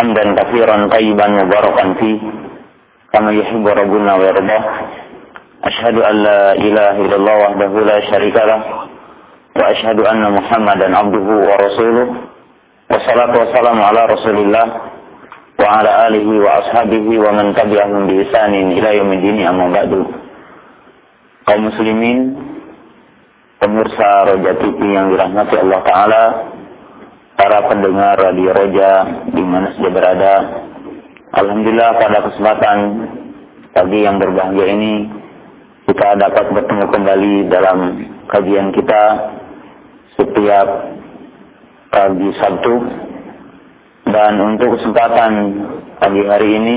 hamdan kafiran, tayyiban mubarakan fi kama yuhibbu rabbuna wa yarda. Asyhadu an la ilaha illallah wahdahu la syarika lah. Wa asyhadu anna muhammadan abduhu wa rasuluh. Wassalatu wassalamu ala rasulillah. Wa ala alihi wa ashabihi wa man tabi'ahum bi ihsanin ila yaumiddin amma ba'du. Kaum muslimin pemirsa Roja TV yang dirahmati Allah taala para pendengar Radio Roja di mana saja berada. Alhamdulillah pada kesempatan pagi yang berbahagia ini kita dapat bertemu kembali dalam kajian kita setiap pagi Sabtu. Dan untuk kesempatan pagi hari ini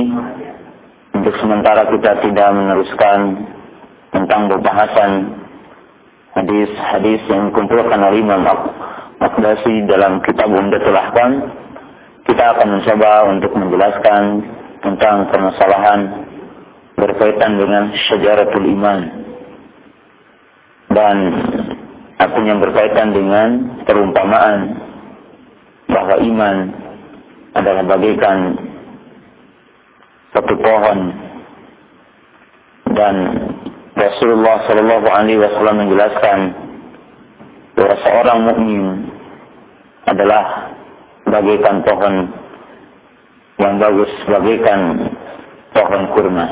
untuk sementara kita tidak meneruskan tentang pembahasan hadis-hadis yang dikumpulkan oleh Imam Maqdasi dalam kitab Umdatul Ahkam kita akan mencoba untuk menjelaskan tentang permasalahan berkaitan dengan syajaratul iman. Dan artinya berkaitan dengan perumpamaan bahwa iman adalah bagaikan satu pohon. Dan Rasulullah Shallallahu Alaihi Wasallam menjelaskan bahwa seorang mukmin adalah bagaikan pohon yang bagus, bagaikan pohon kurma.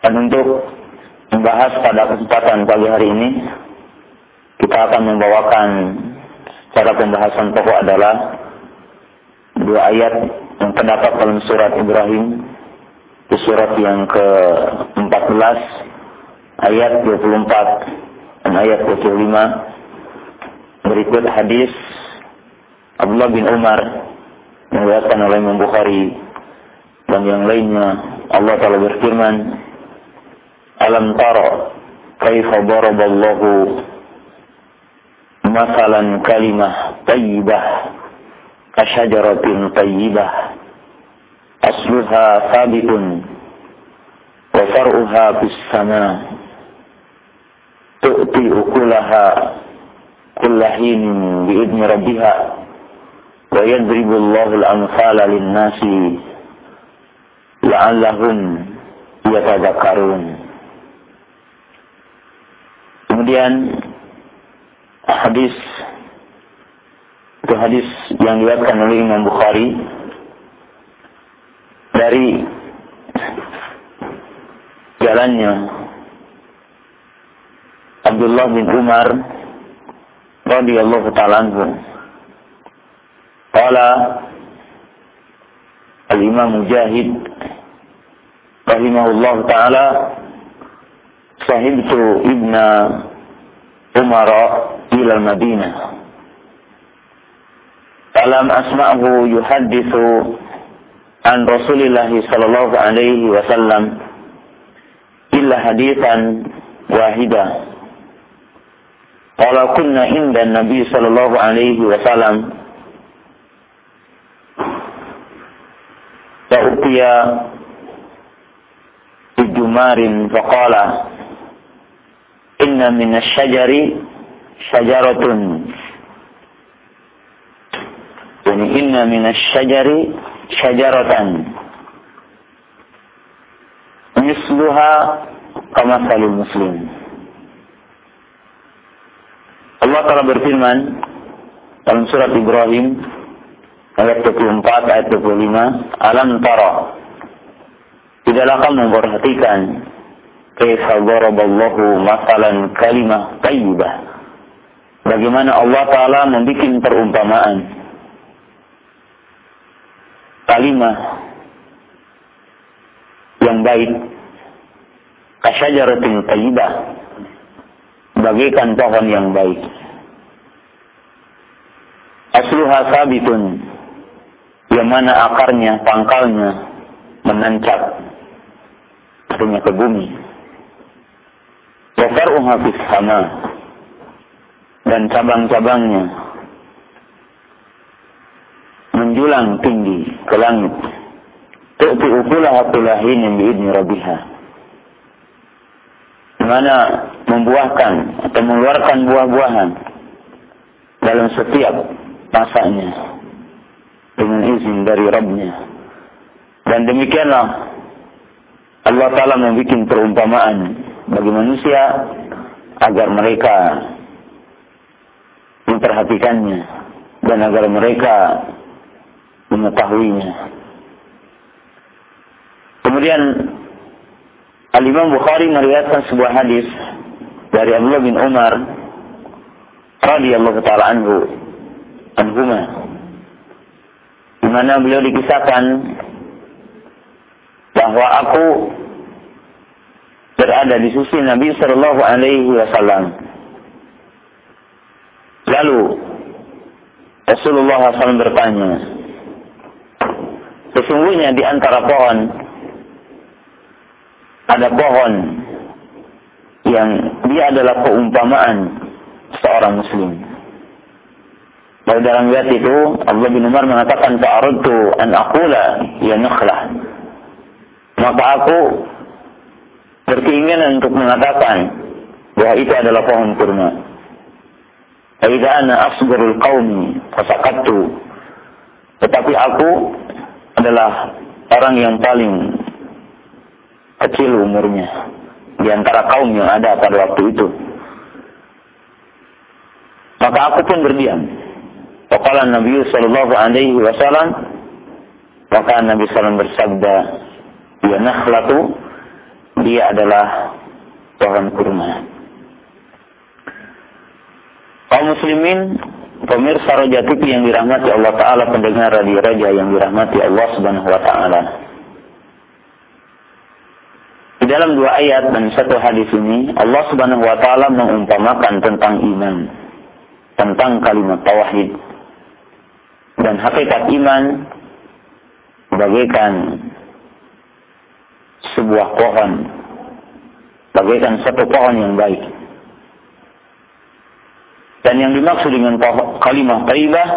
Dan untuk membahas pada kesempatan pagi hari ini, kita akan membawakan cara pembahasan pokok adalah dua ayat yang terdapat dalam surat Ibrahim di surat yang ke-14 ayat 24 dan ayat 25 berikut hadis Abdullah bin Umar yang diriwayatkan oleh Imam Bukhari dan yang lainnya. Allah Taala berfirman Alam tara kaifa daraballahu masalan kalimah tayyibah kasyajaratin tayyibah asluha sabitun wa far'uha bis sama tu'ti ukulaha kullahin bi'idni rabbiha wa yadribu Allahu al-amthala lin-nasi la'allahum yatadakkarun kemudian hadis itu hadis yang diriwayatkan oleh Imam Bukhari dari jalannya Abdullah bin Umar رضي الله تعالى عنه. قال الإمام مجاهد رحمه الله تعالى صحبت ابن عمر إلى المدينة. فلم أسمعه يحدث عن رسول الله صلى الله عليه وسلم إلا حديثا واحدا. Kalau kunna inda Nabi sallallahu alaihi wasallam. Fa'utiya Bijumarin faqala Inna minas syajari Syajaratun Dan inna minas syajari Syajaratan Misluha Kamasali muslim. Allah telah berfirman dalam surat Ibrahim ayat 24 ayat 25 alam tara. Tidaklah kamu memperhatikan kaifa daraballahu masalan kalimah tayyibah. Bagaimana Allah taala membuat perumpamaan kalimah yang baik kasyajaratin tayyibah bagaikan pohon yang baik asluha sabitun yang mana akarnya pangkalnya menancap artinya ke bumi wa far'uha sama dan cabang-cabangnya menjulang tinggi ke langit. Tu'ti ukulah akulahin biidni rabbiha. Mana membuahkan atau mengeluarkan buah-buahan dalam setiap masanya dengan turun dari Rabbnya. Dan demikianlah Allah Ta'ala membuat perumpamaan bagi manusia agar mereka memperhatikannya dan agar mereka mengetahuinya. Kemudian Al-Imam Bukhari meriwayatkan sebuah hadis dari Abdullah bin Umar radhiyallahu taala anhu anhuma di mana beliau dikisahkan bahwa aku berada di sisi Nabi Shallallahu Alaihi Wasallam. Lalu Rasulullah SAW bertanya, sesungguhnya di antara pohon ada pohon yang dia adalah keumpamaan seorang muslim. Lalu dalam ayat itu Allah bin Umar mengatakan ta'arudtu an aqula ya nakhlah. Maka aku berkeinginan untuk mengatakan bahwa itu adalah pohon kurma. Aida ana asgharul qaumi fasaqattu. Tetapi aku adalah orang yang paling kecil umurnya di antara kaum yang ada pada waktu itu. Maka aku pun berdiam. Wakala Nabi Sallallahu Alaihi Wasallam, maka Nabi Sallam bersabda, Ya nakhlatu, dia adalah pohon kurma. Kaum muslimin, pemirsa Raja yang dirahmati Allah Ta'ala, pendengar radio Raja yang dirahmati Allah Subhanahu Wa Ta'ala. Dalam dua ayat dan satu hadis ini, Allah Subhanahu wa taala mengumpamakan tentang iman, tentang kalimat tauhid. Dan hakikat iman bagaikan sebuah pohon, bagaikan satu pohon yang baik. Dan yang dimaksud dengan kalimat taibah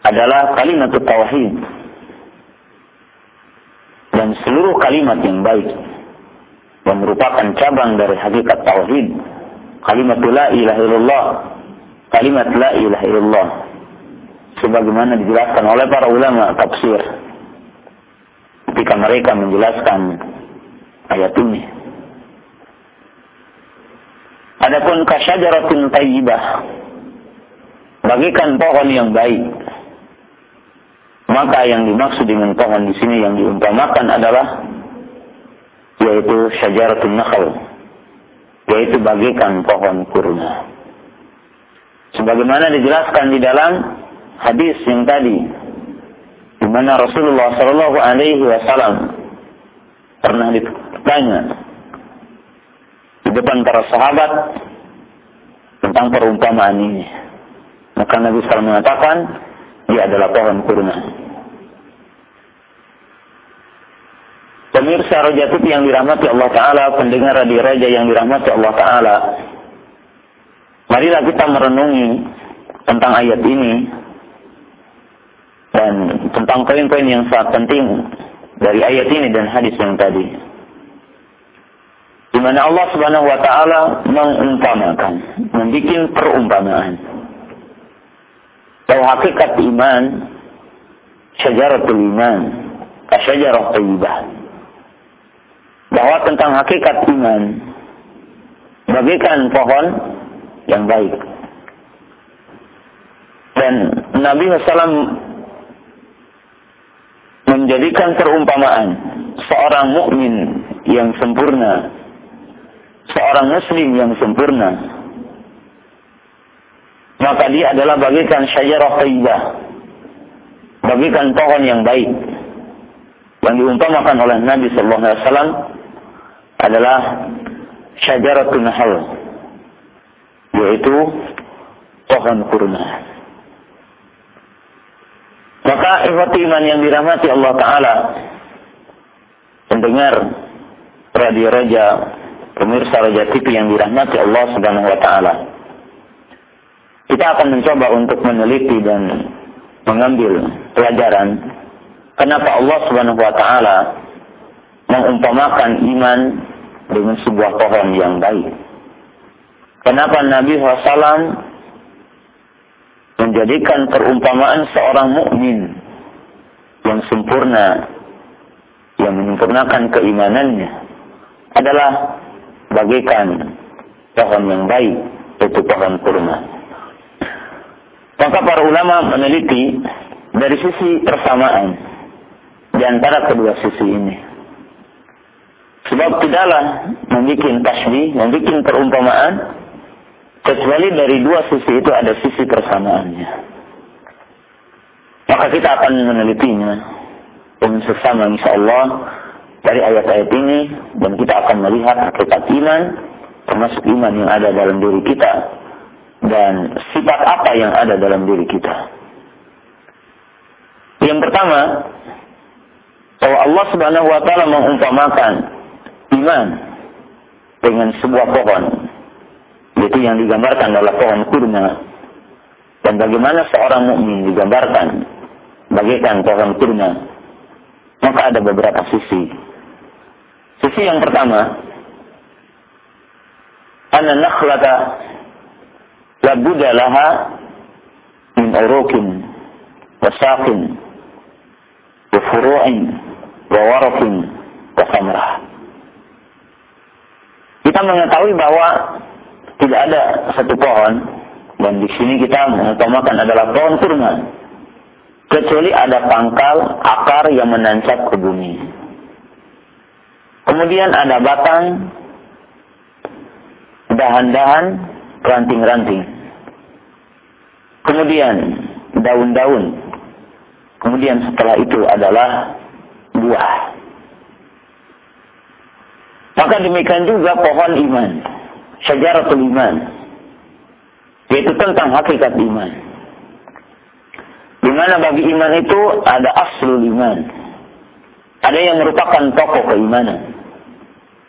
adalah kalimat tauhid dan seluruh kalimat yang baik yang merupakan cabang dari hakikat tauhid. Kalimat la ilaha illallah kalimat la ilaha illallah. Sebagaimana dijelaskan oleh para ulama tafsir ketika mereka menjelaskan ayat ini. Adapun kasyajaratin tayyibah bagikan pohon yang baik maka yang dimaksud dengan pohon di sini yang diumpamakan adalah yaitu syajaratun nakhl, yaitu bagikan pohon kurma. Sebagaimana dijelaskan di dalam hadis yang tadi, di mana Rasulullah Shallallahu Alaihi Wasallam pernah ditanya di depan para sahabat tentang perumpamaan ini. Maka Nabi SAW mengatakan, dia adalah pohon kurma. Pemirsa Raja Tuti yang dirahmati Allah Ta'ala, pendengar Radio Raja yang dirahmati Allah Ta'ala. Marilah kita merenungi tentang ayat ini dan tentang poin-poin yang sangat penting dari ayat ini dan hadis yang tadi. Di mana Allah Subhanahu wa taala mengumpamakan, membuat perumpamaan bahwa hakikat iman syajaratul iman kasyajarah thayyibah bahwa tentang hakikat iman bagaikan pohon yang baik. Dan Nabi SAW menjadikan perumpamaan seorang mukmin yang sempurna seorang muslim yang sempurna maka dia adalah bagikan syajarah taibah. Bagikan pohon yang baik. Yang diumpamakan oleh Nabi sallallahu alaihi wasallam adalah syajaratun hal. Yaitu pohon kurma. Maka ikhwati iman yang dirahmati Allah Ta'ala Mendengar Radio Raja Pemirsa Raja TV yang dirahmati Allah Subhanahu Wa Ta'ala kita akan mencoba untuk meneliti dan mengambil pelajaran kenapa Allah Subhanahu wa taala mengumpamakan iman dengan sebuah pohon yang baik. Kenapa Nabi SAW menjadikan perumpamaan seorang mukmin yang sempurna yang menyempurnakan keimanannya adalah bagaikan pohon yang baik yaitu pohon kurma. Maka para ulama meneliti dari sisi persamaan di antara kedua sisi ini. Sebab tidaklah membuat tasbih, membuat perumpamaan, kecuali dari dua sisi itu ada sisi persamaannya. Maka kita akan menelitinya dengan sesama insya Allah dari ayat-ayat ini dan kita akan melihat hakikat iman termasuk iman yang ada dalam diri kita dan sifat apa yang ada dalam diri kita. Yang pertama, bahwa Allah Subhanahu wa taala mengumpamakan iman dengan sebuah pohon. Yaitu yang digambarkan adalah pohon kurma. Dan bagaimana seorang mukmin digambarkan bagaikan pohon kurma maka ada beberapa sisi. Sisi yang pertama anna nakhlata la budda laha min urukin wa saqin wa furu'in wa warakin wa samrah. Kita mengetahui bahwa tidak ada satu pohon dan di sini kita mengutamakan adalah pohon kurma kecuali ada pangkal akar yang menancap ke bumi. Kemudian ada batang dahan-dahan, ranting-ranting. Kemudian daun-daun. Kemudian setelah itu adalah buah. Maka demikian juga pohon iman. Syajaratul iman. Yaitu tentang hakikat iman. Di mana bagi iman itu ada aslul iman. Ada yang merupakan tokoh keimanan.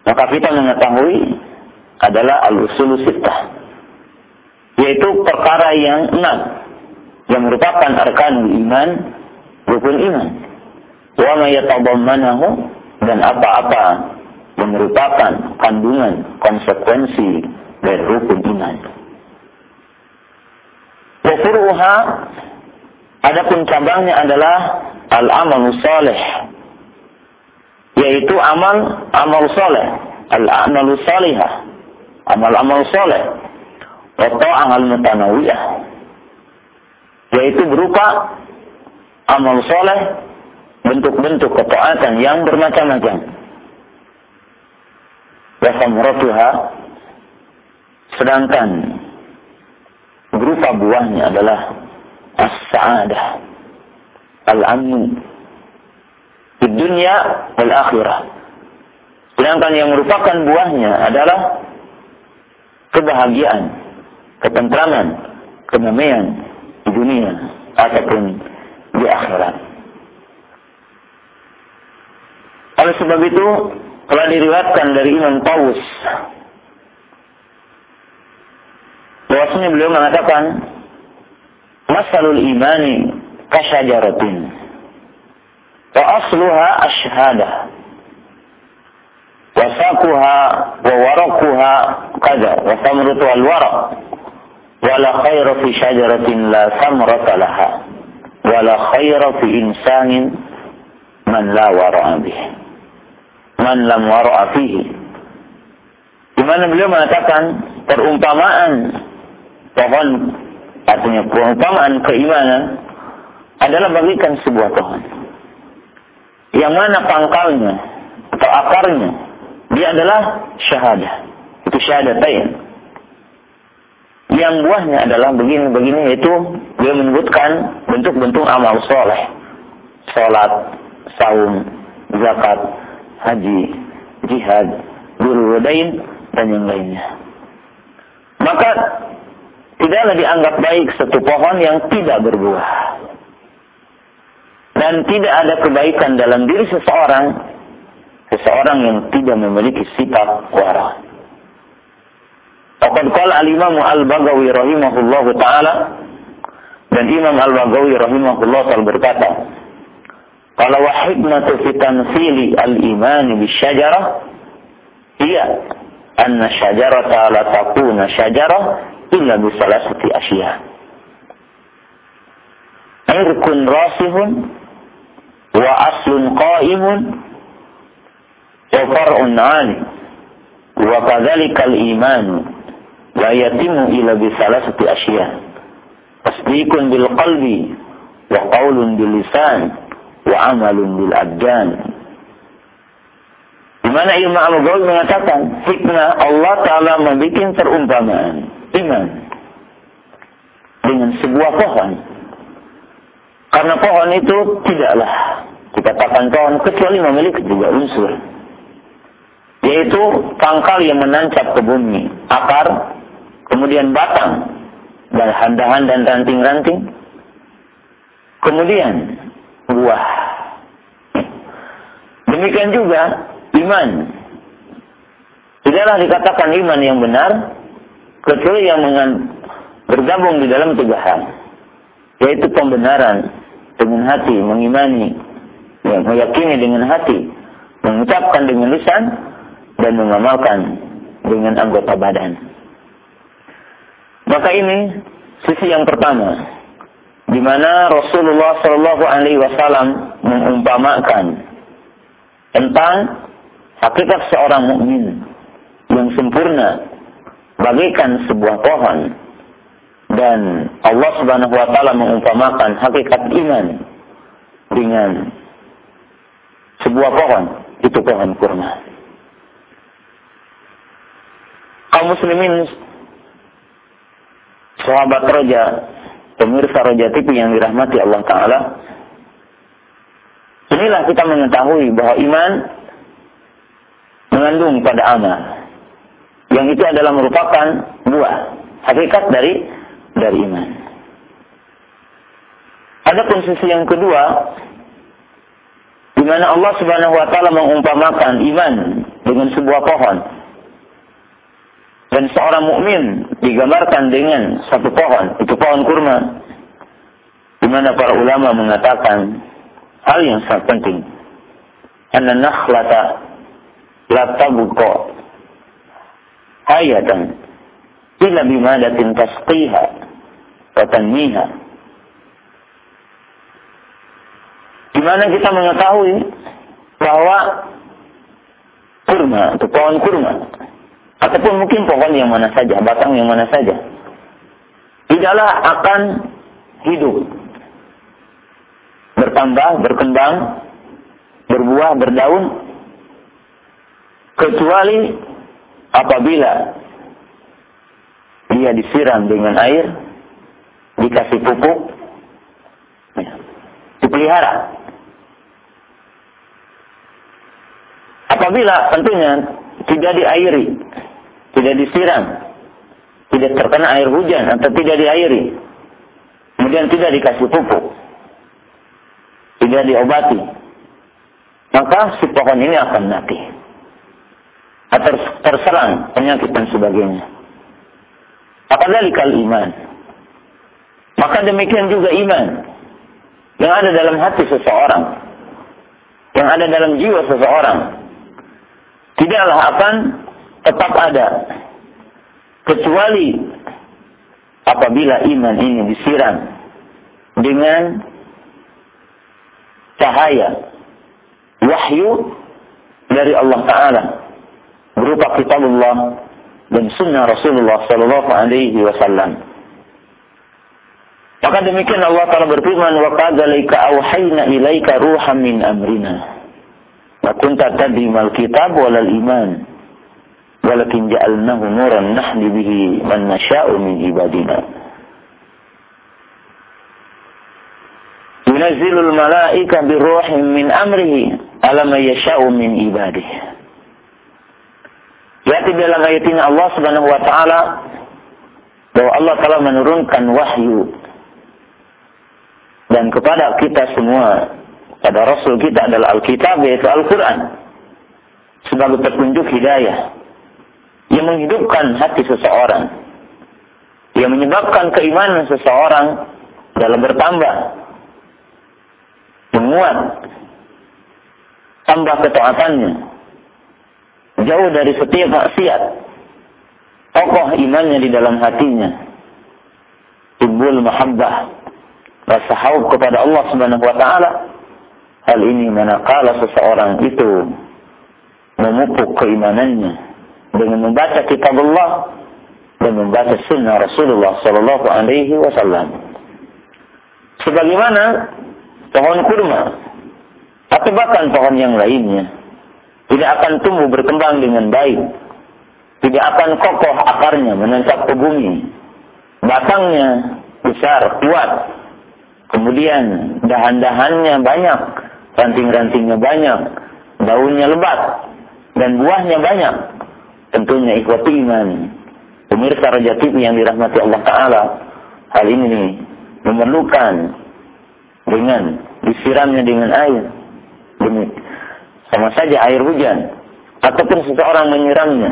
Maka kita mengetahui adalah al-usul sittah. Yaitu perkara yang enam. Yang merupakan arkan iman, rukun iman. Wa ma yatadammanahu dan apa-apa yang merupakan kandungan, konsekuensi dari rukun iman. Wa furuha adapun cabangnya adalah al-amal salih yaitu amal amal saleh al-amal salihah amal-amal soleh atau amal mutanawiyah yaitu berupa amal soleh bentuk-bentuk ketaatan yang bermacam-macam. Sedangkan berupa buahnya adalah as-sa'adah. Al-amnu. Di dunia wal akhirah sedangkan yang merupakan buahnya adalah kebahagiaan, ketentraman, kedamaian di dunia ataupun di akhirat. Oleh sebab itu telah diriwayatkan dari Imam Tawus bahwasanya beliau mengatakan masalul imani kasyajaratin wa asluha asyhadah wasakuha wa warakuha kada wa samrutu al waraq wala khaira fi syajaratin la samrata laha wala khaira fi insanin man la wara'a bih man lam wara'a fihi di mana beliau mengatakan perumpamaan pohon artinya perumpamaan keimanan adalah bagikan sebuah pohon yang mana pangkalnya atau akarnya dia adalah syahadah. Itu syahadatain. Yang buahnya adalah begini-begini yaitu dia menyebutkan bentuk-bentuk amal soleh. Salat, saum, zakat, haji, jihad, birrudain, dan yang lainnya. Maka tidaklah dianggap baik satu pohon yang tidak berbuah. Dan tidak ada kebaikan dalam diri seseorang seseorang yang tidak memiliki sifat wara. Faqad qala al-Imam Al-Baghawi rahimahullah taala dan Imam Al-Baghawi rahimahullah taala berkata, "Qala wa hikmatu fi tanfili al-iman syajarah hiya anna syajarata la takuna syajarah illa bi salasati asya." irkun rasihun wa aslun qaimun wa far'un 'ali wa kadzalika al-iman la yatimu illa bi salasati asya tasdiqun bil qalbi wa qaulun bil lisan wa amalun bil abdan di mana Imam Al-Ghazali mengatakan hikmah Allah Ta'ala membuat perumpamaan iman dengan sebuah pohon. Karena pohon itu tidaklah dikatakan pohon kecuali memiliki tiga unsur. Yaitu pangkal yang menancap ke bumi, akar, kemudian batang, dan handahan dan ranting-ranting, kemudian buah. Demikian juga iman. Tidaklah dikatakan iman yang benar kecuali yang bergabung di dalam tiga hal, yaitu pembenaran dengan hati, mengimani, ya, meyakini dengan hati, mengucapkan dengan lisan, dan mengamalkan dengan anggota badan. Maka ini sisi yang pertama, di mana Rasulullah Shallallahu Alaihi Wasallam mengumpamakan tentang hakikat seorang mukmin yang sempurna bagaikan sebuah pohon dan Allah Subhanahu wa taala mengumpamakan hakikat iman dengan sebuah pohon itu pohon kurma. Kaum muslimin sahabat roja pemirsa roja TV yang dirahmati Allah taala inilah kita mengetahui bahwa iman mengandung pada amal yang itu adalah merupakan buah hakikat dari dari iman. Adapun sisi yang kedua, di mana Allah Subhanahu wa taala mengumpamakan iman dengan sebuah pohon. Dan seorang mukmin digambarkan dengan satu pohon, itu pohon kurma. Di mana para ulama mengatakan hal yang sangat penting. Anna nakhlata la tabqa ayatan illa bimadatin tasqiha watanmiha. Di mana kita mengetahui bahwa kurma atau pohon kurma ataupun mungkin pohon yang mana saja, batang yang mana saja. Tidaklah akan hidup. Bertambah, berkembang, berbuah, berdaun. Kecuali apabila dia disiram dengan air dikasih pupuk, ya, dipelihara. Apabila tentunya tidak diairi, tidak disiram, tidak terkena air hujan atau tidak diairi, kemudian tidak dikasih pupuk, tidak diobati, maka si pohon ini akan mati. Atau terserang penyakit dan sebagainya. Apalagi kal iman. Maka demikian juga iman. Yang ada dalam hati seseorang, yang ada dalam jiwa seseorang, tidaklah akan tetap ada kecuali apabila iman ini disiram dengan cahaya wahyu dari Allah Taala berupa kitabullah dan sunnah Rasulullah Sallallahu Alaihi Wasallam. Maka demikian Allah Ta'ala berfirman, Wa qadzalika awhayna ilaika ruham min amrina. Wa tadri mal kitab walal iman. Walakin ja'alnahu nuran nahdi bihi man nasha'u min ibadina. Yunazzilul malaika biruhim min amrihi ala yasha'u min ibadih. Yaitu dalam ayat ini Allah Subhanahu wa taala bahwa Allah telah menurunkan wahyu dan kepada kita semua pada Rasul kita adalah Alkitab yaitu Al-Quran sebagai petunjuk hidayah yang menghidupkan hati seseorang. Yang menyebabkan keimanan seseorang dalam bertambah. Menguat. Tambah ketaatannya. Jauh dari setiap maksiat. Kokoh imannya di dalam hatinya. Timbul mahabbah. Rasa haus kepada Allah Subhanahu wa taala. Hal ini manakala seseorang itu memupuk keimanannya dengan membaca kitab Allah dan membaca sunnah Rasulullah Sallallahu Alaihi Wasallam. Sebagaimana pohon kurma atau bahkan pohon yang lainnya tidak akan tumbuh berkembang dengan baik, tidak akan kokoh akarnya menancap ke bumi, batangnya besar, kuat, kemudian dahan-dahannya banyak, ranting-rantingnya banyak, daunnya lebat, dan buahnya banyak. Tentunya ikhwati iman Pemirsa Raja TV yang dirahmati Allah Ta'ala, hal ini memerlukan dengan disiramnya dengan air. Demi, sama saja air hujan. Ataupun seseorang menyiramnya.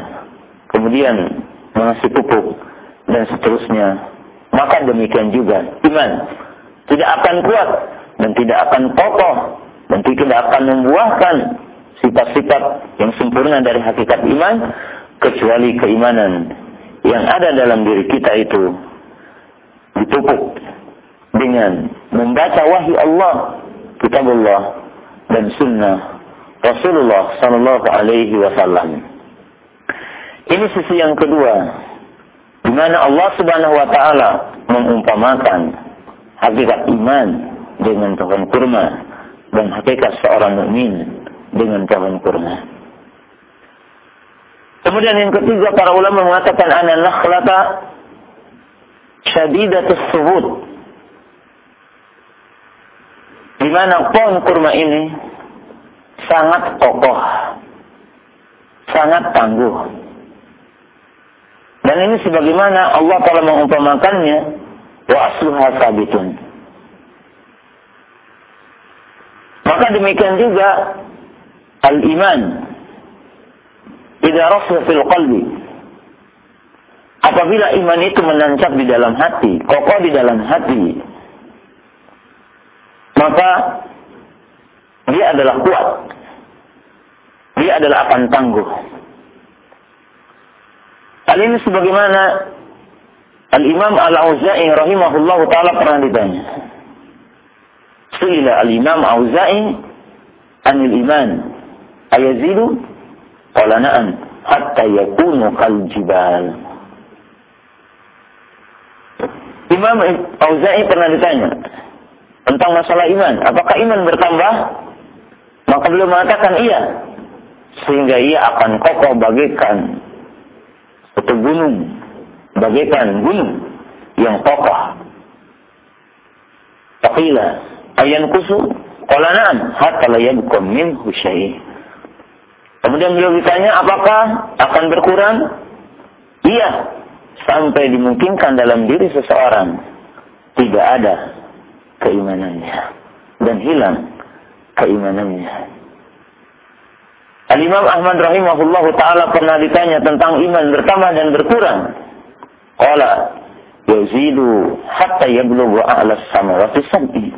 Kemudian mengasih pupuk. Dan seterusnya. Maka demikian juga iman. Tidak akan kuat. Dan tidak akan kokoh. Dan tidak akan membuahkan sifat-sifat yang sempurna dari hakikat iman. Kecuali keimanan yang ada dalam diri kita itu dipupuk dengan membaca wahyu Allah, kitabullah dan sunnah Rasulullah sallallahu alaihi wasallam. Ini sisi yang kedua di mana Allah Subhanahu wa taala mengumpamakan hakikat iman dengan pohon kurma dan hakikat seorang mukmin dengan pohon kurma. Kemudian yang ketiga para ulama mengatakan ana nakhlata syadidatus subut. Di mana pohon kurma ini sangat kokoh, sangat tangguh. Dan ini sebagaimana Allah telah mengumpamakannya wa asluha sabitun. Maka demikian juga al-iman Idza rasa fil qalbi. Apabila iman itu menancap di dalam hati, kokoh di dalam hati, maka dia adalah kuat. Dia adalah akan tangguh. Hal ini sebagaimana Al-Imam Al-Auza'i rahimahullahu taala pernah ditanya. Suila Al-Imam Auza'i anil iman ayazidu Qala na'am hatta yakunu kal jibal. Imam Auza'i pernah ditanya tentang masalah iman. Apakah iman bertambah? Maka beliau mengatakan iya. Sehingga ia akan kokoh bagaikan satu gunung. Bagaikan gunung yang kokoh. Taqila ayan kusu qala na'am hatta la yabqa minhu syai'. Kemudian beliau ditanya, apakah akan berkurang? Iya, sampai dimungkinkan dalam diri seseorang tidak ada keimanannya dan hilang keimanannya. Al-Imam Ahmad rahimahullah ta'ala pernah ditanya tentang iman bertambah dan berkurang. Qala yazidu hatta yablughu a'la samawati sab'i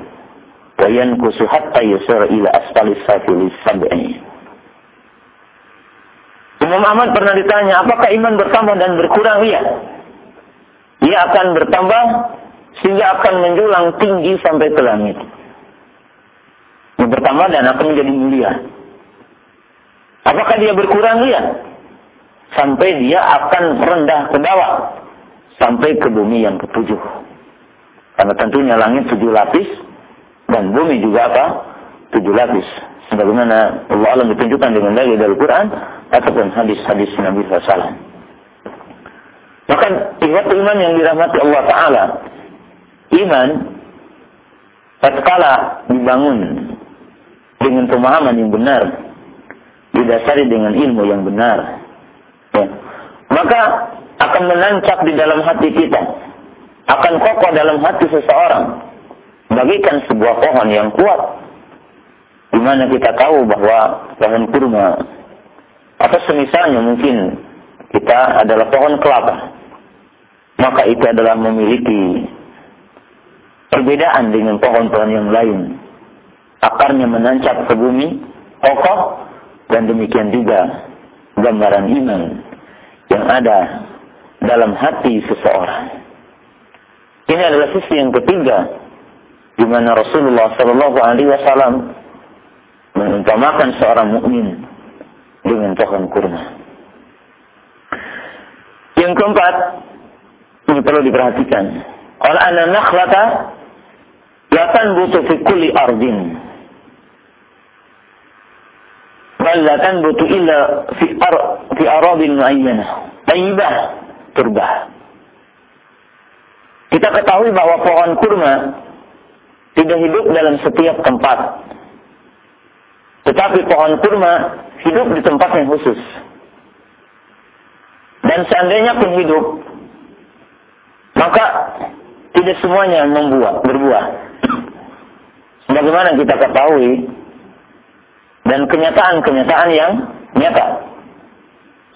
wa yankusu hatta yusira ila asfali safili sab'i. Imam Ahmad pernah ditanya, apakah iman bertambah dan berkurang? Iya. Ia akan bertambah sehingga akan menjulang tinggi sampai ke langit. Ia bertambah dan akan menjadi mulia. Apakah dia berkurang? Iya. Sampai dia akan rendah ke bawah. Sampai ke bumi yang ketujuh. Karena tentunya langit tujuh lapis. Dan bumi juga apa? Tujuh lapis. Sebagaimana Allah Alam ditunjukkan dengan dalil dari Quran ataupun hadis-hadis Nabi SAW. Maka ikhwat iman yang dirahmati Allah Ta'ala, iman tatkala dibangun dengan pemahaman yang benar, didasari dengan ilmu yang benar, ya, maka akan menancap di dalam hati kita, akan kokoh dalam hati seseorang, bagikan sebuah pohon yang kuat, di mana kita tahu bahwa pohon kurma atau semisalnya mungkin kita adalah pohon kelapa. Maka itu adalah memiliki perbedaan dengan pohon-pohon yang lain. Akarnya menancap ke bumi, kokoh, dan demikian juga gambaran iman yang ada dalam hati seseorang. Ini adalah sisi yang ketiga, di mana Rasulullah Shallallahu Alaihi Wasallam mengumpamakan seorang mukmin dengan pohon kurma. Yang keempat, ini perlu diperhatikan. Kalau anak nakhlata, latan butuh fi kulli ardin. Bal latan butuh illa fi, ar, fi aradin mu'ayyanah. Tayyibah, turbah. Kita ketahui bahwa pohon kurma tidak hidup dalam setiap tempat. Tetapi pohon kurma hidup di tempat yang khusus. Dan seandainya pun hidup, maka tidak semuanya membuah, berbuah. Sebagaimana kita ketahui dan kenyataan-kenyataan yang nyata.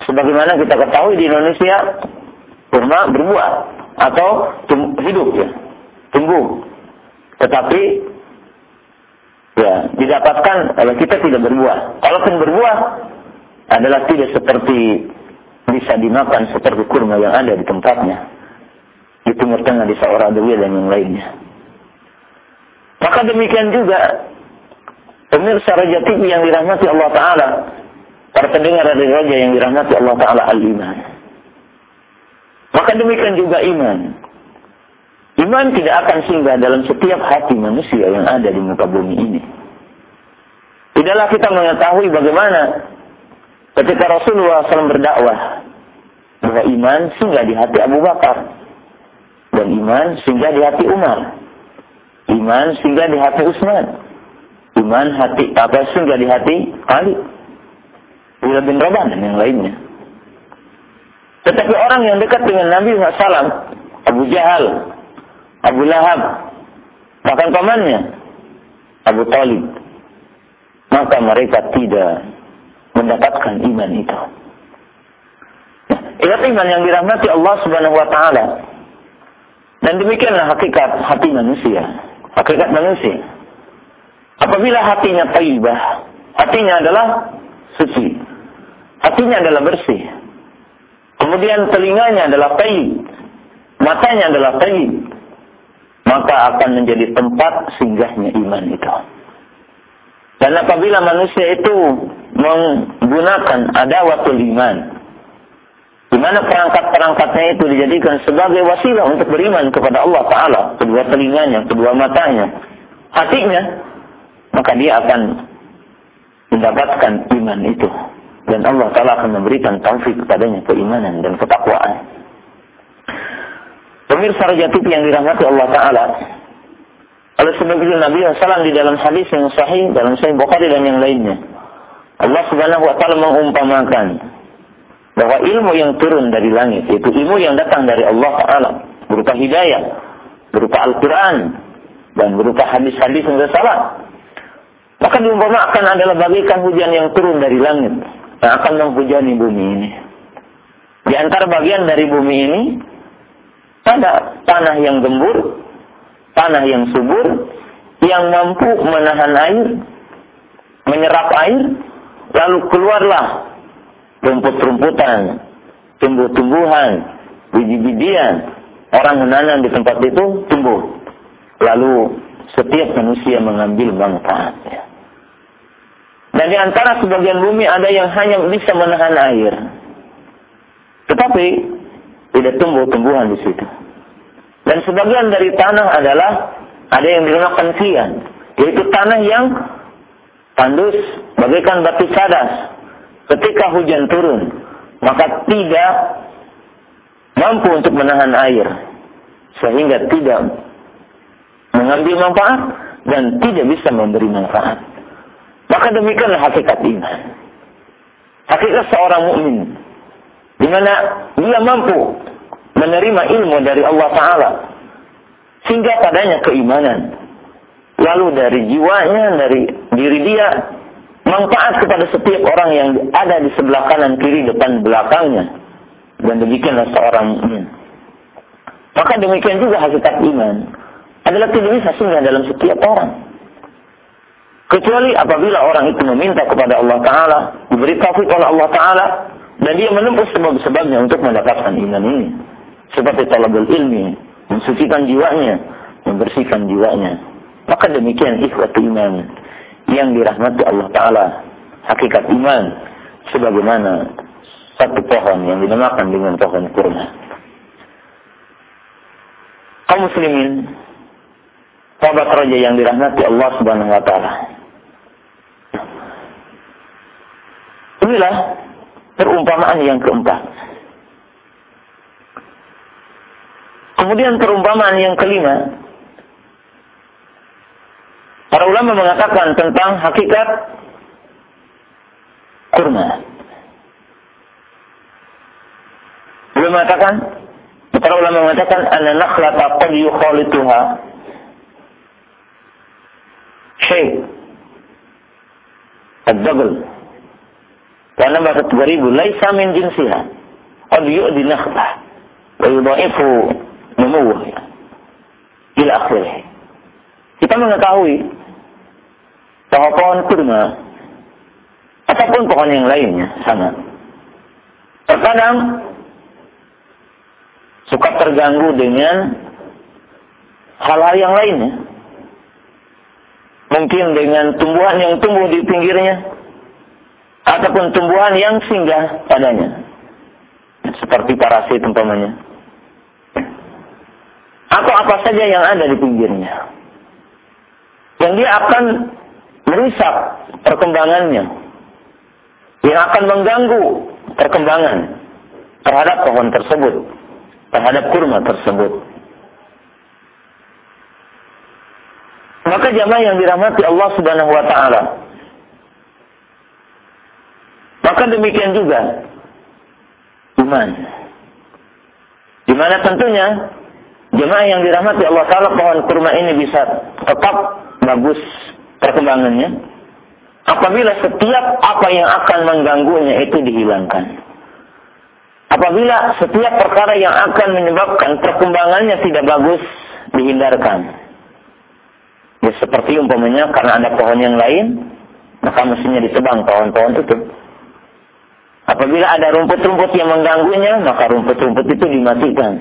Sebagaimana kita ketahui di Indonesia kurma berbuah atau hidup ya, tumbuh. Tetapi ya didapatkan oleh kita tidak berbuah. Kalaupun berbuah adalah tidak seperti bisa dimakan seperti kurma yang ada di tempatnya di Timur Tengah di Saudi Arabia dan yang lainnya. Maka demikian juga pemirsa Raja TV yang dirahmati Allah Taala, para pendengar dari Raja yang dirahmati Allah Taala al-iman. Maka demikian juga iman. Iman tidak akan singgah dalam setiap hati manusia yang ada di muka bumi ini. Tidaklah kita mengetahui bagaimana ketika Rasulullah SAW berdakwah bahwa iman singgah di hati Abu Bakar dan iman singgah di hati Umar, iman singgah di hati Utsman, iman hati apa singgah di hati Ali, Bilal bin Rabah dan yang lainnya. Tetapi orang yang dekat dengan Nabi SAW, Abu Jahal, Abu Lahab, bahkan pamannya Abu Talib, maka mereka tidak mendapatkan iman itu. Nah, ingat iman yang dirahmati Allah Subhanahu wa taala. Dan demikianlah hakikat hati manusia. Hakikat manusia. Apabila hatinya taibah, hatinya adalah suci. Hatinya adalah bersih. Kemudian telinganya adalah taib. Matanya adalah taib maka akan menjadi tempat singgahnya iman itu. Dan apabila manusia itu menggunakan adawatul iman, di mana perangkat-perangkatnya itu dijadikan sebagai wasilah untuk beriman kepada Allah Ta'ala, kedua telinganya, kedua matanya, hatinya, maka dia akan mendapatkan iman itu. Dan Allah Ta'ala akan memberikan taufik kepadanya keimanan dan ketakwaan. Pemirsa Raja TV yang dirahmati Allah Ta'ala. Oleh sebab itu Nabi SAW di dalam hadis yang sahih, dalam sahih Bukhari dan yang lainnya. Allah Subhanahu wa taala mengumpamakan bahwa ilmu yang turun dari langit itu ilmu yang datang dari Allah Taala berupa hidayah, berupa Al-Qur'an dan berupa hadis-hadis yang salah. Maka diumpamakan adalah bagikan hujan yang turun dari langit yang akan menghujani bumi ini. Di antara bagian dari bumi ini pada tanah yang gembur, tanah yang subur, yang mampu menahan air, menyerap air, lalu keluarlah rumput-rumputan, tumbuh-tumbuhan, biji-bijian, orang menanam di tempat itu tumbuh. Lalu setiap manusia mengambil manfaatnya. Dan di antara sebagian bumi ada yang hanya bisa menahan air. Tetapi tidak tumbuh tumbuhan di situ. Dan sebagian dari tanah adalah ada yang dinamakan kian, yaitu tanah yang tandus bagaikan batu cadas. Ketika hujan turun, maka tidak mampu untuk menahan air sehingga tidak mengambil manfaat dan tidak bisa memberi manfaat. Maka demikianlah hakikat iman. Hakikat seorang mukmin di mana dia mampu menerima ilmu dari Allah Ta'ala. Sehingga padanya keimanan. Lalu dari jiwanya dari diri dia manfaat kepada setiap orang yang ada di sebelah kanan kiri depan belakangnya. Dan demikianlah seorang mukmin maka demikian juga hakikat iman. Adalah tidak bisa singgah dalam setiap orang. Kecuali apabila orang itu meminta kepada Allah Ta'ala diberi taufik oleh Allah Ta'ala dan dia menempuh sebab-sebabnya untuk mendapatkan iman ini. Seperti talabul ilmi, mensucikan jiwanya, membersihkan jiwanya Maka demikian ikhwati iman yang dirahmati Allah Ta'ala. Hakikat iman sebagaimana satu pohon yang dinamakan dengan pohon kurma. Kaum muslimin, sahabat raja yang dirahmati Allah Subhanahu wa taala. Inilah perumpamaan yang keempat. Kemudian perumpamaan yang kelima, para ulama mengatakan tentang hakikat kurma. Beliau mengatakan, para ulama mengatakan, anna nakhlata qad yukhalituha syai' ad-dabl. Karena bahasa ribu laisa min jinsiha. Qad yu'di nakhlah wa yudha'ifu numuwah ila akhirih. Kita mengetahui bahwa pohon kurma ataupun pohon yang lainnya sama. Terkadang suka terganggu dengan hal-hal yang lainnya. Mungkin dengan tumbuhan yang tumbuh di pinggirnya ataupun tumbuhan yang singgah padanya. Seperti parasit umpamanya atau apa saja yang ada di pinggirnya. Yang dia akan merusak perkembangannya. Yang akan mengganggu perkembangan terhadap pohon tersebut. Terhadap kurma tersebut. Maka jamaah yang dirahmati Allah Subhanahu wa taala. Maka demikian juga iman. Di mana tentunya Jemaah yang dirahmati Allah Ta'ala pohon kurma ini bisa tetap bagus perkembangannya apabila setiap apa yang akan mengganggunya itu dihilangkan. Apabila setiap perkara yang akan menyebabkan perkembangannya tidak bagus dihindarkan. Ya seperti umpamanya karena ada pohon yang lain, maka mestinya ditebang pohon-pohon itu. Apabila ada rumput-rumput yang mengganggunya, maka rumput-rumput itu dimatikan.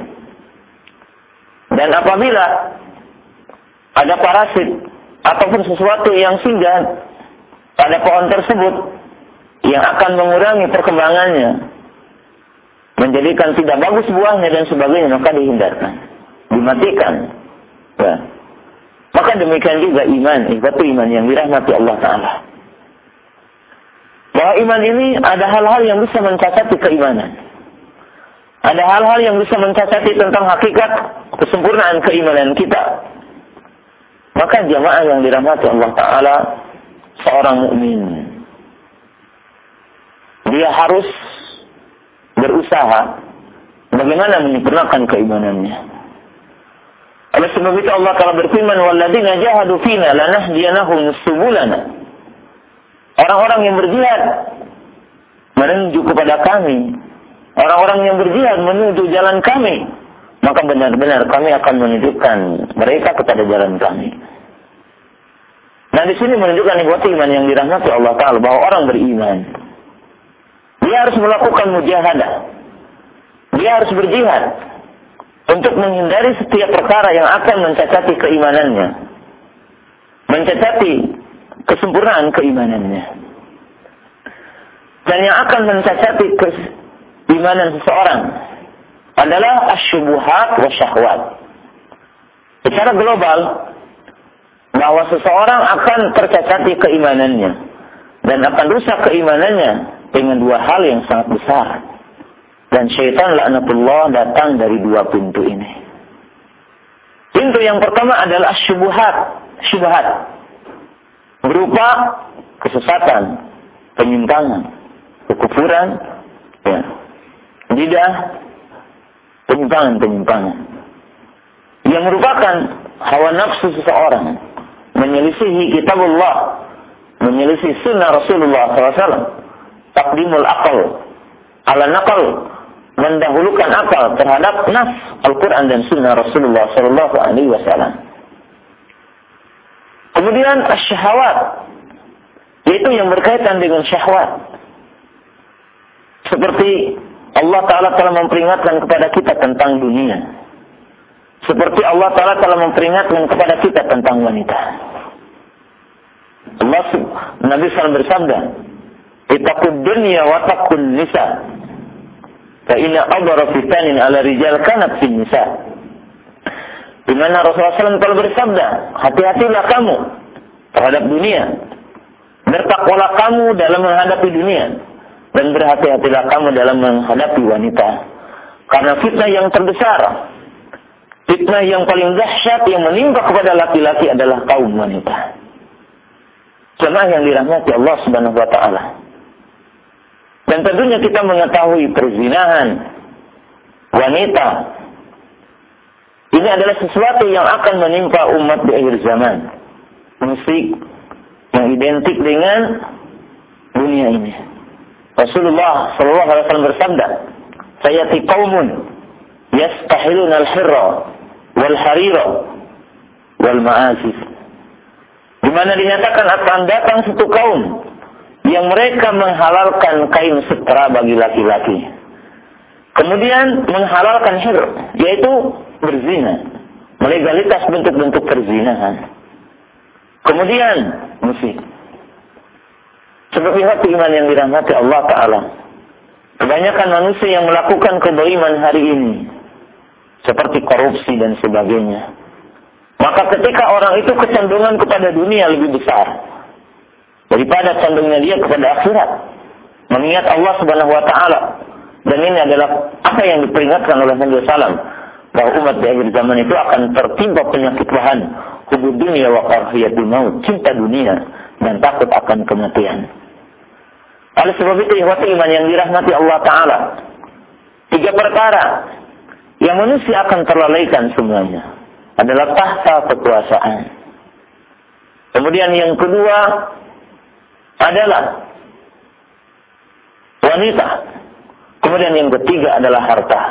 Dan apabila ada parasit ataupun sesuatu yang singgah pada pohon tersebut yang akan mengurangi perkembangannya, menjadikan tidak bagus buahnya dan sebagainya, maka dihindarkan, dimatikan. Ya. Maka demikian juga iman, itu iman yang dirahmati Allah Ta'ala. Bahwa iman ini ada hal-hal yang bisa mencacati keimanan. Ada hal-hal yang bisa mencacati tentang hakikat kesempurnaan keimanan kita. Maka jamaah yang dirahmati Allah Ta'ala seorang mukmin dia harus berusaha bagaimana menyempurnakan keimanannya. Oleh sebab itu Allah Ta'ala berfirman, "Walladzina jahadu fina lanahdiyanahum subulana." Orang-orang yang berjihad menuju kepada kami, orang-orang yang berjihad menuju jalan kami, maka benar-benar kami akan menunjukkan mereka kepada jalan kami. Nah di sini menunjukkan ibadah iman yang dirahmati Allah Taala bahwa orang beriman dia harus melakukan mujahadah, dia harus berjihad untuk menghindari setiap perkara yang akan mencacati keimanannya, mencacati kesempurnaan keimanannya, dan yang akan mencacati keimanan seseorang adalah asyubuhat wa syahwat. Secara global, bahwa seseorang akan tercacati keimanannya dan akan rusak keimanannya dengan dua hal yang sangat besar. Dan syaitan laknatullah datang dari dua pintu ini. Pintu yang pertama adalah syubhat, syubhat. Berupa kesesatan, penyimpangan, kekufuran, ya, lidah, penyimpangan-penyimpangan yang merupakan hawa nafsu seseorang menyelisihi kitabullah menyelisih sunnah Rasulullah SAW takdimul akal ala nakal mendahulukan akal terhadap nas Al-Quran dan sunnah Rasulullah Sallallahu Alaihi Wasallam. Kemudian syahwat yaitu yang berkaitan dengan syahwat seperti Allah Ta'ala telah memperingatkan kepada kita tentang dunia. Seperti Allah Ta'ala telah memperingatkan kepada kita tentang wanita. Allah Nabi SAW bersabda, Itakud dunia wa takun nisa. Fa inna adara fitanin ala rijal kanat fin nisa. Di mana Rasulullah SAW telah bersabda, hati-hatilah kamu terhadap dunia. Bertakwalah kamu dalam menghadapi dunia. Dan berhati-hatilah kamu dalam menghadapi wanita. Karena fitnah yang terbesar, fitnah yang paling dahsyat yang menimpa kepada laki-laki adalah kaum wanita. Jemaah yang dirahmati Allah Subhanahu wa taala. Dan tentunya kita mengetahui perzinahan wanita ini adalah sesuatu yang akan menimpa umat di akhir zaman. Musik yang identik dengan dunia ini. Rasulullah Shallallahu Alaihi Wasallam bersabda, "Sayati kaumun yastahilun al-hirra wal harira wal ma'azif." Di mana dinyatakan akan datang satu kaum yang mereka menghalalkan kain setera bagi laki-laki. Kemudian menghalalkan hir, yaitu berzina. Legalitas bentuk-bentuk perzinahan. Kemudian musik. Hati iman yang dirahmati Allah Ta'ala. Kebanyakan manusia yang melakukan kebaiman hari ini. Seperti korupsi dan sebagainya. Maka ketika orang itu kecenderungan kepada dunia lebih besar. Daripada condongnya dia kepada akhirat. Mengingat Allah Subhanahu Wa Ta'ala. Dan ini adalah apa yang diperingatkan oleh Nabi Sallam bahwa umat di akhir zaman itu akan tertimpa penyakit bahan hubud dunia wa qarhiyatul maut, cinta dunia dan takut akan kematian. Oleh sebab itu, ihwati iman yang dirahmati Allah Ta'ala. Tiga perkara yang manusia akan terlalaikan semuanya adalah tahta kekuasaan. Kemudian yang kedua adalah wanita. Kemudian yang ketiga adalah harta.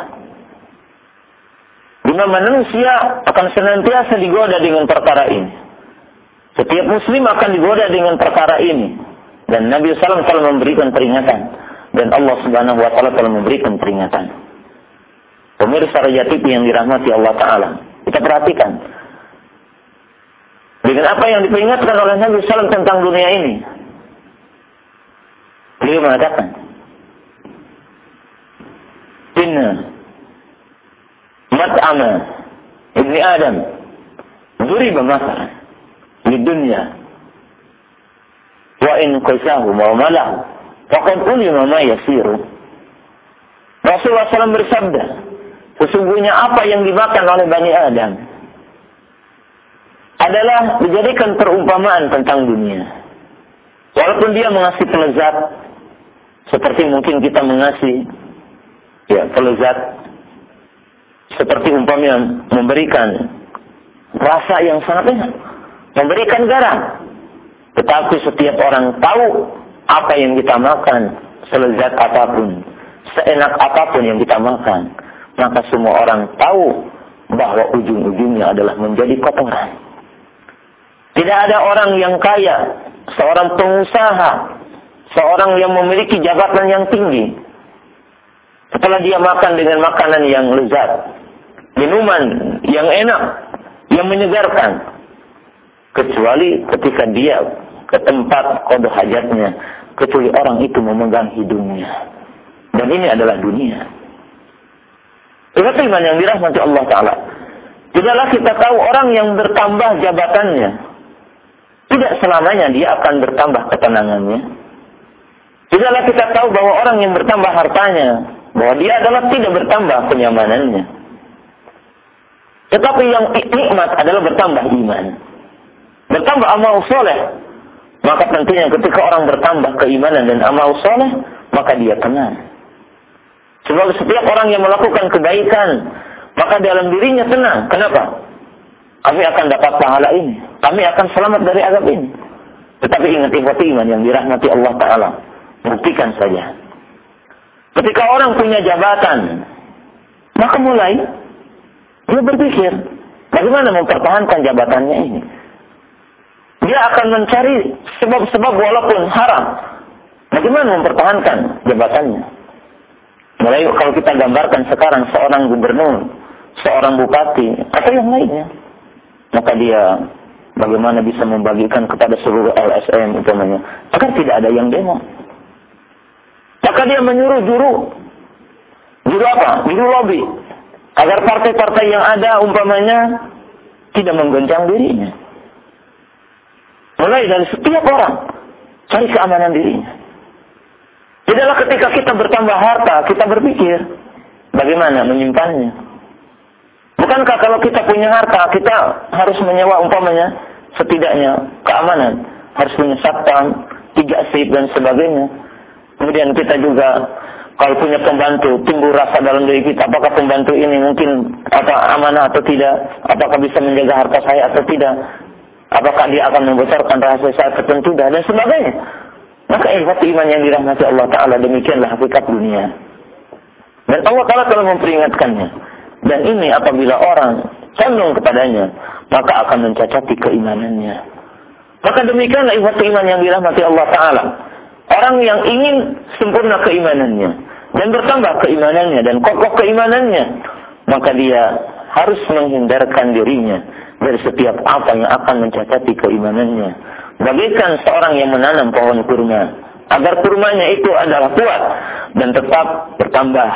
Di mana manusia akan senantiasa digoda dengan perkara ini. Setiap muslim akan digoda dengan perkara ini. Dan Nabi SAW telah memberikan peringatan. Dan Allah Subhanahu Wa Taala telah memberikan peringatan. Pemirsa Raja TV yang dirahmati Allah Taala, kita perhatikan dengan apa yang diperingatkan oleh Nabi SAW tentang dunia ini. Beliau mengatakan, Inna mat'ama ibni Adam duriba masalan di dunia qasahu wa malahu. Faqad ulima ma yasiru. Rasulullah SAW bersabda sesungguhnya apa yang dimakan oleh Bani Adam adalah dijadikan perumpamaan tentang dunia. Walaupun dia mengasih pelezat seperti mungkin kita mengasih ya pelezat seperti umpamanya memberikan rasa yang sangat enak, memberikan garam. Tetapi setiap orang tahu apa yang kita makan, selezat apa pun, seenak apa pun yang kita makan, maka semua orang tahu bahwa ujung-ujungnya adalah menjadi kotoran. Tidak ada orang yang kaya, seorang pengusaha, seorang yang memiliki jabatan yang tinggi. Setelah dia makan dengan makanan yang lezat, minuman yang enak, yang menyegarkan. Kecuali ketika dia ke tempat kode hajatnya. Kecuali orang itu memegang hidungnya. Dan ini adalah dunia. Iman yang dirahmati Allah Ta'ala. Tidaklah kita tahu orang yang bertambah jabatannya. Tidak selamanya dia akan bertambah ketenangannya. Tidaklah kita tahu bahwa orang yang bertambah hartanya. Bahwa dia adalah tidak bertambah kenyamanannya. Tetapi yang nikmat adalah bertambah iman. Bertambah amal soleh. Maka tentunya ketika orang bertambah keimanan dan amal soleh, maka dia tenang. Sebab setiap orang yang melakukan kebaikan, maka dalam dirinya tenang. Kenapa? Kami akan dapat pahala ini. Kami akan selamat dari azab ini. Tetapi ingat ikhwat iman yang dirahmati Allah Ta'ala. Buktikan saja. Ketika orang punya jabatan, maka mulai dia berpikir, bagaimana mempertahankan jabatannya ini. Dia akan mencari sebab-sebab walaupun haram. Bagaimana mempertahankan jabatannya. Mulai kalau kita gambarkan sekarang seorang gubernur, seorang bupati atau yang lainnya. Maka dia bagaimana bisa membagikan kepada seluruh LSM umpamanya agar tidak ada yang demo. Maka dia menyuruh juru juru apa? Juru lobby agar partai-partai yang ada umpamanya tidak menggoncang dirinya. Mulai dari setiap orang cari keamanan dirinya. Tidaklah ketika kita bertambah harta, kita berpikir bagaimana menyimpannya. Bukankah kalau kita punya harta, kita harus menyewa umpamanya setidaknya keamanan, harus punya satpam, tiga sip dan sebagainya. Kemudian kita juga kalau punya pembantu, timbul rasa dalam diri kita, apakah pembantu ini mungkin apa amanah atau tidak, apakah bisa menjaga harta saya atau tidak, apakah dia akan membocorkan rahasia saya tertentu dan sebagainya. Maka ikhwat iman yang dirahmati Allah Ta'ala demikianlah hakikat dunia. Dan Allah Ta'ala telah memperingatkannya. Dan ini apabila orang condong kepadanya, maka akan mencacati keimanannya. Maka demikianlah ikhwat iman yang dirahmati Allah Ta'ala. Orang yang ingin sempurna keimanannya dan bertambah keimanannya dan kokoh keimanannya, maka dia harus menghindarkan dirinya dari setiap apa yang akan mencacati keimanannya bagaikan seorang yang menanam pohon kurma agar kurmanya itu adalah kuat dan tetap bertambah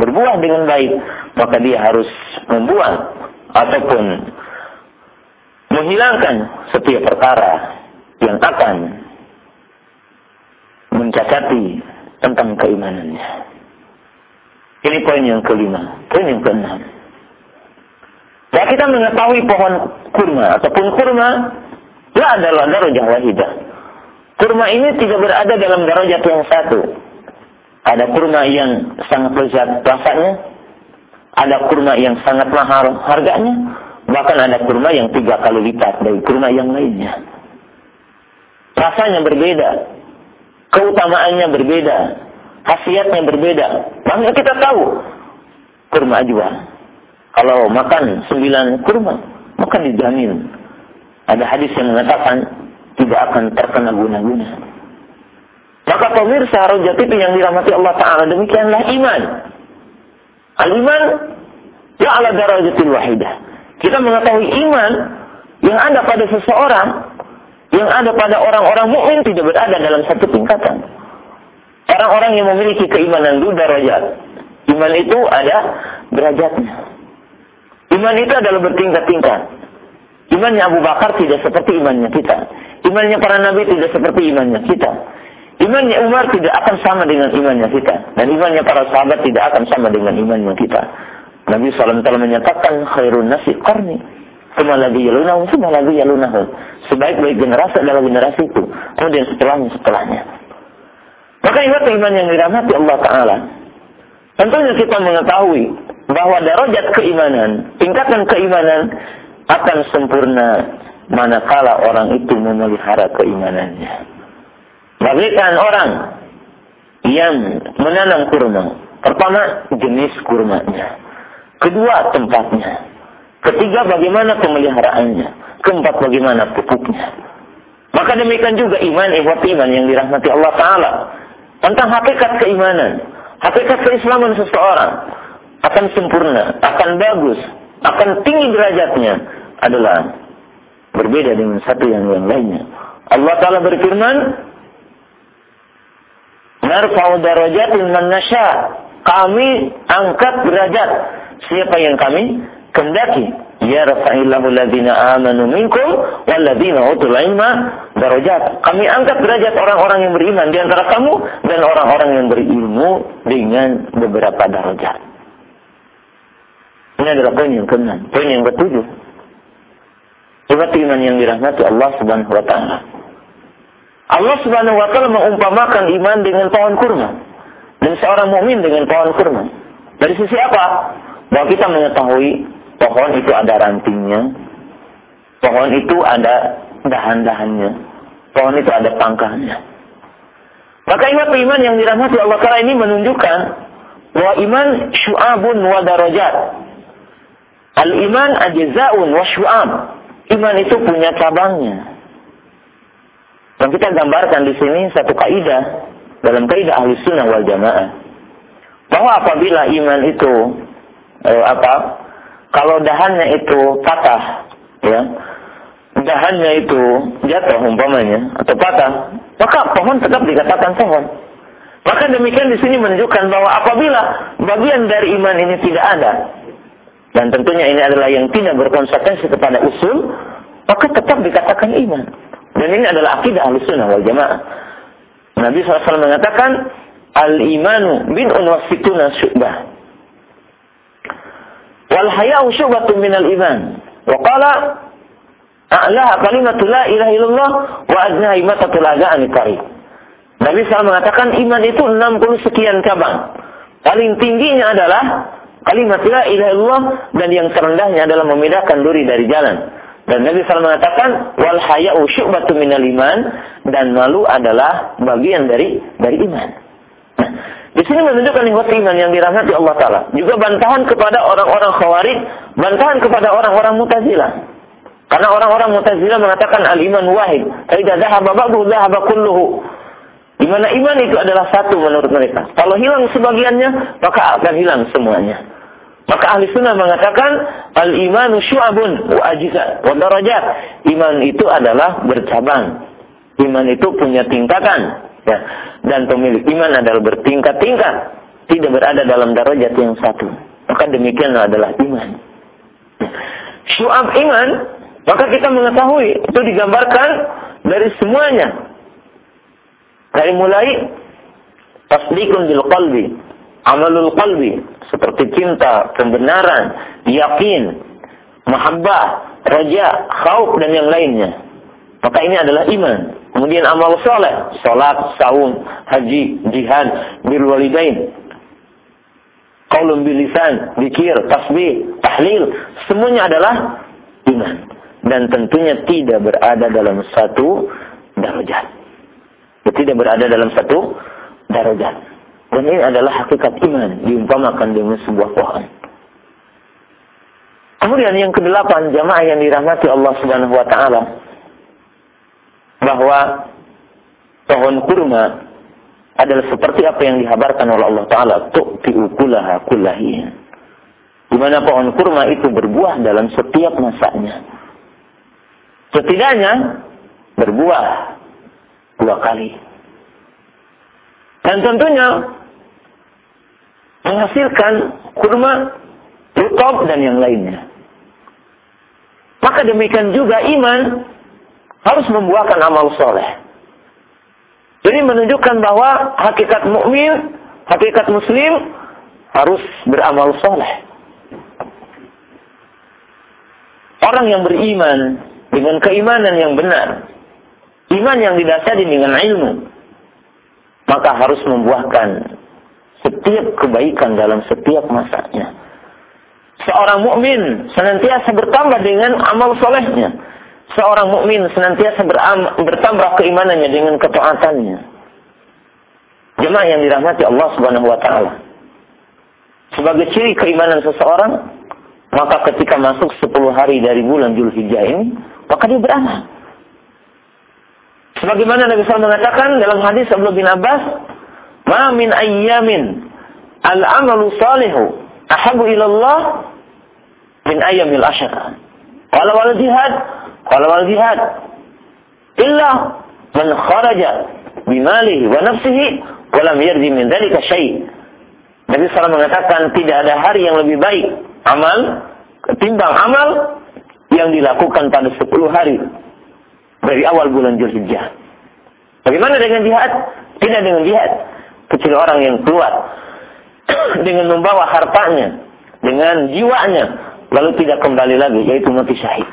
berbuah dengan baik maka dia harus membuang ataupun menghilangkan setiap perkara yang akan mencacati tentang keimanannya. Ini poin yang kelima. Poin yang keenam. Ya kita mengetahui pohon kurma ataupun kurma La adalah darajah wahidah. Kurma ini tidak berada dalam darajat yang satu. Ada kurma yang sangat lezat rasanya, ada kurma yang sangat mahal harganya, bahkan ada kurma yang tiga kali lipat dari kurma yang lainnya. Rasanya berbeda, keutamaannya berbeda, khasiatnya berbeda. Makanya kita tahu kurma ajwa. Kalau makan sembilan kurma, maka dijamin ada hadis yang mengatakan tidak akan terkena guna-guna. Maka pemirsa Roja TV yang dirahmati Allah Ta'ala demikianlah iman. Al-iman ya ala darajatil wahidah. Kita mengetahui iman yang ada pada seseorang, yang ada pada orang-orang mukmin tidak berada dalam satu tingkatan. Orang-orang yang memiliki keimanan dua derajat. Iman itu ada derajatnya. Iman itu adalah bertingkat-tingkat. Imannya Abu Bakar tidak seperti imannya kita. Imannya para nabi tidak seperti imannya kita. Imannya Umar tidak akan sama dengan imannya kita. Dan imannya para sahabat tidak akan sama dengan imannya kita. Nabi SAW menyatakan khairun nasi lagi yalunahum, semua lagi yalunahum. Sebaik-baik generasi adalah generasi itu. Kemudian setelahnya, setelahnya. Maka ingat iman yang dirahmati Allah Ta'ala. Tentunya kita mengetahui bahwa darajat keimanan, tingkatan keimanan akan sempurna manakala orang itu memelihara keimanannya. Bagaikan orang yang menanam kurma. Pertama, jenis kurmanya. Kedua, tempatnya. Ketiga, bagaimana pemeliharaannya. Keempat, bagaimana pupuknya. Maka demikian juga iman, ihwat iman yang dirahmati Allah Ta'ala. Tentang hakikat keimanan. Hakikat keislaman seseorang. Akan sempurna, akan bagus, akan tinggi derajatnya adalah berbeda dengan satu yang yang lainnya. Allah Ta'ala berfirman, Narfa'u darajatin man nasya. Kami angkat derajat siapa yang kami kendaki. Ya rafa'illahu ladina amanu minkum walladina utul ilma darajat. Kami angkat derajat orang-orang yang beriman di antara kamu dan orang-orang yang berilmu dengan beberapa derajat. Ini adalah poin yang keenam. Poin yang ketujuh. Hebat iman yang dirahmati Allah Subhanahu wa taala. Allah Subhanahu wa taala mengumpamakan iman dengan pohon kurma dan seorang mukmin dengan pohon kurma. Dari sisi apa? Bahwa kita mengetahui pohon itu ada rantingnya, pohon itu ada dahan-dahannya, pohon itu ada pangkahnya. Maka ingat iman yang dirahmati Allah Taala ini menunjukkan bahwa iman syu'abun wa darajat. Al-iman ajza'un wa syu'ab. Iman itu punya cabangnya. Yang kita gambarkan di sini satu kaidah dalam kaidah ahli sunnah wal jamaah bahwa apabila iman itu eh, apa kalau dahannya itu patah, ya, dahannya itu jatuh umpamanya atau patah, maka pohon tetap dikatakan pohon. Maka demikian di sini menunjukkan bahwa apabila bagian dari iman ini tidak ada, dan tentunya ini adalah yang tidak berkonsekuensi kepada usul, maka tetap dikatakan iman. Dan ini adalah akidah al-sunnah wal jamaah. Nabi SAW mengatakan, Al-imanu bin unwasituna syubah. Wal haya'u syubatun minal iman. Wa qala a'laha kalimatu la ilaha illallah wa adnaha imatatul aga'ani karib. Nabi SAW mengatakan iman itu 60 sekian cabang. Paling tingginya adalah kalimat la ilaha illallah dan yang terendahnya adalah memindahkan duri dari jalan. Dan Nabi SAW mengatakan wal haya'u syu'batu minal iman dan malu adalah bagian dari dari iman. Nah, di sini menunjukkan nikmat iman yang dirahmati Allah Taala. Juga bantahan kepada orang-orang khawarij, bantahan kepada orang-orang mutazilah. Karena orang-orang mutazilah mengatakan al-iman wahid. Tidak dhahaba ba'du dhahaba kulluhu. Di mana iman itu adalah satu menurut mereka. Kalau hilang sebagiannya, maka akan hilang semuanya. Maka ahli sunnah mengatakan al-imanu syu'abun wa ajizat wa darajat. Iman itu adalah bercabang. Iman itu punya tingkatan. Ya. Dan pemilik iman adalah bertingkat-tingkat. Tidak berada dalam darajat yang satu. Maka demikian adalah iman. Syu'ab iman, maka kita mengetahui itu digambarkan dari semuanya dari mulai tasdikun bil qalbi, amalul qalbi, seperti cinta, pembenaran, yakin, mahabbah, raja, khauf dan yang lainnya. Maka ini adalah iman. Kemudian amal soleh, salat, saum, haji, jihad, bil walidain, qaulun bil lisan, zikir, tasbih, tahlil, semuanya adalah iman. Dan tentunya tidak berada dalam satu darajat tidak berada dalam satu darajat. Dan ini adalah hakikat iman diumpamakan dengan sebuah pohon. Kemudian yang kedelapan jamaah yang dirahmati Allah Subhanahu wa taala bahwa pohon kurma adalah seperti apa yang dihabarkan oleh Allah taala tu'ti ukulaha kullahi. Di mana pohon kurma itu berbuah dalam setiap masanya. Setidaknya berbuah dua kali. Dan tentunya menghasilkan kurma, rutab dan yang lainnya. Maka demikian juga iman harus membuahkan amal soleh. Jadi menunjukkan bahwa hakikat mukmin, hakikat muslim harus beramal soleh. Orang yang beriman dengan keimanan yang benar, iman yang didasari dengan ilmu, maka harus membuahkan setiap kebaikan dalam setiap masanya. Seorang mukmin senantiasa bertambah dengan amal solehnya. Seorang mukmin senantiasa bertambah keimanannya dengan ketaatannya. Jemaah yang dirahmati Allah Subhanahu wa taala. Sebagai ciri keimanan seseorang, maka ketika masuk 10 hari dari bulan Zulhijjah ini, maka dia beramal. Sebagaimana Nabi SAW mengatakan dalam hadis Abdullah bin Abbas, "Ma min ayyamin al-amalu salihu ahabu ilallah min ayyamil asyara." Qala wal qala wal jihad. Illa man kharaja bimalihi wa nafsihi wa lam yarji min dhalika syai'. Nabi SAW mengatakan tidak ada hari yang lebih baik amal ketimbang amal yang dilakukan pada 10 hari dari awal bulan Zulhijjah. Bagaimana dengan jihad? Tidak dengan jihad. Kecuali orang yang keluar dengan membawa hartanya, dengan jiwanya, lalu tidak kembali lagi, yaitu mati syahid.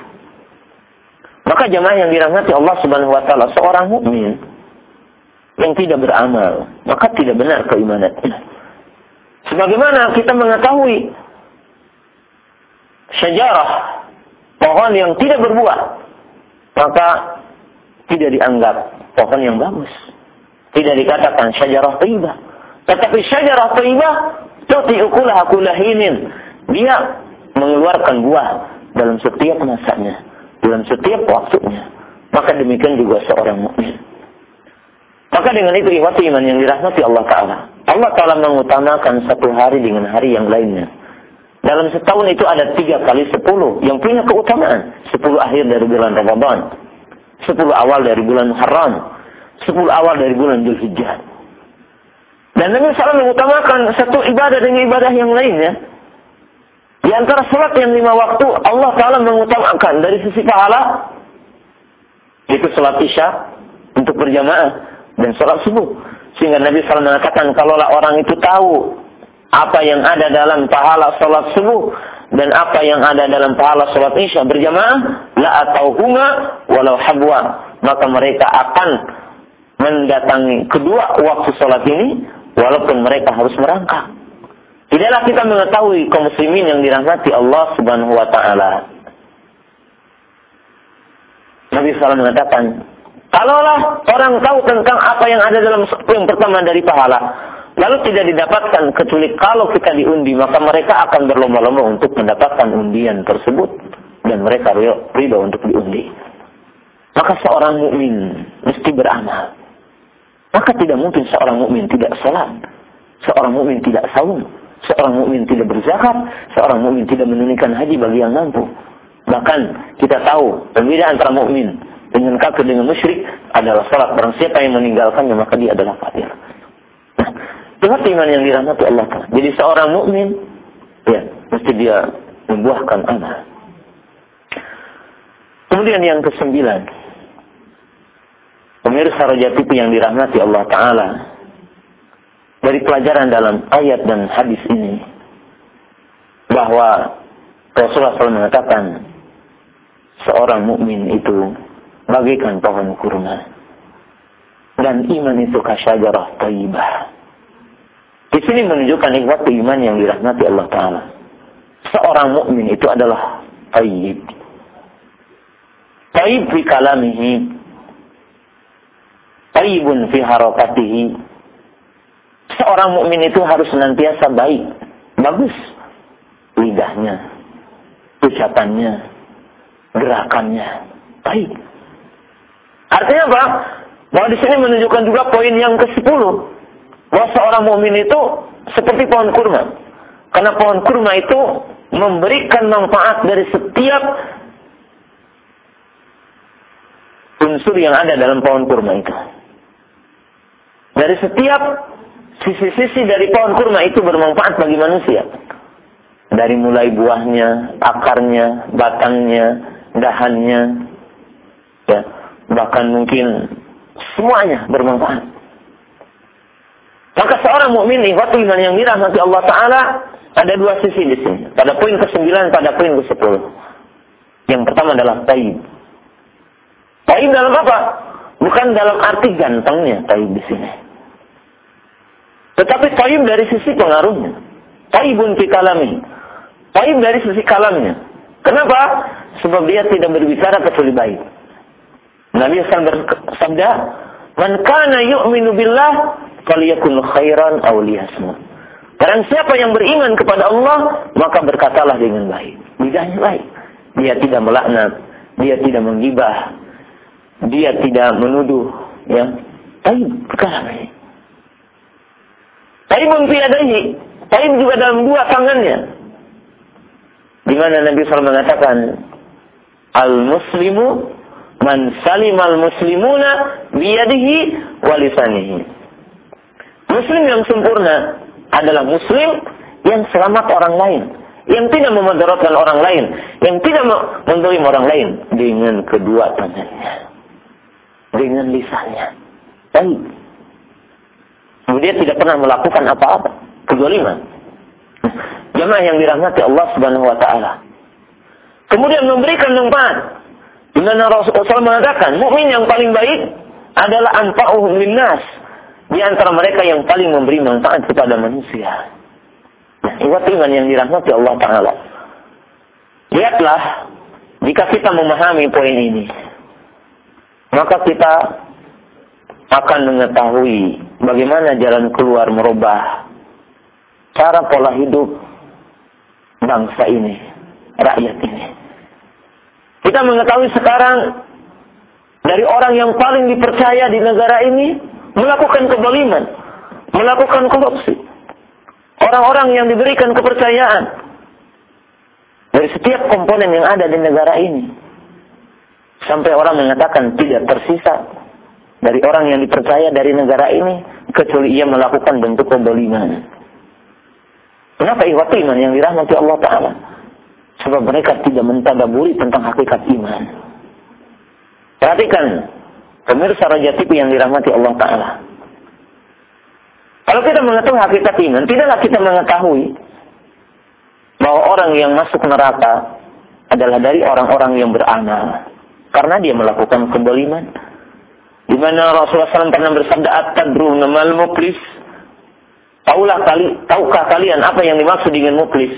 Maka jemaah yang dirahmati Allah Subhanahu wa taala, seorang mukmin yang tidak beramal, maka tidak benar keimanannya. Sebagaimana kita mengetahui sejarah pohon yang tidak berbuah, maka tidak dianggap pohon yang bagus. Tidak dikatakan syajarah taibah. Tetapi syajarah taibah tuti ukulah kulahinin. Dia mengeluarkan buah dalam setiap masanya, dalam setiap waktunya. Maka demikian juga seorang mukmin. Maka dengan itu ikhwati iman yang dirahmati Allah Ta'ala. Allah Ta'ala mengutamakan satu hari dengan hari yang lainnya. dalam setahun itu ada tiga kali sepuluh yang punya keutamaan. Sepuluh akhir dari bulan Ramadan. Sepuluh awal dari bulan Haram. Sepuluh awal dari bulan Zulhijjah. Dan Nabi SAW mengutamakan satu ibadah dengan ibadah yang lainnya. Di antara sholat yang lima waktu, Allah Ta'ala mengutamakan dari sisi pahala, itu sholat isya untuk berjamaah dan sholat subuh. Sehingga Nabi SAW mengatakan, kalaulah orang itu tahu apa yang ada dalam pahala sholat subuh dan apa yang ada dalam pahala sholat isya berjamaah, la atau huma walau habwa. Maka mereka akan mendatangi kedua waktu sholat ini walaupun mereka harus merangkak. Tidaklah kita mengetahui kaum muslimin yang dirahmati Allah Subhanahu wa taala. Nabi SAW mengatakan, kalaulah orang tahu tentang apa yang ada dalam yang pertama dari pahala, lalu tidak didapatkan kecuali kalau kita diundi, maka mereka akan berlomba-lomba untuk mendapatkan undian tersebut dan mereka ridho untuk diundi. Maka seorang mukmin mesti beramal. Maka tidak mungkin seorang mukmin tidak sholat, seorang mukmin tidak saum, seorang mukmin tidak berzakat, seorang mukmin tidak menunaikan haji bagi yang mampu. Bahkan kita tahu perbedaan antara mukmin dengan kafir dengan musyrik adalah salat. Barang siapa yang meninggalkannya maka dia adalah kafir. Nah, lihat iman yang dirahmati Allah Jadi seorang mukmin ya mesti dia membuahkan amal. Kemudian yang kesembilan, Pemirsa Raja TV yang dirahmati Allah Ta'ala. Dari pelajaran dalam ayat dan hadis ini. Bahwa Rasulullah SAW mengatakan. Seorang mukmin itu bagaikan pohon kurma. Dan iman itu kasyajarah taibah. Di sini menunjukkan ikhwat iman yang dirahmati Allah Ta'ala. Seorang mukmin itu adalah taib. Taib fi kalamihi taibun fi harakatihi. Seorang mukmin itu harus senantiasa baik, bagus lidahnya, ucapannya, gerakannya, baik. Artinya apa? Bahwa di sini menunjukkan juga poin yang ke-10 bahwa seorang mukmin itu seperti pohon kurma. Karena pohon kurma itu memberikan manfaat dari setiap unsur yang ada dalam pohon kurma itu. Dari setiap sisi-sisi dari pohon kurma itu bermanfaat bagi manusia. Dari mulai buahnya, akarnya, batangnya, dahannya, ya, bahkan mungkin semuanya bermanfaat. Maka seorang mukmin waktu iman yang dirahmati Allah Taala ada dua sisi di sini. Pada poin ke-9, pada poin ke-10. Yang pertama adalah taib. Taib dalam apa? Bukan dalam arti gantengnya taib di sini. Tetapi taib dari sisi pengaruhnya. Taibun fi kalami. Taib dari sisi kalamnya. Kenapa? Sebab dia tidak berbicara kecuali baik. Nabi SAW bersabda, Man kana yu'minu billah, faliyakun khairan aw liyasmut. Barang siapa yang beriman kepada Allah, maka berkatalah dengan baik. Lidahnya baik. Dia tidak melaknat, dia tidak menggibah, dia tidak menuduh, ya. Tapi perkara baik. Fi adaihi. Taib juga dalam dua tangannya. Di mana Nabi SAW mengatakan, Al-Muslimu man salim al-muslimuna biyadihi walisanihi. Muslim yang sempurna adalah muslim yang selamat orang lain. Yang tidak memudaratkan orang lain. Yang tidak mendolim orang lain. Dengan kedua tangannya. Dengan lisannya. Baik. Dia tidak pernah melakukan apa-apa. Kezaliman. Jamaah yang dirahmati Allah Subhanahu wa taala. Kemudian memberikan. Di mana Rasulullah mengatakan, mukmin yang paling baik adalah anfa'uhum linnas. Di antara mereka yang paling memberi manfaat kepada manusia. Nah, iman yang dirahmati Allah Ta'ala. Lihatlah, jika kita memahami poin ini, maka kita akan mengetahui bagaimana jalan keluar merubah cara pola hidup bangsa ini, rakyat ini. Kita mengetahui sekarang dari orang yang paling dipercaya di negara ini melakukan kebaliman, melakukan korupsi. Orang-orang yang diberikan kepercayaan Dari setiap komponen yang ada di negara ini. Sampai orang mengatakan tidak tersisa dari orang yang dipercaya dari negara ini kecuali ia melakukan bentuk keboliman. Kenapa ihwat iman yang dirahmati Allah Ta'ala? Sebab mereka tidak mentadaburi tentang hakikat iman. Perhatikan pemirsa Raja TV yang dirahmati Allah Ta'ala. Kalau kita mengetahui hakikat iman, tidaklah kita mengetahui bahwa orang yang masuk neraka adalah dari orang-orang yang beramal. Karena dia melakukan keboliman. Di mana Rasulullah SAW pernah bersabda, At-tadru namal muklis. Taulah kali, tahukah kalian apa yang dimaksud dengan muklis?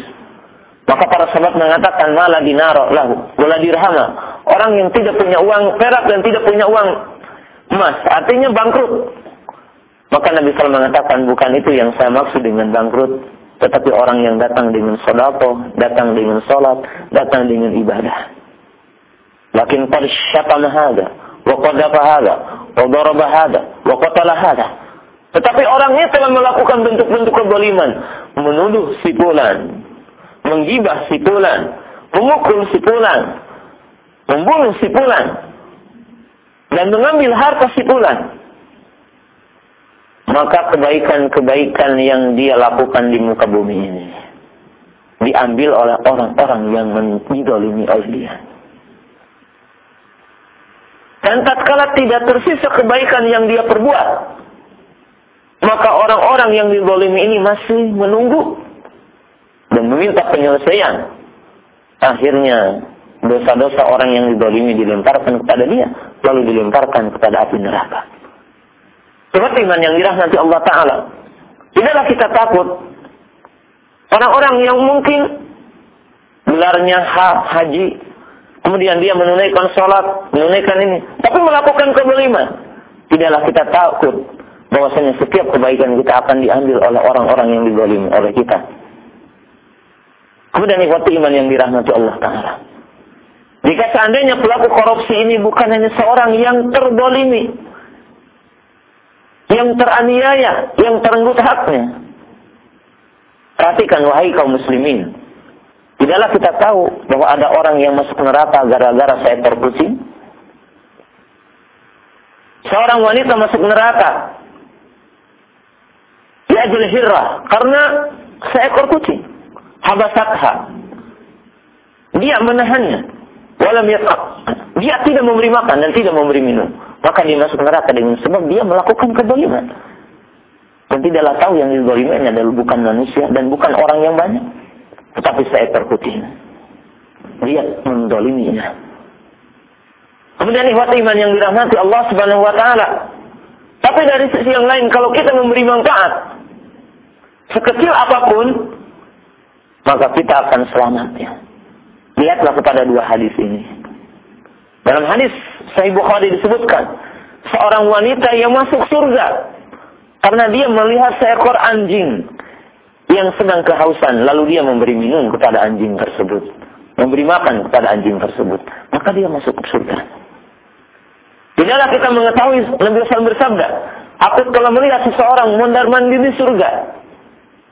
Maka para sahabat mengatakan, malah dinaro lahu, wala dirhama. Orang yang tidak punya uang perak dan tidak punya uang emas. Artinya bangkrut. Maka Nabi SAW mengatakan, bukan itu yang saya maksud dengan bangkrut. Tetapi orang yang datang dengan sodako, datang dengan sholat, datang dengan ibadah. Lakin qad syatama hada, wa wa daraba hada, hada. Tetapi orangnya telah melakukan bentuk-bentuk kezaliman, menuduh si fulan, menggibah si fulan, memukul si fulan, membunuh si fulan, dan mengambil harta si fulan. Maka kebaikan-kebaikan yang dia lakukan di muka bumi ini diambil oleh orang-orang yang mendolimi oleh dia. Dan tatkala tidak tersisa kebaikan yang dia perbuat, maka orang-orang yang dizolimi ini masih menunggu dan meminta penyelesaian. Akhirnya dosa-dosa orang yang dizolimi dilemparkan kepada dia, lalu dilemparkan kepada api neraka. Seperti iman yang dirahmati Allah Ta'ala. Tidaklah kita takut. Orang-orang yang mungkin gelarnya ha, haji, Kemudian dia menunaikan sholat, menunaikan ini. Tapi melakukan kezaliman. Tidaklah kita takut bahwasanya setiap kebaikan kita akan diambil oleh orang-orang yang dizalimi oleh kita. Kemudian ikhwati iman yang dirahmati Allah Ta'ala. Jika seandainya pelaku korupsi ini bukan hanya seorang yang terdolimi, yang teraniaya, yang terenggut haknya. Perhatikan wahai kaum muslimin, Tidaklah kita tahu bahwa ada orang yang masuk neraka gara-gara seekor kucing? Seorang wanita masuk neraka. Dia hirra. Karena seekor kucing. Habasatha. Dia menahannya. Walam Dia tidak memberi makan dan tidak memberi minum. Maka dia masuk neraka dengan sebab dia melakukan kedoliman. Dan tidaklah tahu yang didolimannya adalah bukan manusia dan bukan orang yang banyak. Tetapi seekor kucing. Dia mendoliminya. Kemudian ikhwat iman yang dirahmati Allah subhanahu wa ta'ala. Tapi dari sisi yang lain, kalau kita memberi manfaat, sekecil apa pun, maka kita akan selamat ya. Lihatlah kepada dua hadis ini. Dalam hadis Sahih Bukhari disebutkan, seorang wanita yang masuk surga karena dia melihat seekor anjing yang sedang kehausan, lalu dia memberi minum kepada anjing tersebut, memberi makan kepada anjing tersebut, maka dia masuk ke surga. Tidaklah kita mengetahui Nabi SAW bersabda, aku telah melihat seseorang mondar mandir di surga.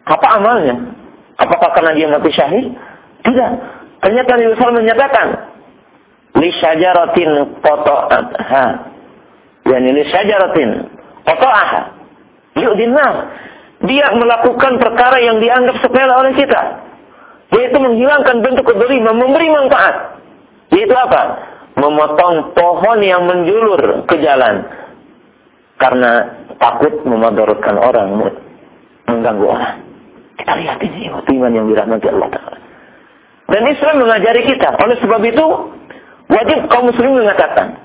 Apa amalnya? Apakah karena dia mati syahid? Tidak. Ternyata Nabi SAW menyatakan, li syajaratin qata'atha. Yani li syajaratin qata'aha. Yu'din dia melakukan perkara yang dianggap sepele oleh kita. Yaitu menghilangkan bentuk kedoliman, memberi manfaat. Yaitu apa? Memotong pohon yang menjulur ke jalan. Karena takut memadorotkan orang, mengganggu orang. Kita lihat ini iman yang dirahmati Allah Ta'ala. Dan Islam mengajari kita. Oleh sebab itu, wajib kaum muslim mengatakan,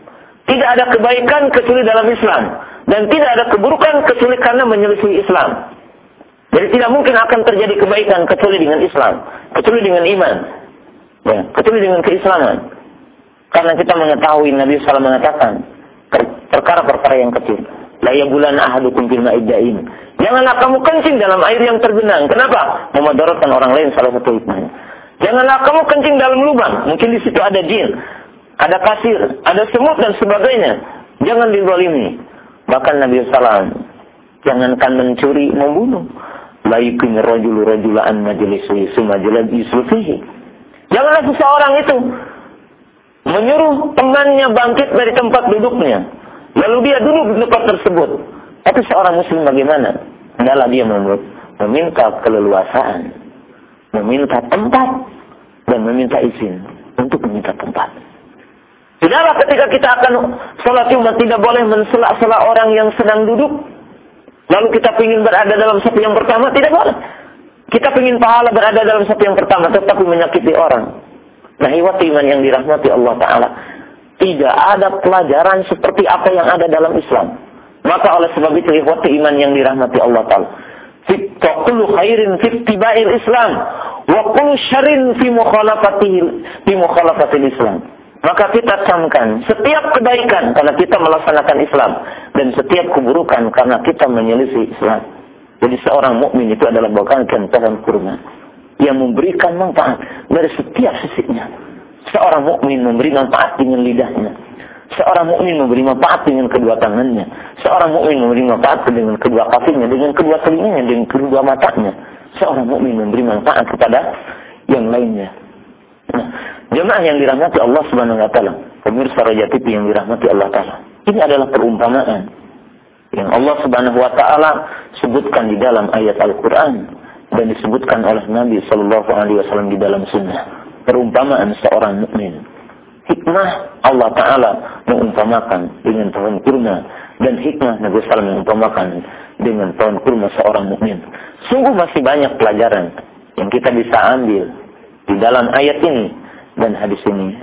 tidak ada kebaikan kecuali dalam Islam. Dan tidak ada keburukan kecuali karena menyelisih Islam. Jadi tidak mungkin akan terjadi kebaikan kecuali dengan Islam, kecuali dengan iman, ya, kecuali dengan keislaman. Karena kita mengetahui Nabi SAW mengatakan perkara-perkara yang kecil. La ya bulan ahadukum fil ma'iddain. Janganlah kamu kencing dalam air yang tergenang. Kenapa? Memadaratkan orang lain salah satu hikmahnya. Janganlah kamu kencing dalam lubang. Mungkin di situ ada jin, ada kasir, ada semut dan sebagainya. Jangan dizalimi. Bahkan Nabi SAW jangankan mencuri, membunuh yukin rajulu rajula an majlisi summa jalad fihi. Janganlah seseorang itu menyuruh temannya bangkit dari tempat duduknya. Lalu dia duduk di tempat tersebut. Tapi seorang muslim bagaimana? Adalah dia meminta keleluasaan, meminta tempat, dan meminta izin untuk meminta tempat. Tidaklah ketika kita akan sholat Jumat tidak boleh mensela-sela orang yang sedang duduk. Lalu kita ingin berada dalam satu yang pertama, tidak boleh. Kita ingin pahala berada dalam satu yang pertama, tetapi menyakiti orang. Nah, iwati iman yang dirahmati Allah Ta'ala. Tidak ada pelajaran seperti apa yang ada dalam Islam. Maka oleh sebab itu, iwati iman yang dirahmati Allah Ta'ala. Fakulu khairin fi tibail Islam. Wa kullu syarin mukhalafatih fi mukhalafatil Islam. Maka kita camkan setiap kebaikan karena kita melaksanakan Islam dan setiap keburukan karena kita menyelisih Islam. Jadi seorang mukmin itu adalah bagaikan pohon kurma yang memberikan manfaat dari setiap sisinya. Seorang mukmin memberi manfaat dengan lidahnya. Seorang mukmin memberi manfaat dengan kedua tangannya. Seorang mukmin memberi manfaat dengan kedua kakinya, dengan kedua telinganya, dengan kedua matanya. Seorang mukmin memberi manfaat kepada yang lainnya. Nah, jemaah yang dirahmati Allah Subhanahu wa taala, pemirsa Raja TV yang dirahmati Allah taala. Ini adalah perumpamaan yang Allah Subhanahu wa taala sebutkan di dalam ayat Al-Qur'an dan disebutkan oleh Nabi Shallallahu alaihi wasallam di dalam sunnah. Perumpamaan seorang mukmin. Hikmah Allah taala mengumpamakan dengan pohon kurma dan hikmah Nabi SAW mengumpamakan dengan pohon kurma seorang mukmin. Sungguh masih banyak pelajaran yang kita bisa ambil di dalam ayat ini dan hadis ini.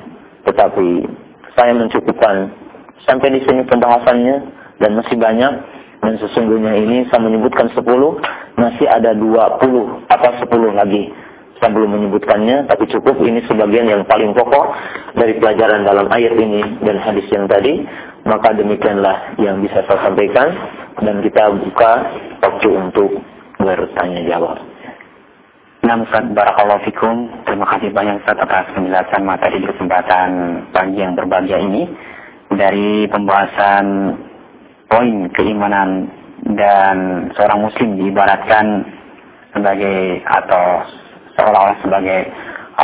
Tetapi saya mencukupkan sampai di sini pembahasannya dan masih banyak. Dan sesungguhnya ini saya menyebutkan 10 masih ada 20 atau 10 lagi. Saya belum menyebutkannya tapi cukup. Ini sebagian yang paling pokok dari pelajaran dalam ayat ini dan hadis yang tadi. Maka demikianlah yang bisa saya sampaikan. Dan kita buka waktu untuk bertanya jawab. Nah, Ustaz Barakallahu Fikum. Terima kasih banyak Ustaz atas penjelasan materi di kesempatan pagi yang berbahagia ini. Dari pembahasan poin keimanan dan seorang muslim diibaratkan sebagai atau seolah-olah sebagai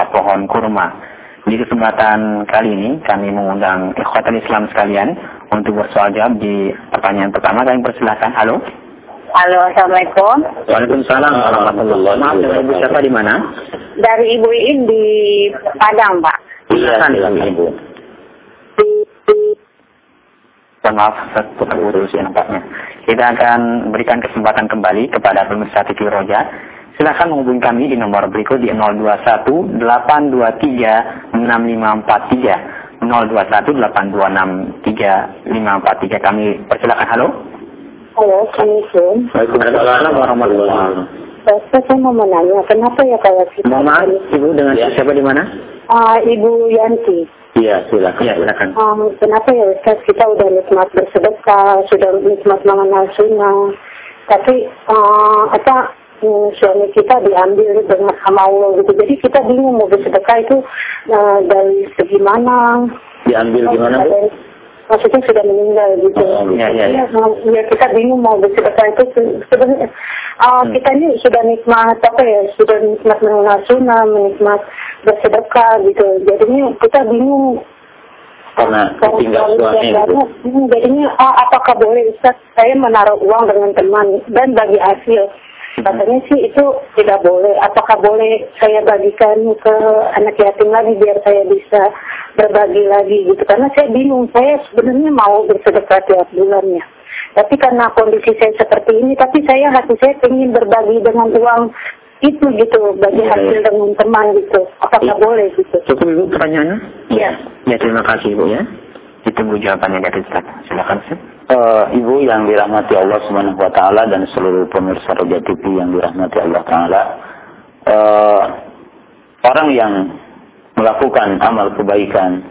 pohon kurma. Di kesempatan kali ini kami mengundang ikhwatul Islam sekalian untuk bersoal jawab di pertanyaan pertama. Kami persilahkan. Halo. Halo, Assalamualaikum. Waalaikumsalam warahmatullahi Maaf, dengan Ibu siapa di mana? Dari Ibu Iin di Padang, Pak. Silakan, Ibu. Mohon maaf, urus ya nampaknya. Kita akan berikan kesempatan kembali kepada pemirsa TV Roja. Silakan menghubungi kami di nomor berikut di 021 823 6543. 021 826 3543. Kami persilakan. Halo. Halo, Assalamualaikum. Waalaikumsalam warahmatullahi wabarakatuh. Ustaz, saya mau menanya, kenapa ya kalau kita... Mohon maaf, Ibu dengan siapa di mana? Ah, Ibu Yanti. Iya, silakan. Iya, silakan. Um, kenapa ya Ustaz, kita udah nikmat bersedekah, sudah nikmat mengenal sunnah, tapi uh, apa hmm, suami kita diambil dengan sama Allah gitu. Jadi kita bingung mau bersedekah itu uh, dari segi mana. Diambil gimana, Bu? Maksudnya sudah meninggal gitu. Oh, iya, iya, iya. Ya, kita bingung mau bersedekah itu se- sebenarnya uh, Hmm. kita ini sudah nikmat apa ya sudah nikmat mengenal sunnah, menikmat bersedekah gitu. Jadinya kita bingung Karena kalau ditinggal suami baru, hmm, jadinya ah, apakah boleh Ustaz saya menaruh uang dengan teman dan bagi hasil katanya sih itu tidak boleh apakah boleh saya bagikan ke anak yatim lagi biar saya bisa berbagi lagi gitu karena saya bingung saya sebenarnya mau bersedekah tiap bulannya tapi karena kondisi saya seperti ini tapi saya hati saya ingin berbagi dengan uang itu gitu bagi Iya, hasil iya. dengan teman gitu apakah Iya. boleh gitu Cukup Ibu pertanyaannya? Iya. Ya, terima kasih Ibu ya. Ditunggu jawabannya dari Ustaz. Silakan Ustaz. Eh, Ibu yang dirahmati Allah Subhanahu wa taala dan seluruh pemirsa Roja TV yang dirahmati Allah taala. eh, orang yang melakukan amal kebaikan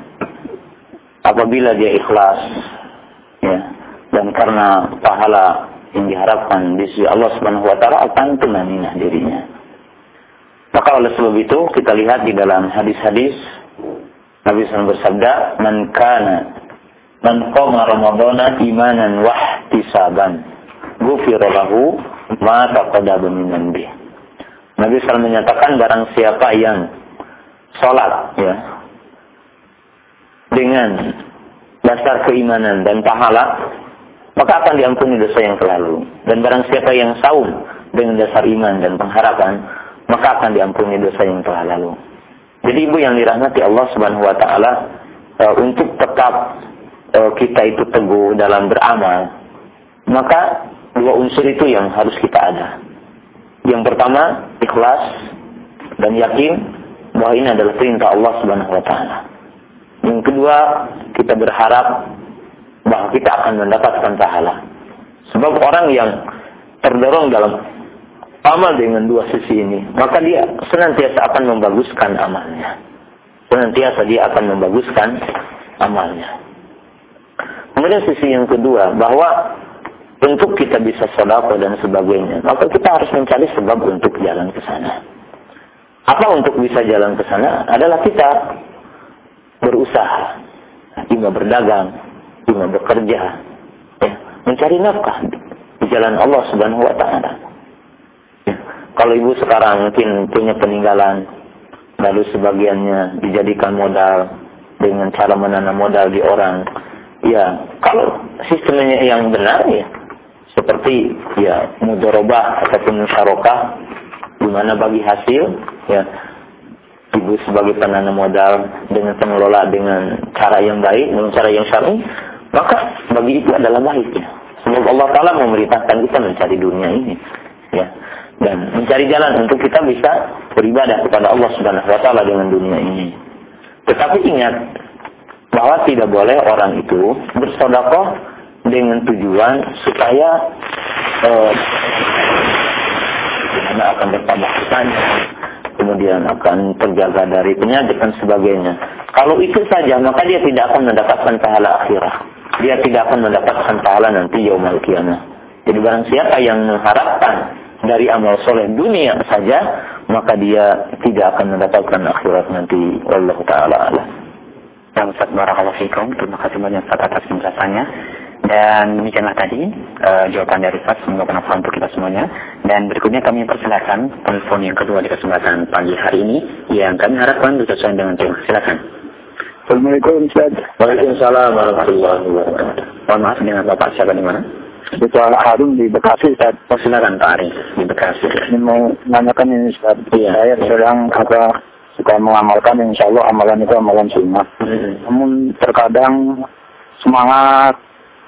apabila dia ikhlas ya dan karena pahala yang diharapkan di sisi Allah Subhanahu wa taala akan tumaninah dirinya. Maka oleh sebab itu kita lihat di dalam hadis-hadis Nabi SAW bersabda, "Man kana man qama ramadhana imanan wa ihtisaban, ghufira lahu ma taqaddama min dhanbi." Nabi SAW menyatakan barang siapa yang sholat ya dengan dasar keimanan dan pahala maka akan diampuni dosa yang terlalu. Dan barang siapa yang saum dengan dasar iman dan pengharapan maka akan diampuni dosa yang telah lalu. Jadi ibu yang dirahmati Allah Subhanahu wa taala e, untuk tetap e, kita itu teguh dalam beramal maka dua unsur itu yang harus kita ada yang pertama ikhlas dan yakin bahwa ini adalah perintah Allah Subhanahu wa taala. Yang kedua, kita berharap bahwa kita akan mendapatkan pahala. Sebab orang yang terdorong dalam amal dengan dua sisi ini, maka dia senantiasa akan membaguskan amalnya. Senantiasa dia akan membaguskan amalnya. Kemudian sisi yang kedua, bahwa untuk kita bisa sodako dan sebagainya, maka kita harus mencari sebab untuk jalan ke sana. Apa untuk bisa jalan ke sana adalah kita berusaha, cuma berdagang, cuma bekerja, ya, mencari nafkah di jalan Allah Subhanahu wa taala. Ya, kalau ibu sekarang mungkin punya peninggalan, lalu sebagiannya dijadikan modal dengan cara menanam modal di orang, ya kalau sistemnya yang benar ya seperti ya mudorobah ataupun musyarakah di mana bagi hasil ya ibu sebagai penanam modal dengan pengelola dengan cara yang baik dengan cara yang syar'i maka bagi itu adalah baik ya semoga Allah Taala memerintahkan kita mencari dunia ini ya dan mencari jalan untuk kita bisa beribadah kepada Allah Subhanahu wa taala dengan dunia ini. Tetapi ingat bahwa tidak boleh orang itu bersodakoh dengan tujuan supaya eh, akan bertambah kesanya, kemudian akan terjaga dari penyakit dan sebagainya. Kalau itu saja, maka dia tidak akan mendapatkan pahala akhirah. Dia tidak akan mendapatkan pahala nanti yaumal kiamah. Jadi barang siapa yang mengharapkan dari amal soleh dunia saja, maka dia tidak akan mendapatkan akhirat nanti. Allah Ta'ala Allah. Yang Ustaz Barakallahu Fikum, terima kasih banyak atas penjelasannya. Dan demikianlah tadi uh, jawaban dari Ustaz, semoga bermanfaat untuk kita semuanya. Dan berikutnya kami persilakan telepon yang kedua di kesempatan pagi hari ini yang kami harapkan sesuai dengan tema. Silakan. Assalamualaikum Ustaz. Waalaikumsalam warahmatullahi wabarakatuh. Mohon maaf dengan Bapak siapa di mana? Itu Harun di Bekasi Ustaz. Oh, silakan Pak Ari di Bekasi. Ini mau menanyakan ini Ustaz. Iya. Saya sedang apa suka mengamalkan insya Allah amalan itu amalan sunnah. Hmm. Namun terkadang semangat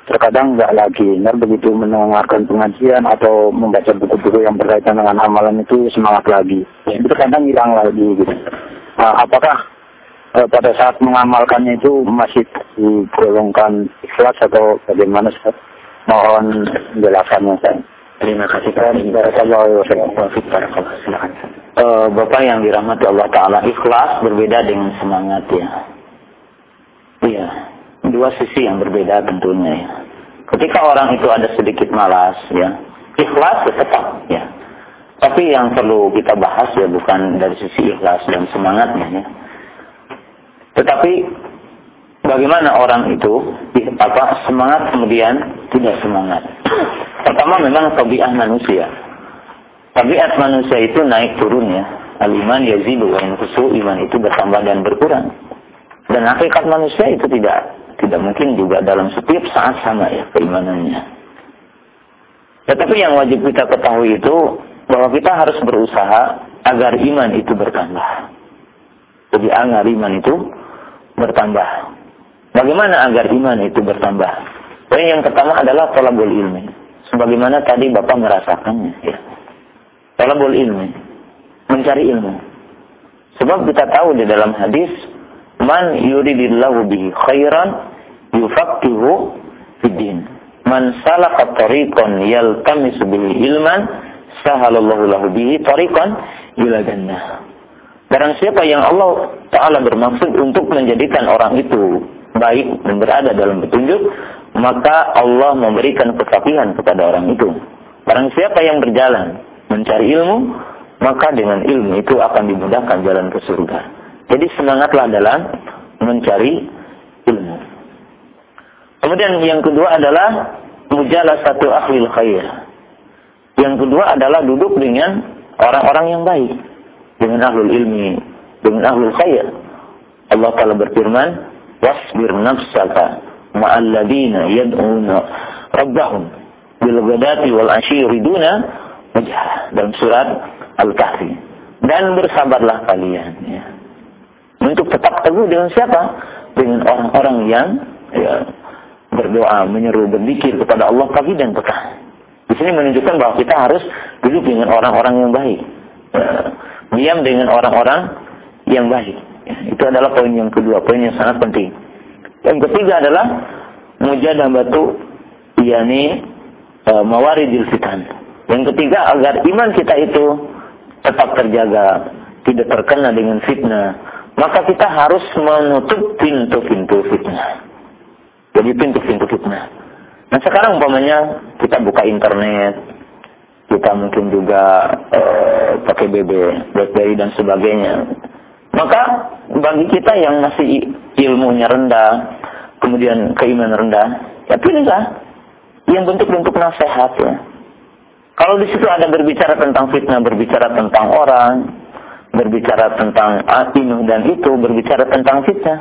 terkadang nggak lagi. Nah, begitu mendengarkan pengajian atau membaca buku-buku yang berkaitan dengan amalan itu semangat lagi. Itu terkadang hilang lagi gitu. Nah, apakah eh, pada saat mengamalkannya itu masih digolongkan ikhlas atau bagaimana Ustaz? Mohon penjelasannya saya. Terima kasih Pak Ari. Barakallahu wabarakatuh. Wafik Barakallah. Silakan. Eh, Bapak yang dirahmati Allah Ta'ala, ikhlas berbeda dengan semangat ya. Iya, dua sisi yang berbeda tentunya ya. Ketika orang itu ada sedikit malas ya, ikhlas ya tetap ya. Tapi yang perlu kita bahas ya bukan dari sisi ikhlas dan semangatnya ya. Tetapi bagaimana orang itu apa semangat kemudian tidak semangat. Pertama memang tabiat manusia. Tabiat manusia itu naik turun ya. Al-iman yazidu wa yanqusu iman itu bertambah dan berkurang. Dan hakikat manusia itu tidak tidak mungkin juga dalam setiap saat sama ya keimanannya. Tetapi yang wajib kita ketahui itu bahwa kita harus berusaha agar iman itu bertambah. Jadi agar iman itu bertambah. Bagaimana agar iman itu bertambah? Poin yang pertama adalah tolabul ilmi. Sebagaimana tadi Bapak merasakannya. Ya. Tolabul ilmi. Mencari ilmu. Sebab kita tahu di dalam hadis Man yuridillahu bihi khairan yufaqihu fiddin. Man salaka tariqan yaltamisu bihi ilman sahalallahu lahu bihi tariqan ila jannah. Barang siapa yang Allah Ta'ala bermaksud untuk menjadikan orang itu baik dan berada dalam petunjuk, maka Allah memberikan kefakihan kepada orang itu. Barang siapa yang berjalan mencari ilmu, maka dengan ilmu itu akan dimudahkan jalan ke surga. Jadi semangatlah dalam mencari ilmu. Kemudian yang kedua adalah mujalah satu ahlil khair. Yang kedua adalah duduk dengan orang-orang yang baik. Dengan ahlul ilmi, dengan ahlul khair. Allah Ta'ala berfirman, "Wasbir nafsaka ma'al ladina yad'una rabbahum bil ghadati wal ashi wajhah." Dalam surat Al-Kahfi. Dan bersabarlah kalian ya. Untuk tetap teguh dengan siapa? Dengan orang-orang yang ya, berdoa, menyeru, berzikir kepada Allah pagi dan petang. Di sini menunjukkan bahwa kita harus duduk dengan orang-orang yang baik. Ya, diam dengan orang-orang yang baik. Ya, itu adalah poin yang kedua, poin yang sangat penting. Yang ketiga adalah mujadah batu yakni e, mawaridil fitan. Yang ketiga agar iman kita itu tetap terjaga, tidak terkena dengan fitnah, maka kita harus menutup pintu-pintu fitnah. Jadi pintu-pintu fitnah. Nah sekarang umpamanya kita buka internet, kita mungkin juga eh, pakai BB, BlackBerry dan sebagainya. Maka bagi kita yang masih ilmunya rendah, kemudian keimanan rendah, ya pilihlah yang bentuk-bentuk nasihat ya. Kalau di situ ada berbicara tentang fitnah, berbicara tentang orang, berbicara tentang ini dan itu, berbicara tentang fitnah,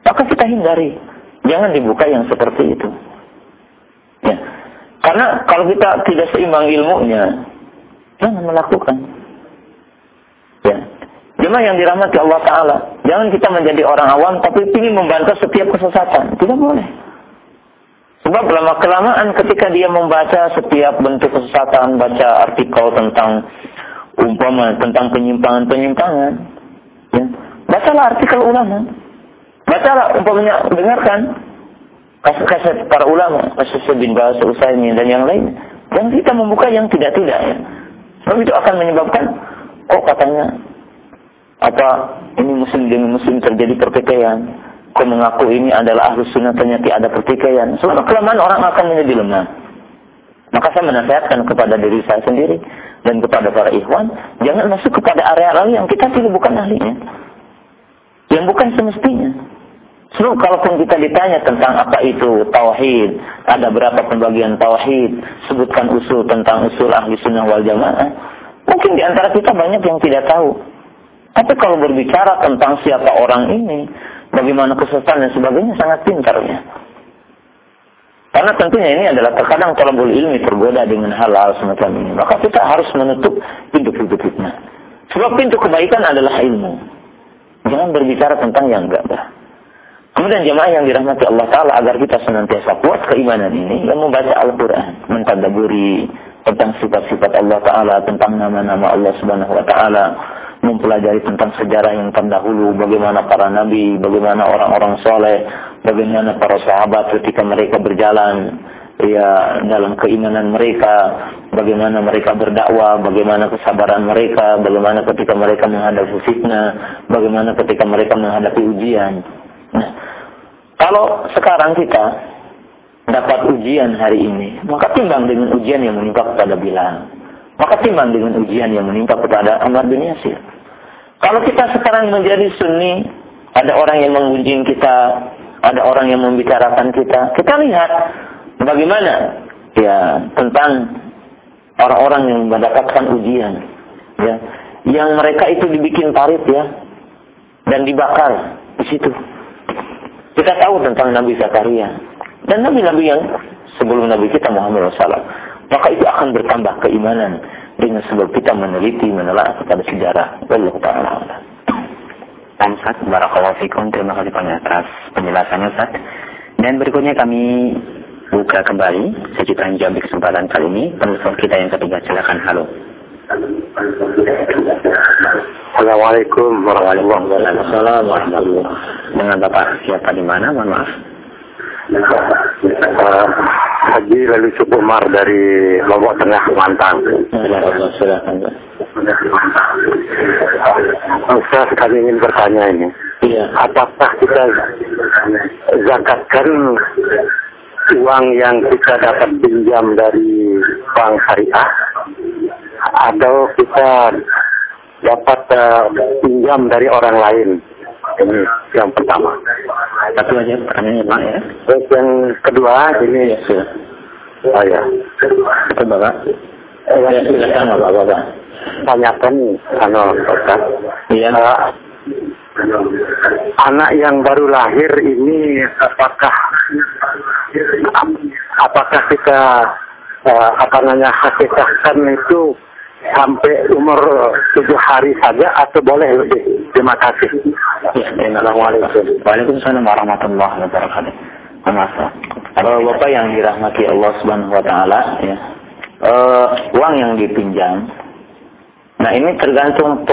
maka kita hindari. Jangan dibuka yang seperti itu. Ya. Karena kalau kita tidak seimbang ilmunya, jangan melakukan. Ya. Jemaah yang dirahmati Allah Ta'ala. Jangan kita menjadi orang awam tapi ingin membantah setiap kesesatan. Tidak boleh. Sebab lama kelamaan ketika dia membaca setiap bentuk kesesatan, baca artikel tentang umpama tentang penyimpangan-penyimpangan, ya, bacalah artikel ulama. Bacalah umpamanya dengarkan kaset-kaset para ulama, kasus bin Bas, Usaimin dan yang lain. Dan kita membuka yang tidak-tidak ya. Sebab itu akan menyebabkan, oh katanya, apa ini muslim dengan muslim terjadi pertikaian. Kau mengaku ini adalah ahlu sunnah ternyata ada pertikaian. Selama kelamaan orang akan menjadi lemah. Maka saya menasihatkan kepada diri saya sendiri dan kepada para ikhwan, jangan masuk kepada area-area yang kita tidak bukan ahlinya. Yang bukan semestinya. Sebab kalaupun kita ditanya tentang apa itu tauhid, ada berapa pembagian tauhid, sebutkan usul tentang usul ahli sunnah wal jamaah, mungkin di antara kita banyak yang tidak tahu. Tapi kalau berbicara tentang siapa orang ini, bagaimana kesesatan dan sebagainya sangat pintar ya. Karena tentunya ini adalah terkadang kalau boleh ilmi tergoda dengan hal-hal semacam ini. Maka kita harus menutup pintu-pintu fitnah. Sebab pintu kebaikan adalah ilmu. Jangan berbicara tentang yang enggak enggak. Kemudian jemaah yang dirahmati Allah Ta'ala agar kita senantiasa kuat keimanan ini dan membaca Al-Quran, mentadaburi tentang sifat-sifat Allah Ta'ala, tentang nama-nama Allah Subhanahu Wa Ta'ala, mempelajari tentang sejarah yang terdahulu, bagaimana para nabi, bagaimana orang-orang soleh, bagaimana para sahabat ketika mereka berjalan ya dalam keimanan mereka, bagaimana mereka berdakwah, bagaimana kesabaran mereka, bagaimana ketika mereka menghadapi fitnah, bagaimana ketika mereka menghadapi ujian. Nah, kalau sekarang kita dapat ujian hari ini, maka timbang dengan ujian yang menimpa kepada Bilal. Maka timbang dengan ujian yang menimpa kepada Ammar bin Yasir. Kalau kita sekarang menjadi sunni, ada orang yang mengunjing kita, ada orang yang membicarakan kita, kita lihat bagaimana ya tentang orang-orang yang mendapatkan ujian ya. Yang mereka itu dibikin parit ya dan dibakar di situ. Kita tahu tentang Nabi Zakaria dan nabi-nabi yang sebelum Nabi kita Muhammad SAW. Maka itu akan bertambah keimanan dengan sebab kita meneliti, menelaah kepada sejarah. Allah Ta'ala. Ustaz, Barakallahu Fikum. Terima kasih banyak atas penjelasannya Ustaz. Dan berikutnya kami buka kembali sejuta jawab kesempatan kali ini. Penelpon kita yang ketiga, silakan halo. Assalamualaikum warahmatullahi wabarakatuh. Dengan Bapak siapa di mana? Mohon maaf. Uh, Haji Lalu Sukumar dari Lombok Tengah, Mantang. Silakan. Ustaz kami ingin bertanya ini. Iya. Apakah kita zakatkan uang yang kita dapat pinjam dari bank syariah atau kita dapat uh, pinjam dari orang lain. Ini yang pertama. Satu aja pertanyaannya Pak ya. Terus yang kedua ini Ya, oh ya. Itu Bapak. Eh, Ya, silakan Bapak, Bapak. tanyakan anu Ustaz. Iya. Uh, anak yang baru lahir ini apakah apakah kita uh, apa namanya hakikatkan itu sampai umur tujuh hari saja atau boleh lebih? Terima kasih. Assalamualaikum. Waalaikumsalam warahmatullahi wabarakatuh. Masa. Kalau Bapak yang dirahmati Allah Subhanahu wa taala ya. Uh, uang yang dipinjam Nah ini tergantung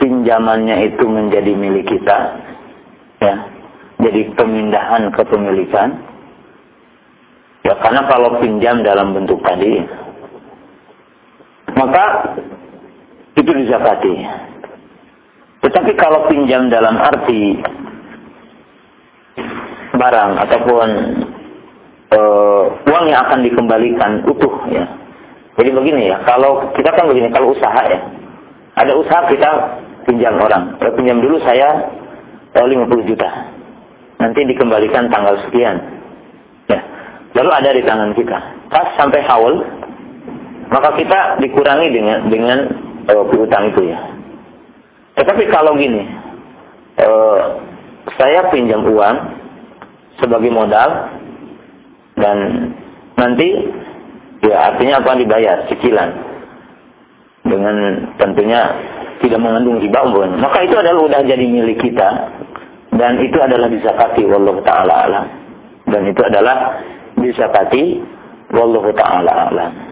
pinjamannya itu menjadi milik kita, ya. Jadi pemindahan kepemilikan. Ya karena kalau pinjam dalam bentuk tadi, maka itu dizakati. Tetapi kalau pinjam dalam arti barang ataupun uh, uang yang akan dikembalikan utuh ya. Jadi begini ya, kalau kita kan begini, kalau usaha ya, ada usaha kita pinjam orang. Ya, pinjam dulu saya 50 juta. Nanti dikembalikan tanggal sekian. Ya. Lalu ada di tangan kita. Pas sampai haul, maka kita dikurangi dengan dengan uh, piutang itu ya. Tetapi kalau gini, uh, saya pinjam uang sebagai modal dan nanti ya artinya apa dibayar cicilan dengan tentunya tidak mengandung riba umpamanya. Maka itu adalah sudah jadi milik kita dan itu adalah disakati wallahu taala alam. Dan itu adalah disakati wallahu taala alam.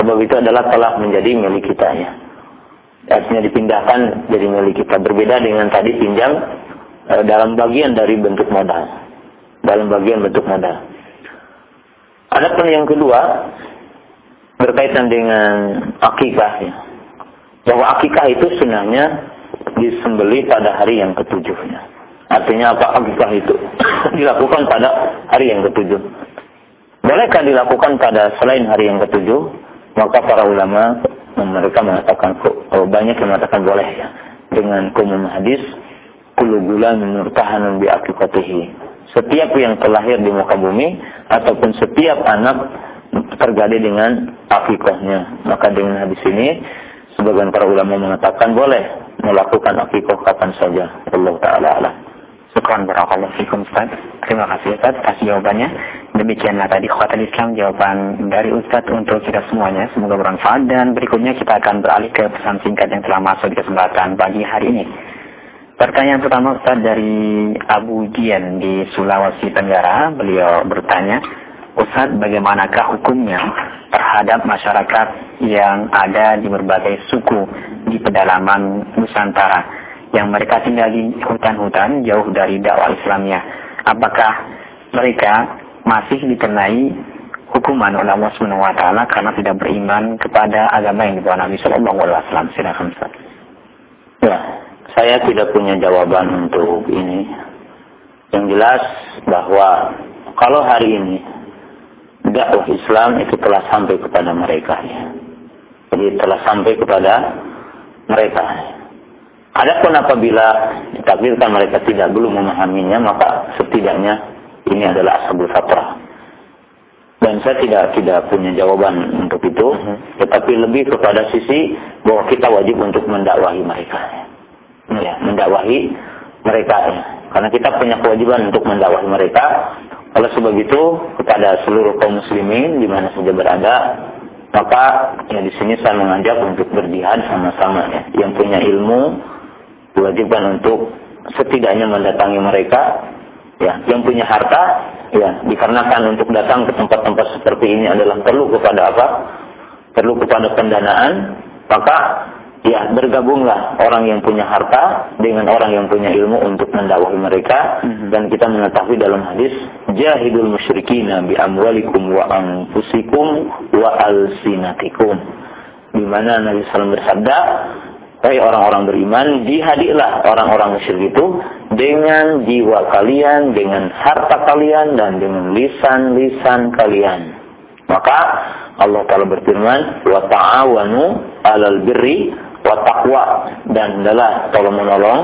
Sebab itu adalah telah menjadi milik kita ya. Artinya dipindahkan jadi milik kita. Berbeda dengan tadi pinjam e, dalam bagian dari bentuk modal. Dalam bagian bentuk modal. Adapun yang kedua berkaitan dengan akikah ya. Bahwa akikah itu sebenarnya disembeli pada hari yang ketujuhnya. Artinya apa akikah itu? dilakukan pada hari yang ketujuh. Bolehkah dilakukan pada selain hari yang ketujuh? Maka para ulama mereka mengatakan banyak yang mengatakan boleh ya dengan kumum hadis kullu gulamin murtahanun bi. Setiap yang terlahir di muka bumi ataupun setiap anak tergade dengan akikahnya. Maka dengan hadis ini sebagian para ulama mengatakan boleh melakukan akikah kapan saja. Allah taala alam. Syukran barakallahu fikum Ustaz. Terima kasih Ustaz atas jawabannya. Demikianlah tadi khotbah Islam jawaban dari Ustaz untuk kita semuanya. Semoga bermanfaat dan berikutnya kita akan beralih ke pesan singkat yang telah masuk di kesempatan pagi hari ini. Pertanyaan pertama Ustaz dari Abu Jian di Sulawesi Tenggara. Beliau bertanya, Ustaz bagaimanakah hukumnya terhadap masyarakat yang ada di berbagai suku di pedalaman Nusantara yang mereka tinggal di hutan-hutan jauh dari dakwah Islamnya. Apakah mereka masih dikenai hukuman oleh Allah Subhanahu wa taala karena tidak beriman kepada agama yang dibawa Nabi sallallahu alaihi wasallam? Silakan Ustaz. Ya, saya tidak punya jawaban untuk ini. Yang jelas bahwa kalau hari ini dakwah Islam itu telah sampai kepada mereka ya. Jadi telah sampai kepada mereka. Adapun apabila ditakdirkan mereka tidak belum memahaminya, maka setidaknya ini adalah asabul fatrah. Dan saya tidak tidak punya jawaban untuk itu, mhm. tetapi lebih kepada sisi bahwa kita wajib untuk mendakwahi mereka. Ya, mendakwahi mereka. Karena kita punya kewajiban untuk mendakwahi mereka. Oleh sebab itu, kepada seluruh kaum muslimin di mana saja berada, maka ya di sini saya mengajak untuk berjihad sama-sama ya. Yang punya ilmu diwajibkan untuk setidaknya mendatangi mereka ya yang punya harta ya dikarenakan untuk datang ke tempat-tempat seperti ini adalah perlu kepada apa? Perlu kepada pendanaan maka ya bergabunglah orang yang punya harta dengan orang yang punya ilmu untuk mendakwahi mereka. Mm-hmm. dan kita mengetahui dalam hadis jahidul musyrikina bi amwalikum wa anfusikum wa alsinatikum. Di mana Nabi SAW bersabda Hai orang-orang beriman, dihadiklah orang-orang musyrik itu dengan jiwa kalian, dengan harta kalian, dan dengan lisan-lisan kalian. Maka Allah Ta'ala berfirman, wa ta'awanu alal birri wa taqwa. Dan adalah tolong menolong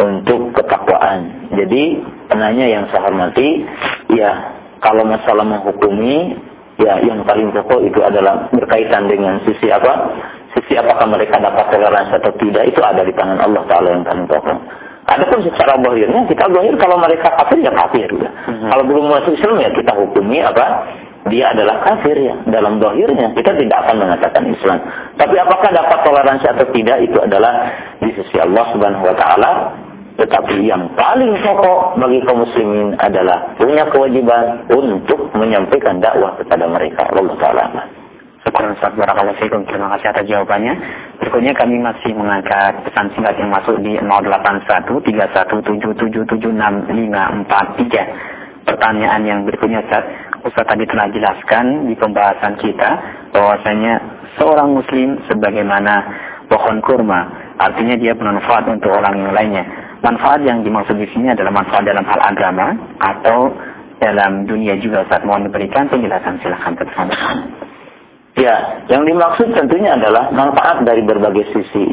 untuk ketakwaan. Jadi, penanya yang saya hormati, ya, kalau masalah menghukumi, ya, yang paling pokok itu adalah berkaitan dengan sisi apa? Sisi apakah mereka dapat toleransi atau tidak itu ada di tangan Allah Taala yang paling pokok. Adapun secara zahirnya kita zahir kalau mereka kafir ya kafir. Ya. Hmm. Kalau belum masuk Islam ya kita hukumi apa? Dia adalah kafir ya dalam zahirnya. Kita tidak akan mengatakan Islam. Tapi apakah dapat toleransi atau tidak itu adalah di sisi Allah Subhanahu wa taala. Tetapi yang paling pokok bagi kaum muslimin adalah punya kewajiban untuk menyampaikan dakwah kepada mereka. Allah taala. Syukur Ustaz Barakallahu Fikum. Terima kasih atas jawabannya. Berikutnya kami masih mengangkat pesan singkat yang masuk di 081317765543. Pertanyaan yang berikutnya Ustaz, Ustaz tadi telah jelaskan di pembahasan kita bahwasanya seorang muslim sebagaimana pohon kurma, artinya dia bermanfaat untuk orang yang lainnya. Manfaat yang dimaksud di sini adalah manfaat dalam hal agama atau dalam dunia juga Ustaz. Mohon diberikan penjelasan silahkan bersama. Ya, yang dimaksud tentunya adalah manfaat dari berbagai sisi.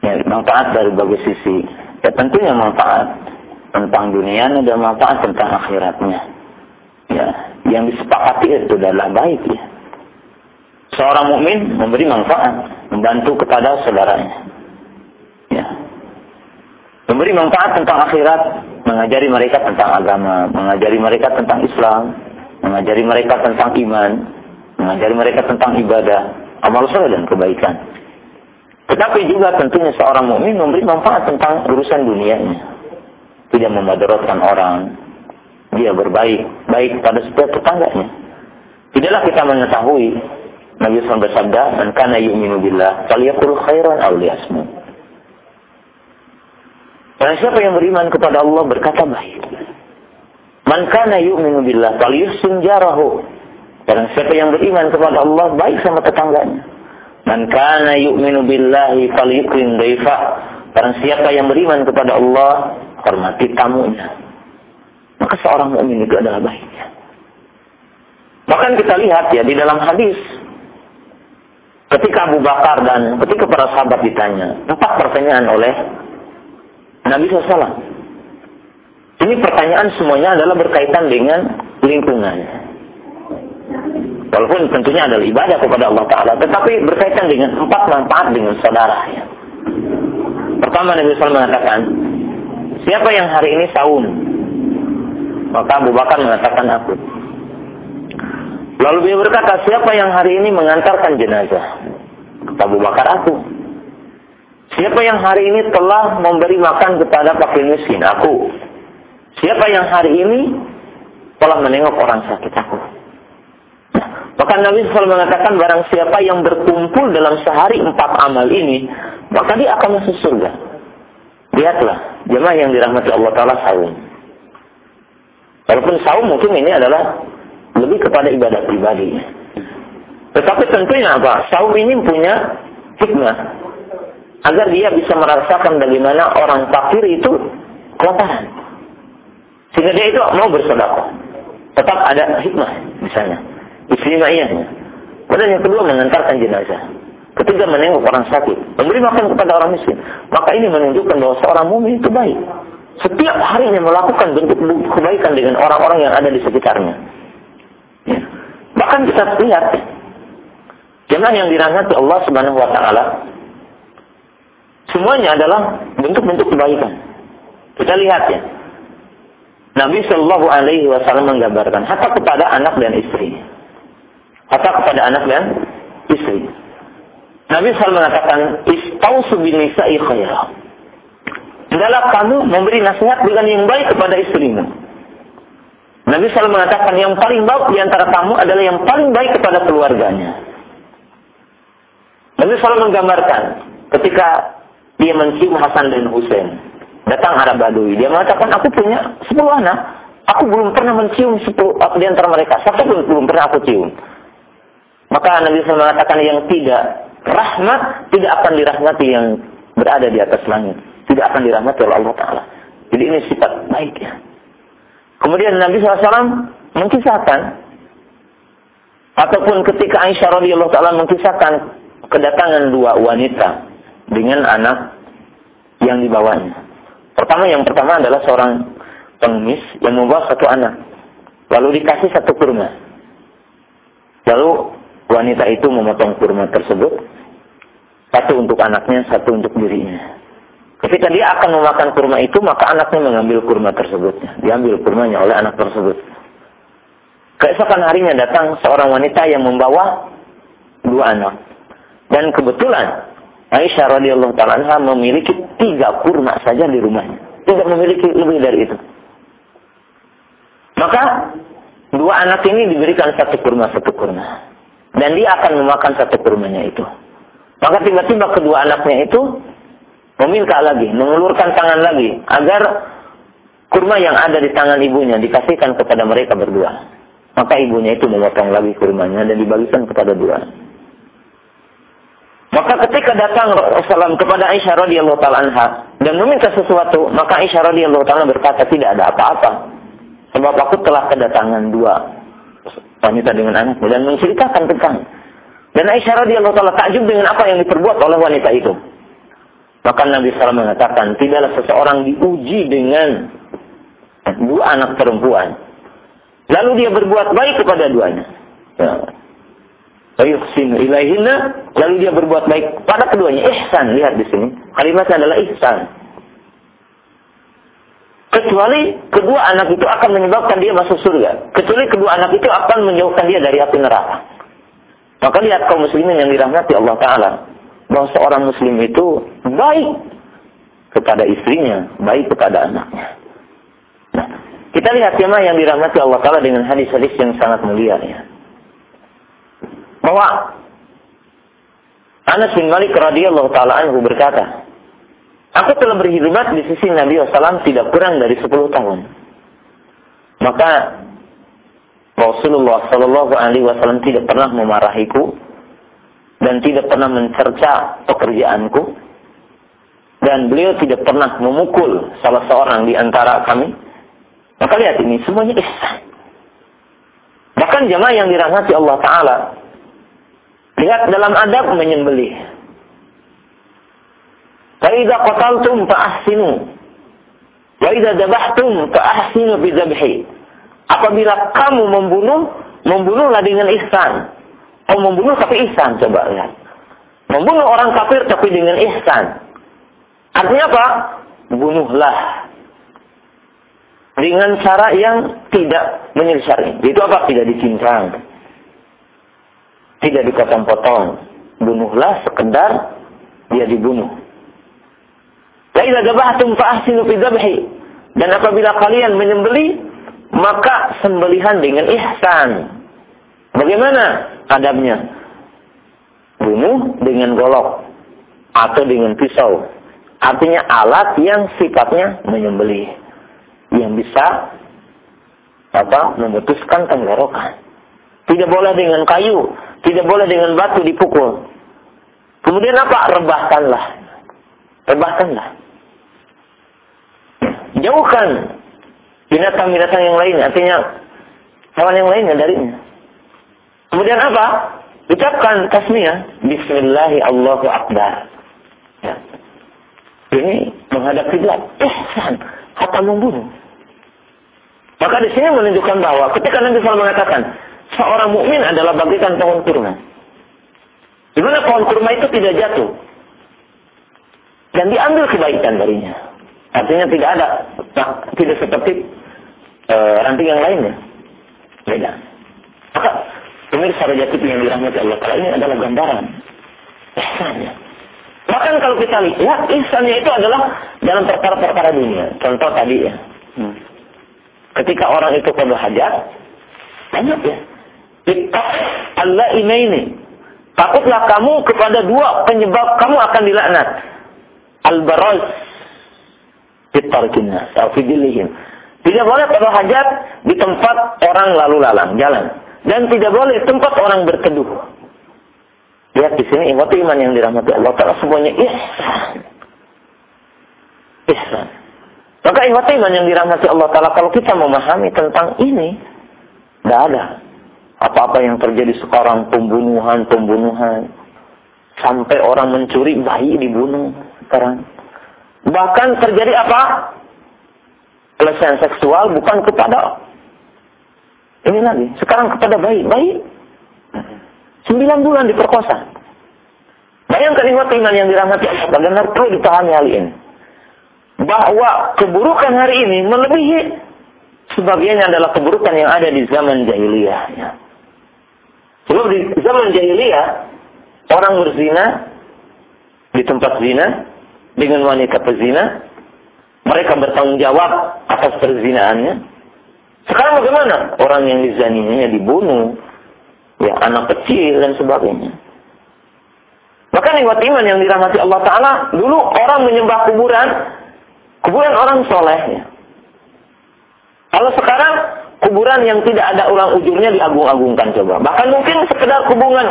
Ya, manfaat dari berbagai sisi. Ya, tentunya manfaat tentang dunia dan manfaat tentang akhiratnya. Ya, yang disepakati itu adalah baik ya. Seorang mukmin memberi manfaat, membantu kepada saudaranya. Ya. Memberi manfaat tentang akhirat, mengajari mereka tentang agama, mengajari mereka tentang Islam, mengajari mereka tentang iman, mengajari mereka tentang ibadah, amal soleh dan kebaikan. Tetapi juga tentunya seorang mukmin memberi manfaat tentang urusan dunianya. Tidak memadaratkan orang. Dia berbaik, baik pada setiap tetangganya. Tidaklah kita mengetahui Nabi SAW bersabda, "Man kana yu'minu billah, falyakul khairan aw liyasmut." Dan siapa yang beriman kepada Allah berkata baik. Man kana yu'minu billah, falyuhsin jarahu. Barang siapa yang beriman kepada Allah baik sama tetangganya. Man kana yu'minu billahi falyukrim daifa. Barang siapa yang beriman kepada Allah, hormati tamunya. Maka seorang mukmin itu adalah baiknya. Bahkan kita lihat ya di dalam hadis ketika Abu Bakar dan ketika para sahabat ditanya empat pertanyaan oleh Nabi SAW. Ini pertanyaan semuanya adalah berkaitan dengan lingkungan. Walaupun tentunya adalah ibadah kepada Allah Ta'ala. Tetapi berkaitan dengan empat manfaat dengan saudara. Ya. Pertama Nabi SAW mengatakan, siapa yang hari ini saum? Maka Abu Bakar mengatakan aku. Lalu dia berkata, siapa yang hari ini mengantarkan jenazah? Kata Abu Bakar aku. Siapa yang hari ini telah memberi makan kepada fakir miskin? Aku. Siapa yang hari ini telah menengok orang sakit? Aku. Maka Nabi SAW mengatakan barang siapa yang berkumpul dalam sehari empat amal ini, maka dia akan masuk surga. Lihatlah, jemaah yang dirahmati Allah Ta'ala saum. Walaupun saum mungkin ini adalah lebih kepada ibadah pribadi. Tetapi tentunya apa? Saum ini punya hikmah. Agar dia bisa merasakan bagaimana orang fakir itu kelaparan. Sehingga dia itu mau bersedekah. Tetap ada hikmah misalnya ayahnya. Kemudian yang kedua mengantarkan jenazah. Ketiga menengok orang sakit, memberi makan kepada orang miskin. Maka ini menunjukkan bahwa seorang mukmin itu baik. Setiap harinya melakukan bentuk kebaikan dengan orang-orang yang ada di sekitarnya. Ya. Bahkan kita lihat jemaah yang dirahmati Allah Subhanahu wa taala semuanya adalah bentuk-bentuk kebaikan. Kita lihat ya. Nabi Shallallahu Alaihi Wasallam menggambarkan hatta kepada anak dan istri atau kepada anak dan istri. Nabi SAW mengatakan, Istausu bin nisa'i khairah. Adalah kamu memberi nasihat dengan yang baik kepada istrimu. Nabi SAW mengatakan yang paling baik di antara kamu adalah yang paling baik kepada keluarganya. Nabi SAW menggambarkan ketika dia mencium Hasan dan Husain. Datang Arab Badui. Dia mengatakan, aku punya 10 anak. Aku belum pernah mencium 10 di antara mereka. Satu pun belum pernah aku cium. Maka Nabi SAW mengatakan yang tidak rahmat tidak akan dirahmati yang berada di atas langit. Tidak akan dirahmati oleh Allah Ta'ala. Jadi ini sifat baik ya. Kemudian Nabi SAW mengkisahkan ataupun ketika Aisyah radhiyallahu taala mengkisahkan kedatangan dua wanita dengan anak yang dibawanya. Pertama yang pertama adalah seorang pengemis yang membawa satu anak. Lalu dikasih satu kurma. Lalu wanita itu memotong kurma tersebut satu untuk anaknya, satu untuk dirinya. Ketika dia akan memakan kurma itu, maka anaknya mengambil kurma tersebut. Diambil kurmanya oleh anak tersebut. Keesokan harinya datang seorang wanita yang membawa dua anak. Dan kebetulan Aisyah radhiyallahu taala memiliki tiga kurma saja di rumahnya. Tidak memiliki lebih dari itu. Maka dua anak ini diberikan satu kurma satu kurma. Dan dia akan memakan satu kurmanya itu. Maka tiba-tiba kedua anaknya itu meminta lagi, mengulurkan tangan lagi agar kurma yang ada di tangan ibunya dikasihkan kepada mereka berdua. Maka ibunya itu memotong lagi kurmanya dan dibagikan kepada dua. Maka ketika datang Rasulullah kepada Aisyah radhiyallahu taala anha dan meminta sesuatu, maka Aisyah radhiyallahu taala berkata tidak ada apa-apa. Sebab aku telah kedatangan dua wanita dengan anaknya dan menceritakan tentang dan Aisyah radhiyallahu taala takjub dengan apa yang diperbuat oleh wanita itu. Maka Nabi SAW mengatakan, tidaklah seseorang diuji dengan dua anak perempuan. Lalu dia berbuat baik kepada duanya. Ya. ilaihinna, lalu dia berbuat baik pada keduanya. Ihsan, lihat di sini. Kalimatnya adalah ihsan. Kecuali kedua anak itu akan menyebabkan dia masuk surga. Kecuali kedua anak itu akan menjauhkan dia dari api neraka. Maka lihat kaum muslimin yang dirahmati Allah Ta'ala bahwa seorang muslim itu baik kepada istrinya, baik kepada anaknya. Nah, kita lihat tema yang dirahmati Allah Ta'ala dengan hadis-hadis yang sangat mulia ya. Bahwa Anas bin Malik radhiyallahu taala anhu berkata, Aku telah berkhidmat di sisi Nabi SAW tidak kurang dari 10 tahun. Maka Rasulullah Shallallahu Alaihi Wasallam tidak pernah memarahiku dan tidak pernah mencerca pekerjaanku dan beliau tidak pernah memukul salah seorang di antara kami. Maka lihat ini semuanya ihsan. Bahkan jemaah yang dirahmati Allah Taala lihat dalam adab menyembelih. Faidah qataltum fa'ahsinu. Wa idza dabahtum fa'ahsinu bidzabhi. Apabila kamu membunuh, membunuhlah dengan ihsan. Oh membunuh tapi ihsan coba lihat. Membunuh orang kafir tapi dengan ihsan. Artinya apa? Bunuhlah. Dengan cara yang tidak menyelesaikan. Itu apa? Tidak dicincang. Tidak dipotong-potong. Bunuhlah sekedar dia dibunuh. Laila dabahtum fa'ahsinu fi Dan apabila kalian menyembeli, maka sembelihan dengan ihsan. Bagaimana adabnya? Bunuh dengan golok atau dengan pisau. Artinya alat yang sifatnya menyembelih. Yang bisa apa memutuskan tenggorokan. Tidak boleh dengan kayu, tidak boleh dengan batu dipukul. Kemudian apa? Rebahkanlah. Rebahkanlah. Jauhkan binatang-binatang yang lain, artinya hewan yang lainnya darinya. Kemudian apa? Ucapkan tasmiyah. Bismillahi Allahu Akbar. Ya. Ini menghadap kiblat. Ihsan. Kata membunuh. Maka di sini menunjukkan bahwa ketika Nabi SAW mengatakan seorang mukmin adalah bagikan pohon kurma. Di mana pohon kurma itu tidak jatuh dan diambil kebaikan darinya. Artinya tidak ada, nah, tidak seperti uh, ranting yang lainnya. Beda. Maka Pemirsa Raja TV yang dirahmati Allah Ta'ala ini adalah gambaran ihsannya. Bahkan kalau kita lihat, ihsannya itu adalah dalam perkara-perkara dunia. Contoh tadi ya. Hmm. Ketika orang itu perlu hajat, banyak ya. Allah ini. Takutlah kamu kepada dua penyebab kamu akan dilaknat. Al-baraz fitarkinas atau Tidak boleh pada hajat di tempat orang lalu lalang, jalan. Dan tidak boleh tempat orang berteduh. Lihat di sini ikhwatu iman yang dirahmati Allah Ta'ala semuanya ihsan. Ihsan. Maka ikhwatu iman yang dirahmati Allah Ta'ala kalau kita memahami tentang ini, tidak ada. Apa-apa yang terjadi sekarang, pembunuhan-pembunuhan. Sampai orang mencuri, bayi dibunuh sekarang. Bahkan terjadi apa? Pelecehan seksual bukan kepada ini lagi. Sekarang kepada bayi. Bayi. Sembilan bulan diperkosa. Bayangkan ikhwat iman yang dirahmati Allah. Bagaimana perlu dipahami hal ini. bahwa keburukan hari ini melebihi sebagiannya adalah keburukan yang ada di zaman jahiliyah. Ya. Sebab di zaman jahiliyah orang berzina di tempat zina dengan wanita pezina, mereka bertanggung jawab atas perzinaannya. Sekarang bagaimana? Orang yang dizaninya dibunuh, ya anak kecil dan sebagainya. Maka lewat iman yang dirahmati Allah Ta'ala, dulu orang menyembah kuburan, kuburan orang soleh. Ya. Kalau sekarang kuburan yang tidak ada ulang ujungnya diagung-agungkan coba. Bahkan mungkin sekedar kuburan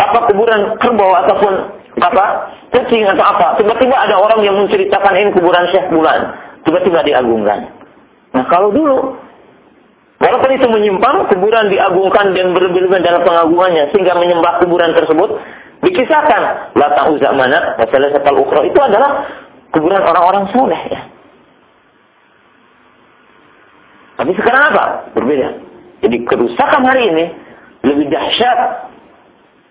apa kuburan kerbau ataupun apa kucing atau apa. Tiba-tiba ada orang yang menceritakan ini kuburan Syekh Bulan. Tiba-tiba diagungkan. Nah kalau dulu Walaupun itu menyimpang, kuburan diagungkan dan berlebihan dalam pengagungannya sehingga menyembah kuburan tersebut. Dikisahkan, la ta'uza mana, masalah setal ukro itu adalah kuburan orang-orang soleh ya. Tapi sekarang apa? Berbeda. Jadi kerusakan hari ini lebih dahsyat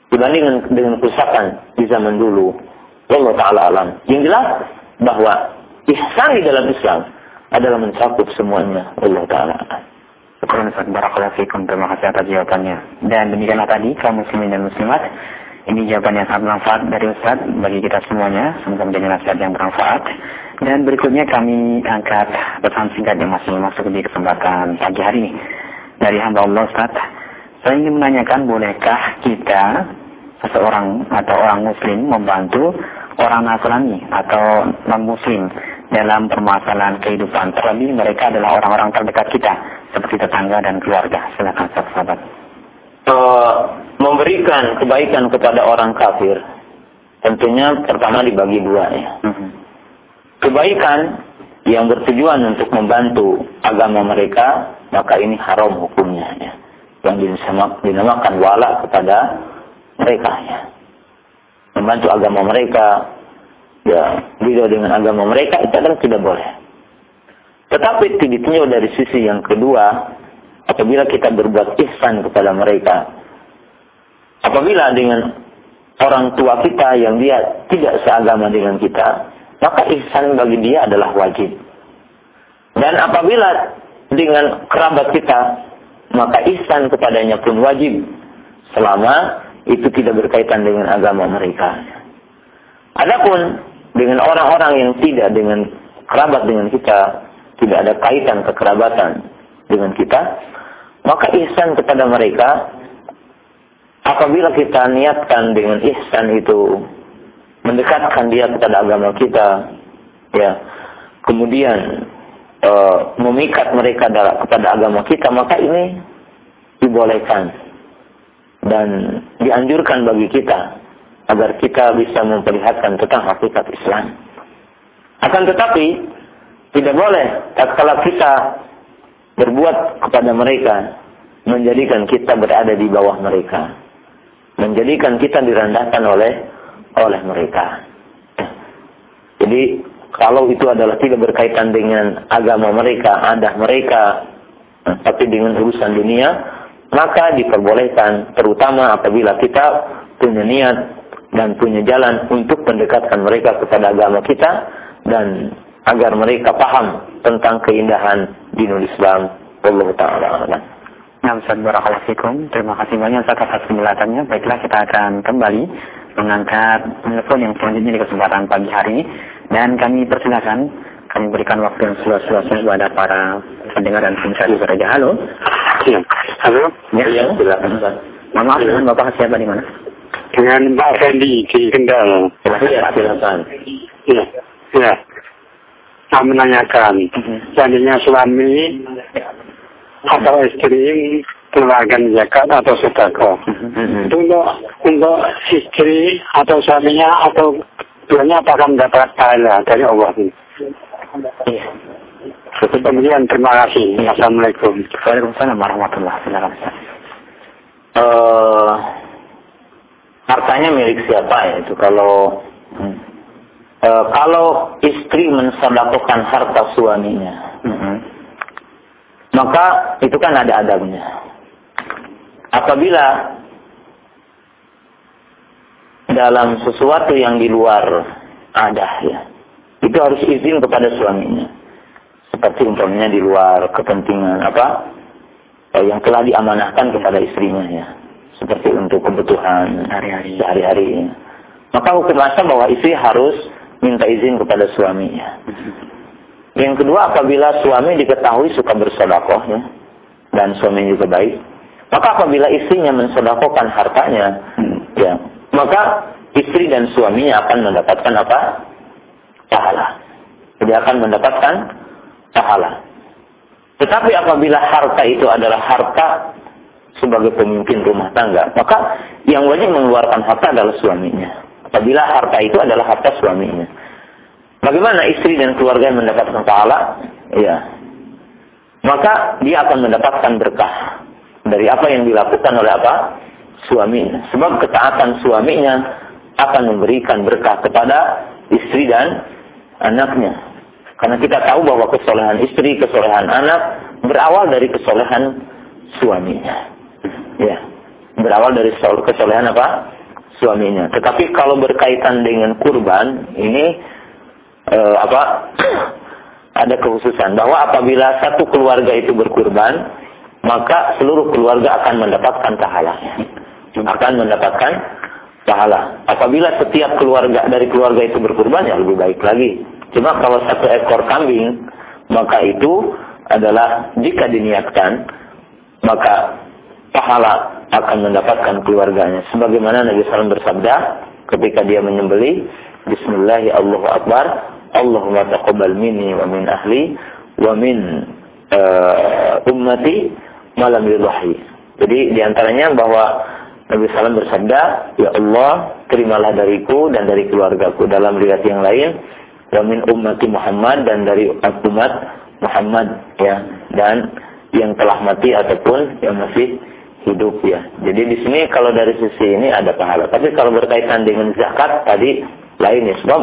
dibanding dengan kerusakan di zaman dulu. Allah Ta'ala alam. Yang jelas bahwa ihsan di dalam Islam adalah mencakup semuanya. Allah Ta'ala alam. Terima kasih atas jawabannya. Dan demikianlah tadi kaum muslimin dan muslimat. Ini jawaban yang sangat bermanfaat dari Ustaz bagi kita semuanya. Semoga menjadi nasihat yang bermanfaat. Dan berikutnya kami angkat pesan singkat yang masih masuk di kesempatan pagi hari ini. Dari hamba Allah Ustaz. Saya ingin menanyakan bolehkah kita seseorang atau orang muslim membantu orang Nasrani atau non-muslim dalam permasalahan kehidupan. Terlebih mereka adalah orang-orang terdekat kita seperti tetangga dan keluarga. Silakan sahabat. Uh, memberikan kebaikan kepada orang kafir tentunya pertama dibagi dua ya. Mm-hmm. Kebaikan yang bertujuan untuk membantu agama mereka maka ini haram hukumnya ya. Yang dinamakan wala kepada mereka ya. Membantu agama mereka ya beda dengan agama mereka itu adalah tidak boleh. Tetapi ditinjau dari sisi yang kedua, apabila kita berbuat ihsan kepada mereka, apabila dengan orang tua kita yang dia tidak seagama dengan kita, maka ihsan bagi dia adalah wajib. Dan apabila dengan kerabat kita, maka ihsan kepadanya pun wajib selama itu tidak berkaitan dengan agama mereka. Adapun dengan orang-orang yang tidak dengan kerabat dengan kita, tidak ada kaitan kekerabatan dengan kita, maka ihsan kepada mereka apabila kita niatkan dengan ihsan itu mendekatkan dia kepada agama kita, ya, kemudian e, memikat mereka kepada agama kita, maka ini dibolehkan dan dianjurkan bagi kita agar kita bisa memperlihatkan tentang hakikat Islam. Akan tetapi tidak boleh tatkala kita berbuat kepada mereka menjadikan kita berada di bawah mereka. Menjadikan kita direndahkan oleh oleh mereka. Jadi kalau itu adalah tidak berkaitan dengan agama mereka, adat mereka, tapi dengan urusan dunia, maka diperbolehkan terutama apabila kita punya niat dan punya jalan untuk mendekatkan mereka kepada agama kita dan agar mereka paham tentang keindahan dinul Islam. Allah Ta'ala Nah. Terima kasih banyak Ustaz atas penjelasannya. Baiklah, kita akan kembali mengangkat telepon yang selanjutnya di kesempatan pagi hari ini. Dan kami persilakan, kami berikan waktu yang seluas-luasnya kepada para pendengar dan pemirsa di gereja. Halo. Ya. Halo. Ya, ya silakan. Mohon maaf, dengan Bapak siapa di mana? Dengan Pak Fendi di Kendal. Silakan. Silakan. Ya. Ya saya menanyakan, seandainya suami atau istri mengeluarkan zakat atau sedekah, itu untuk untuk istri atau suaminya atau duanya apakah mendapat pahala dari Allah Iya. Kemudian terima kasih. Assalamualaikum. Waalaikumsalam warahmatullahi wabarakatuh. Uh, hartanya milik siapa ya itu kalau hmm e, kalau istri mensodakokan harta suaminya, mm-hmm. maka itu kan ada adabnya. Apabila dalam sesuatu yang di luar ada ya, itu harus izin kepada suaminya. Seperti umpamanya di luar kepentingan apa eh, yang telah diamanahkan kepada istrinya ya. Seperti untuk kebutuhan Hari-hari. sehari-hari. ya. Maka hukum asal bahwa istri harus minta izin kepada suaminya. Yang kedua apabila suami diketahui suka bersodakoh ya, dan suami juga baik, maka apabila istrinya mensodakohkan hartanya, ya, maka istri dan suaminya akan mendapatkan apa? Pahala. Dia akan mendapatkan pahala. Tetapi apabila harta itu adalah harta sebagai pemimpin rumah tangga, maka yang wajib mengeluarkan harta adalah suaminya. Apabila harta itu adalah harta suaminya. Bagaimana istri dan keluarga yang mendapatkan pahala? Ya. Maka dia akan mendapatkan berkah dari apa yang dilakukan oleh apa? Suaminya. Sebab ketaatan suaminya akan memberikan berkah kepada istri dan anaknya. Karena kita tahu bahwa kesolehan istri, kesolehan anak berawal dari kesolehan suaminya. Ya. Berawal dari sol- kesolehan apa? Suaminya. Tetapi kalau berkaitan dengan kurban, ini eh, apa? ada kekhususan bahwa apabila satu keluarga itu berkurban, maka seluruh keluarga akan mendapatkan pahalanya. Akan mendapatkan pahala. Apabila setiap keluarga dari keluarga itu berkurban ya lebih baik lagi. Cuma kalau satu ekor kambing, maka itu adalah jika diniatkan, maka pahala akan mendapatkan keluarganya. Sebagaimana Nabi SAW bersabda ketika dia menyembeli, Bismillahi Allahu Akbar, Allahumma taqabbal minni wa min ahli wa min uh, ummati malam yudhahi. Jadi di antaranya bahwa Nabi SAW bersabda, Ya Allah, terimalah dariku dan dari keluargaku. Dalam riwayat yang lain, wa min ummati Muhammad dan dari umat Muhammad ya dan yang telah mati ataupun yang masih hidup ya. Jadi di sini kalau dari sisi ini ada pahala. Tapi kalau berkaitan dengan zakat tadi lain ya sebab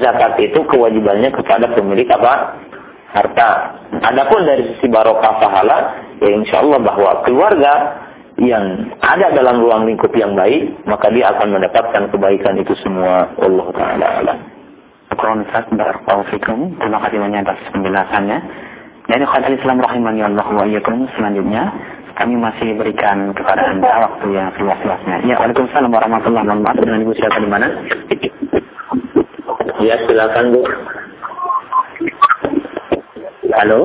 zakat itu kewajibannya kepada pemilik apa? harta. Adapun dari sisi barokah pahala ya insya Allah bahwa keluarga yang ada dalam ruang lingkup yang baik maka dia akan mendapatkan kebaikan itu semua Allah taala alam. Ustaz, Barakallahu. Terima kasih banyak atas penjelasannya. Jadi khadal Islam rahimani Allah wa. Selanjutnya, kami masih berikan kepada Anda waktu yang seluas-luasnya. Ya, Waalaikumsalam warahmatullahi wabarakatuh. Dengan Ibu siapa di mana? Ya silakan Bu. Halo.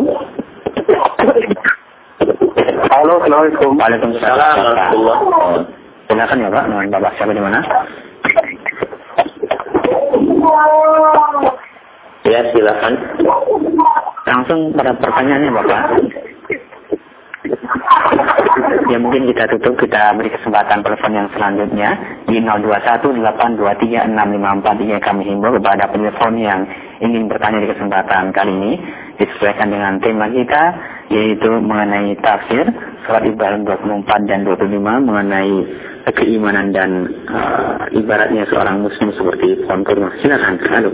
Halo, Assalamualaikum. Waalaikumsalam warahmatullahi wabarakatuh. Silakan ya Pak, dengan Bapak siapa di mana? Ya silakan. Langsung pada pertanyaannya Bapak. Ya mungkin kita tutup, kita beri kesempatan telepon yang selanjutnya di 0218236543 yang kami himbau kepada penelpon yang ingin bertanya di kesempatan kali ini disesuaikan dengan tema kita yaitu mengenai tafsir surat Ibrahim 24 dan 25 mengenai keimanan dan uh, ibaratnya seorang muslim seperti kurma. Silakan. Halo.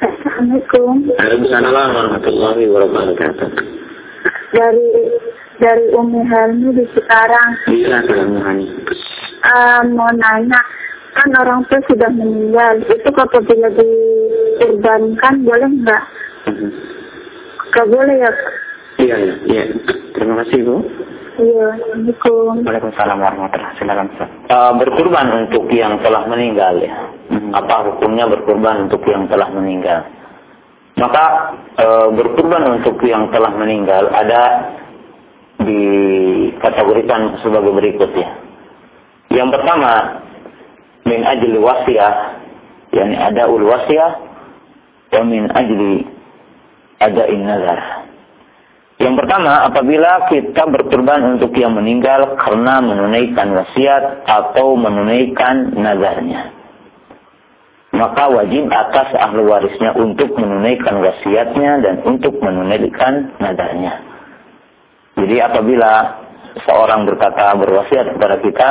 Assalamualaikum. Waalaikumsalam warahmatullahi wabarakatuh. Dari dari Umi Helmi di sekarang Silakan Muhani. uh, mau nanya kan orang tua sudah meninggal itu apabila dikurbankan boleh nggak? Gak boleh ya? Iya, iya, iya. Terima kasih Bu. Iya. Assalamualaikum. Waalaikumsalam warahmatullahi wabarakatuh. Silakan Ustaz. Uh, berkurban untuk yang telah meninggal ya. Mhm. Apa hukumnya berkurban untuk yang telah meninggal? Maka uh, berkurban untuk yang telah meninggal ada dikategorikan sebagai berikut ya. Yang pertama min ajli wasiyah, yakni ada ul wasiyah, wa min ajli ada nazar. Yang pertama, apabila kita berkorban untuk yang meninggal karena menunaikan wasiat atau menunaikan nazarnya. Maka wajib atas ahli warisnya untuk menunaikan wasiatnya dan untuk menunaikan nazarnya. Jadi apabila seorang berkata berwasiat kepada kita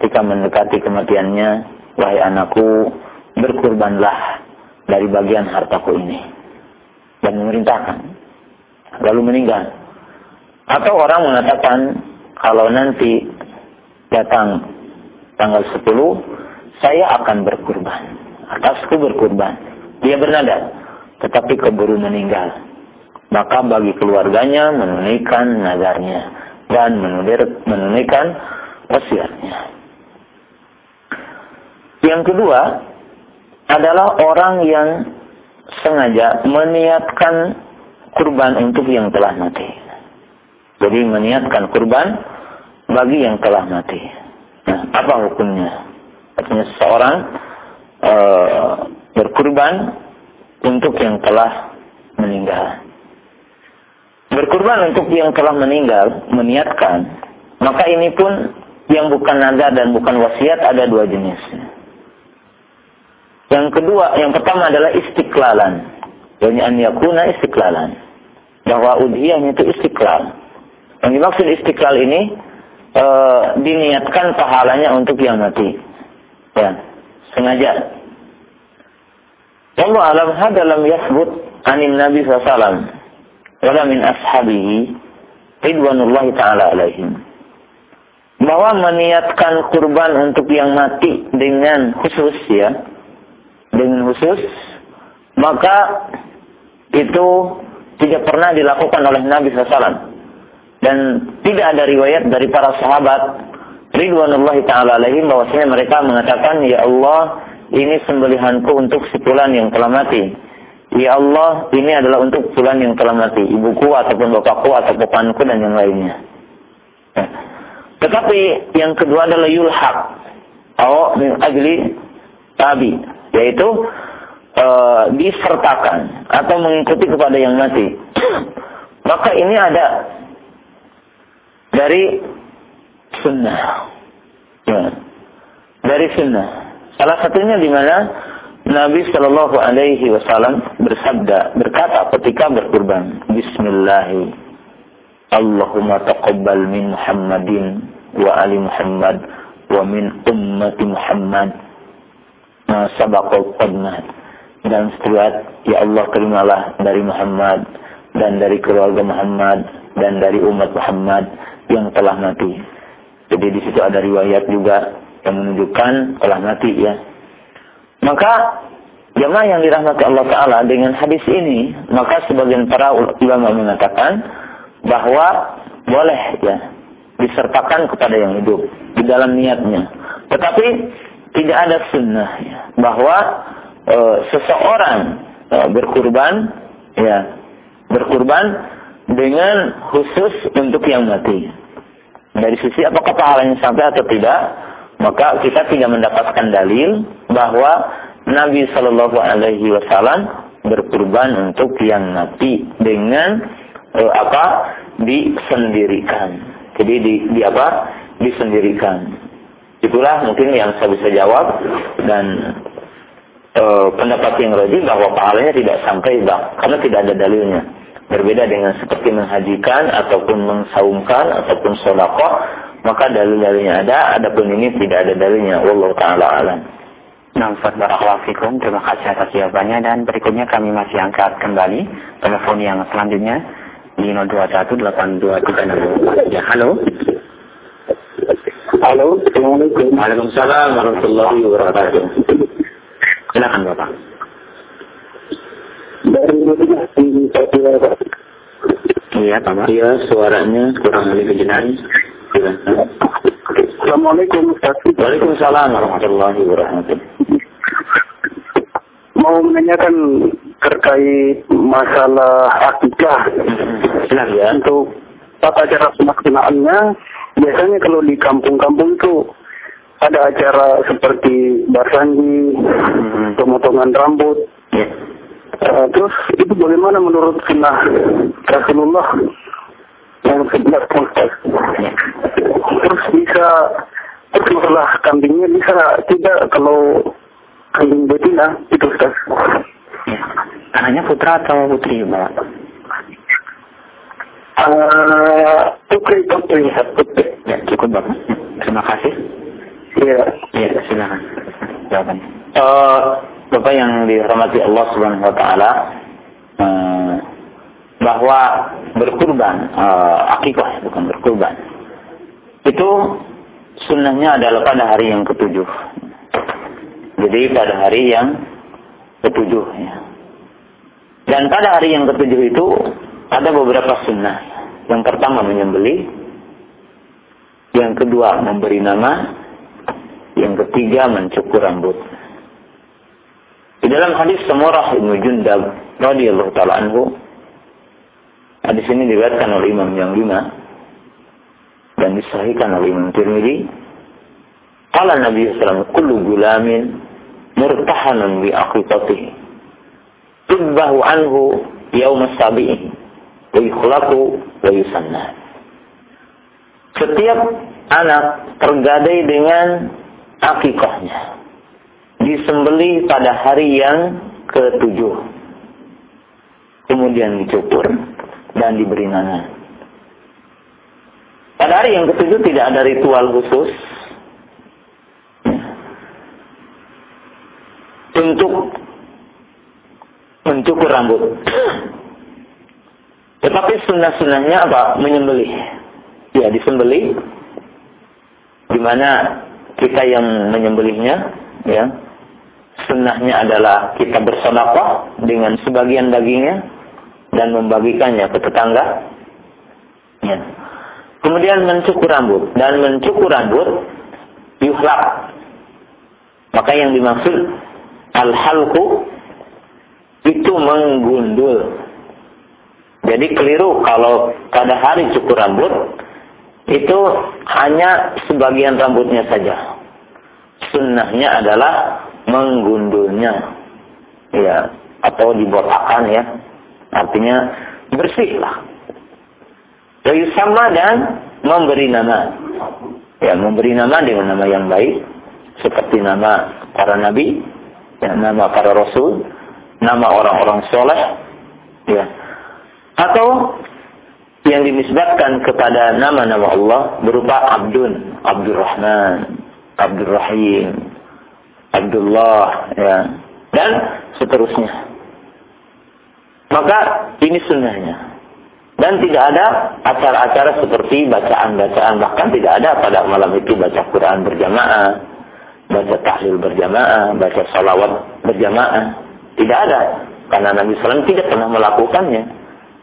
ketika mendekati kematiannya, wahai anakku, berkurbanlah dari bagian hartaku ini. Dan memerintahkan. Lalu meninggal. Atau orang mengatakan, kalau nanti datang tanggal 10, saya akan berkurban. Atasku berkurban. Dia bernadar. tetapi keburu meninggal. Maka bagi keluarganya menunaikan nazarnya dan menunaikan wasiatnya. Yang kedua adalah orang yang sengaja meniatkan kurban untuk yang telah mati. Jadi meniatkan kurban bagi yang telah mati. Nah, apa hukumnya? Artinya seseorang e, berkurban untuk yang telah meninggal. Berkurban untuk yang telah meninggal, meniatkan, maka ini pun yang bukan nazar dan bukan wasiat ada dua jenis. Yang kedua, yang pertama adalah istiklalan. Yani an yakuna istiklalan. Bahwa udhiyahnya itu istiklal. Yang dimaksud istiklal ini e, diniatkan pahalanya untuk yang mati. Ya, sengaja. Allah alam hada lam yasbut anin Nabi SAW. Wala min ashabihi ridwanullahi ta'ala alaihim. Bahwa meniatkan kurban untuk yang mati dengan khusus ya. Dengan khusus. Maka itu tidak pernah dilakukan oleh Nabi SAW dan tidak ada riwayat dari para sahabat ridwanullahi taala alaihim bahwasanya mereka mengatakan ya Allah ini sembelihanku untuk si fulan yang telah mati. Ya Allah, ini adalah untuk fulan yang telah mati, ibuku ataupun bapakku atau papanku dan yang lainnya. Ya. Tetapi yang kedua adalah yulhaq atau min ajli tabi, yaitu e, disertakan atau mengikuti kepada yang mati. Maka ini ada dari sunnah. Ya. Dari sunnah. Salah satunya di mana Nabi Shallallahu Alaihi Wasallam bersabda berkata ketika berkurban Bismillah Allahumma taqabbal min Muhammadin wa ali Muhammad wa min ummati Muhammad ma sabaqal qadmat dan setelah ya Allah terimalah dari Muhammad dan dari keluarga Muhammad dan dari umat Muhammad yang telah mati. Jadi di situ ada riwayat juga yang menunjukkan telah mati ya. Maka jemaah yang dirahmati Allah Taala dengan hadis ini, maka sebagian para ulama mengatakan bahwa boleh ya disertakan kepada yang hidup di dalam niatnya. Tetapi tidak ada sunnah ya, bahwa e, seseorang e, berkurban ya berkurban dengan khusus untuk yang mati. Dari sisi apakah pahalanya sampai atau tidak, maka kita tidak mendapatkan dalil bahwa Nabi Shallallahu Alaihi Wasallam berkurban untuk yang mati dengan eh, apa disendirikan. Jadi di, di apa disendirikan. Itulah mungkin yang saya bisa jawab dan e, pendapat yang rajin bahwa pahalanya tidak sampai bang, karena tidak ada dalilnya. Berbeda dengan seperti menghajikan ataupun mengsaumkan ataupun sodakoh, maka dalil-dalilnya ada, adapun ini tidak ada dalilnya. Allah taala alam. Barakallahu Fikum, terima kasih atas jawabannya dan berikutnya kami masih angkat kembali telepon yang selanjutnya di 02182364. Ya, halo. Halo, Assalamualaikum. Waalaikumsalam warahmatullahi wabarakatuh. Silakan Bapak. Iya, Pak. Iya, suaranya kurang lebih. Silakan. Assalamualaikum, Ustaz. Waalaikumsalam warahmatullahi wabarakatuh. Mau menanyakan terkait masalah akikah Silakan ya. untuk tata cara pelaksanaannya. Biasanya kalau di kampung-kampung itu ada acara seperti barsandi, pemotongan rambut. Eh, terus itu bagaimana menurut sunnah Rasulullah yang sebelah? Ya. Terus bisa terus masalah kambingnya bisa tidak kalau kambing betina itu Ustaz? Ya. Anaknya putra atau putri, Bapak? Uh, putri putri putri. Ya, cukup Bapak. Terima kasih. Iya. Ya, silakan. Jawabannya. Eh, Bapak yang dirahmati Allah Subhanahu wa taala eh, bahwa berkurban eh, akikah bukan berkurban. Itu sunnahnya adalah pada hari yang ketujuh. Jadi pada hari yang ketujuh ya. Dan pada hari yang ketujuh itu ada beberapa sunnah. Yang pertama menyembelih, yang kedua memberi nama, yang ketiga mencukur rambut. Di dalam hadis Samurah Ibnu Jundab radhiyallahu taala anhu hadis ini diriwayatkan oleh Imam yang lima dan disahihkan oleh Imam Tirmidzi. Qala Nabi wasallam kullu gulamin murtahanan bi aqiqatihi tubbahu anhu yaum sabi'i wa yukhlaqu wa yusanna. Setiap anak tergadai dengan akikahnya. Disembeli pada hari yang ketujuh. Kemudian dicukur dan diberi nama. Pada hari yang ketujuh tidak ada ritual khusus untuk mencukur rambut. Tetapi sunnah-sunnahnya apa? Menyembelih. Ya, disembelih. Di mana kita yang menyembelihnya, ya. Sunnahnya adalah kita bersedekah dengan sebagian dagingnya dan membagikannya ke tetangga. Ya. Kemudian mencukur rambut dan mencukur rambut yuhlak. Maka yang dimaksud al-halqu itu menggundul. Jadi keliru kalau pada hari cukur rambut itu hanya sebagian rambutnya saja. Sunnahnya adalah menggundulnya, ya atau dibotakan ya, artinya bersih lah. Jadi sama dan memberi nama, ya memberi nama dengan nama yang baik, seperti nama para nabi, ya, nama para rasul, nama orang-orang soleh, ya. Atau yang dinisbatkan kepada nama-nama Allah berupa Abdun, Abdurrahman, Abdurrahim, Abdullah, ya, dan seterusnya. Maka ini sunnahnya. Dan tidak ada acara-acara seperti bacaan-bacaan. Bahkan tidak ada pada malam itu baca Quran berjamaah, baca tahlil berjamaah, baca salawat berjamaah. Tidak ada. Karena Nabi SAW tidak pernah melakukannya.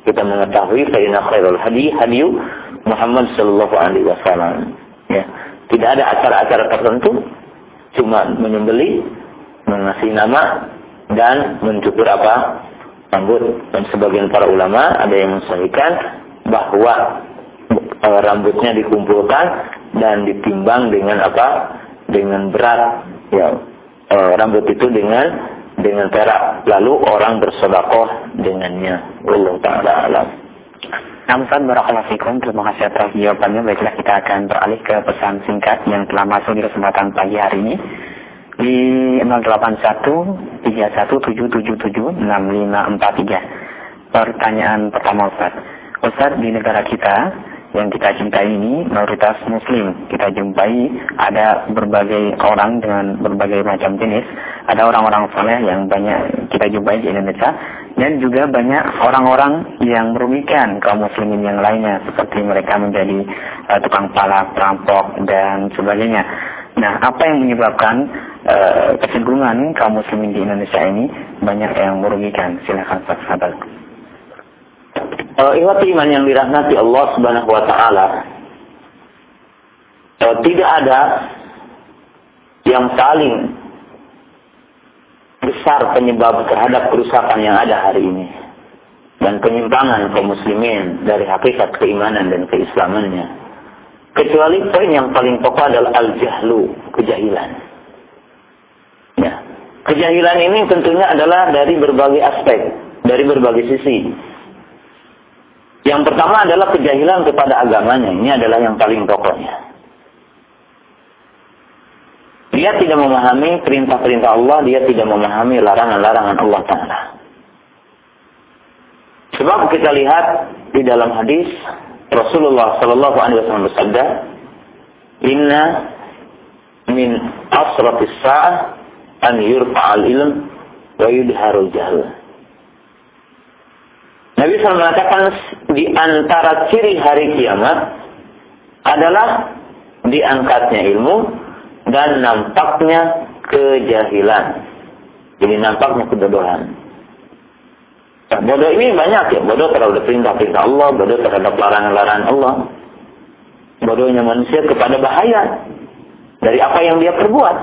Kita mengetahui Sayyidina khairul hadi hadiyu Muhammad sallallahu alaihi wasallam. Ya. Tidak ada acara-acara tertentu, cuma menyembeli, mengasih nama dan mencukur apa? rambut. Dan sebagian para ulama ada yang mensahihkan bahwa e, rambutnya dikumpulkan dan ditimbang dengan apa? Dengan berat. Ya, e, rambut itu dengan dengan perak. Lalu orang bersodakoh dengannya. Allah Ta'ala alam. Namsan Barakallahu Fikum, terima kasih atas jawabannya. Baiklah kita akan beralih ke pesan singkat yang telah masuk di kesempatan pagi hari ini. Di 081 31777 6543. Pertanyaan pertama Ustaz. Ustaz, di negara kita yang kita cintai ini mayoritas muslim. Kita jumpai ada berbagai orang dengan berbagai macam jenis. Ada orang-orang soleh yang banyak kita jumpai di Indonesia. Dan juga banyak orang-orang yang merugikan kaum muslimin yang lainnya. Seperti mereka menjadi uh, tukang palak, perampok, dan sebagainya. Nah, apa yang menyebabkan uh, kecenderungan kaum muslimin di Indonesia ini banyak yang merugikan? Silakan Pak uh, ikhwati iman yang dirahmati Allah Subhanahu wa taala tidak ada yang paling besar penyebab terhadap kerusakan yang ada hari ini. Dan penyimpangan kaum muslimin dari hakikat keimanan dan keislamannya. Kecuali poin yang paling pokok adalah al-jahlu kejahilan. Ya. Kejahilan ini tentunya adalah dari berbagai aspek dari berbagai sisi. Yang pertama adalah kejahilan kepada agamanya. Ini adalah yang paling pokoknya. Dia tidak memahami perintah-perintah Allah, dia tidak memahami larangan-larangan Allah Ta'ala. Sebab kita lihat di dalam hadis Rasulullah Sallallahu Alaihi Wasallam bersabda, Inna min asratis sa'ah an yurfa'al ilm wa yudharul jahl. Nabi SAW mengatakan di antara ciri hari kiamat adalah diangkatnya ilmu dan nampaknya kejahilan. Jadi nampaknya kebodohan. Nah, bodoh ini banyak ya. Bodoh terhadap perintah-perintah Allah, bodoh terhadap larangan-larangan Allah. Bodohnya manusia kepada bahaya dari apa yang dia perbuat.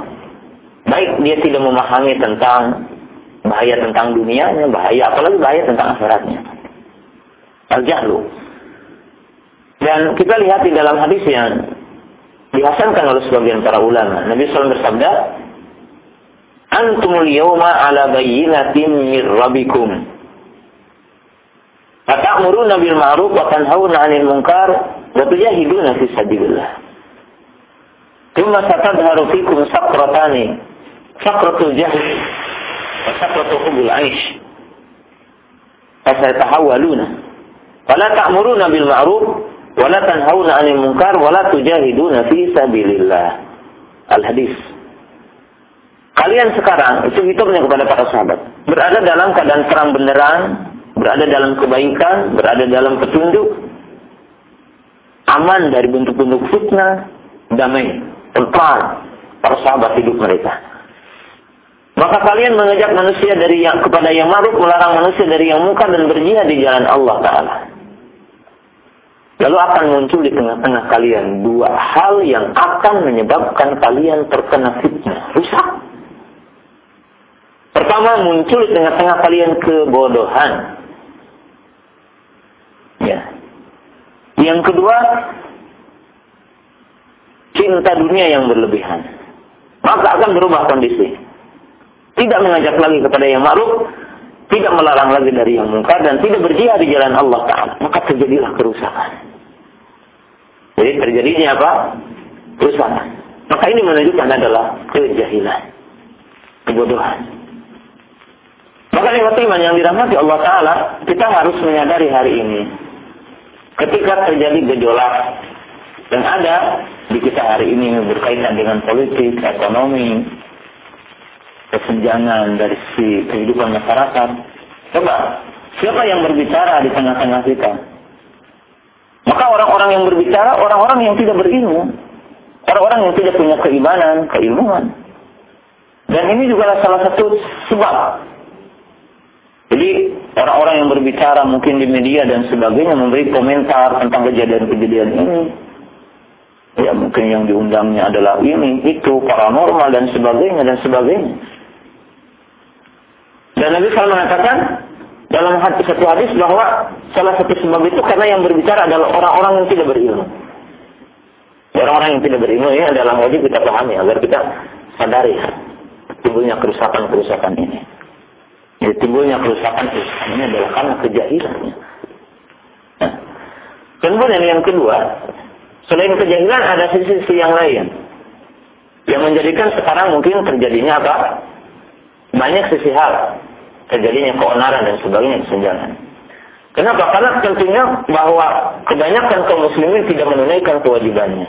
Baik dia tidak memahami tentang bahaya tentang dunianya, bahaya apalagi bahaya tentang akhiratnya. Al-jahlu. Dan kita lihat di dalam hadis yang dihasankan oleh sebagian para ulama. Nabi SAW bersabda, Antumul yawma ala bayyinatin min rabbikum. Fata'muruna bil ma'ruf wa tanhauna 'anil munkar wa tujahiduna fi sabilillah. Thumma satadharu fikum sakratani. Sakratul jahl wa sakratul hubul 'aish. Fasatahawaluna. Fala ta'muruna bil ma'ruf wala tanhauna 'anil munkar wala tujahiduna fi sabilillah. Al-hadis. Kalian sekarang itu hitungnya kepada para sahabat. Berada dalam keadaan terang benderang, berada dalam kebaikan, berada dalam petunjuk, aman dari bentuk-bentuk fitnah, damai, tentram para sahabat hidup mereka. Maka kalian mengajak manusia dari yang kepada yang ma'ruf, melarang manusia dari yang muka dan berjihad di jalan Allah Ta'ala. Lalu akan muncul di tengah-tengah kalian dua hal yang akan menyebabkan kalian terkena fitnah, rusak. Pertama muncul di tengah-tengah kalian kebodohan. Ya. Yang kedua, cinta dunia yang berlebihan. Maka akan berubah kondisi. Tidak mengajak lagi kepada yang ma'ruf, tidak melarang lagi dari yang mungkar dan tidak berjihad di jalan Allah Taala. Maka terjadilah kerusakan. Jadi terjadinya apa? Kerusakan. Maka ini menunjukkan adalah kejahilan. Kebodohan. Maka lewat iman yang dirahmati Allah Ta'ala, kita harus menyadari hari ini. Ketika terjadi gejolak yang ada di kita hari ini berkaitan dengan politik, ekonomi, kesenjangan dari si kehidupan masyarakat. Coba, siapa yang berbicara di tengah-tengah kita? Maka orang-orang yang berbicara, orang-orang yang tidak berilmu. Orang-orang yang tidak punya keimanan, keilmuan. Dan ini juga salah satu sebab. Jadi orang-orang yang berbicara mungkin di media dan sebagainya memberi komentar tentang kejadian-kejadian ini. Ya mungkin yang diundangnya adalah ini, itu, paranormal dan sebagainya dan sebagainya. Dan Nabi SAW mengatakan, dalam hati satu hadis bahwa salah satu sebab itu karena yang berbicara adalah orang-orang yang tidak berilmu. Orang-orang yang tidak berilmu ini adalah wajib kita pahami agar kita sadari timbulnya kerusakan-kerusakan ini. Jadi timbulnya kerusakan-kerusakan ini adalah karena kejahilannya. Nah, kemudian yang kedua, selain kejahilan ada sisi-sisi yang lain yang menjadikan sekarang mungkin terjadinya apa? Banyak sisi hal terjadinya keonaran dan sebagainya kesenjangan. Kenapa? Karena tentunya bahwa kebanyakan kaum muslimin tidak menunaikan kewajibannya.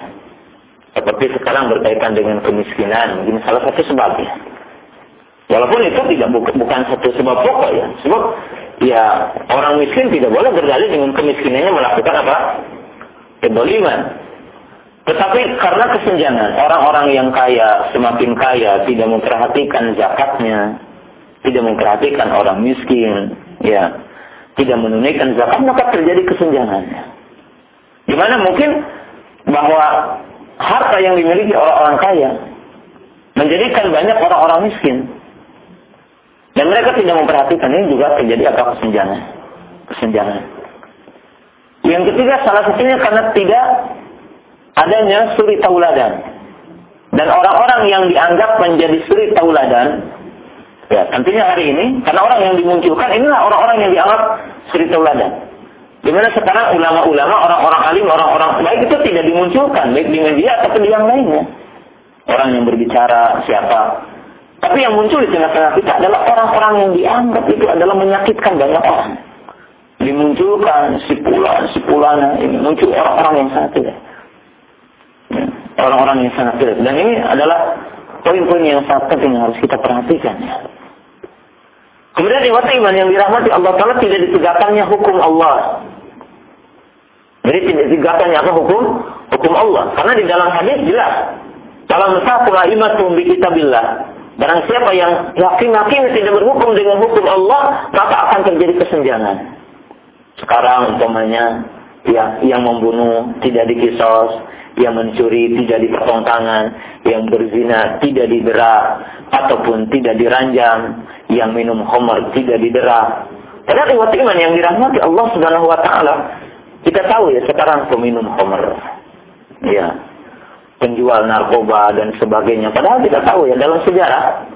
Seperti sekarang berkaitan dengan kemiskinan, ini salah satu sebabnya. Walaupun itu tidak bukan satu sebab pokok ya. Sebab ya orang miskin tidak boleh berdalih dengan kemiskinannya melakukan apa? Kedoliman. Tetapi karena kesenjangan, orang-orang yang kaya semakin kaya tidak memperhatikan zakatnya, tidak memperhatikan orang miskin, ya, tidak menunaikan zakat, maka terjadi kesenjangan. Di mana mungkin bahwa harta yang dimiliki orang-orang kaya menjadikan banyak orang-orang miskin. Dan mereka tidak memperhatikan ini juga terjadi apa kesenjangan. Kesenjangan. Yang ketiga salah satunya karena tidak adanya suri tauladan. Dan orang-orang yang dianggap menjadi suri tauladan Ya, tentunya hari ini, karena orang yang dimunculkan, inilah orang-orang yang dianggap suri tauladan. Di mana sekarang ulama-ulama, orang-orang alim, orang-orang baik itu tidak dimunculkan, baik di media ataupun di yang lainnya. Orang yang berbicara siapa. Tapi yang muncul di tengah-tengah kita adalah orang-orang yang dianggap itu adalah menyakitkan banyak orang. Dimunculkan si pulan, si pulana, ini muncul orang-orang yang sangat tidak. Ya, orang-orang yang sangat tidak. Dan ini adalah poin-poin yang sangat penting yang harus kita perhatikan. Kemudian riwayat iman yang dirahmati Allah Taala tidak ditegakkannya hukum Allah. Jadi tidak ditegakkannya apa hukum? Hukum Allah. Karena di dalam hadis jelas. Dalam satu imatum bi kitabillah. Barang siapa yang yakin-yakin tidak berhukum dengan hukum Allah, maka akan terjadi kesenjangan. Sekarang umpamanya ya, yang membunuh tidak dikisos, yang mencuri tidak dipotong tangan, yang berzina tidak didera, ataupun tidak diranjam, yang minum homer tidak didera. Padahal lewat iman yang dirahmati Allah Subhanahu wa taala. Kita tahu ya sekarang peminum homer. Ya, penjual narkoba dan sebagainya. Padahal kita tahu ya dalam sejarah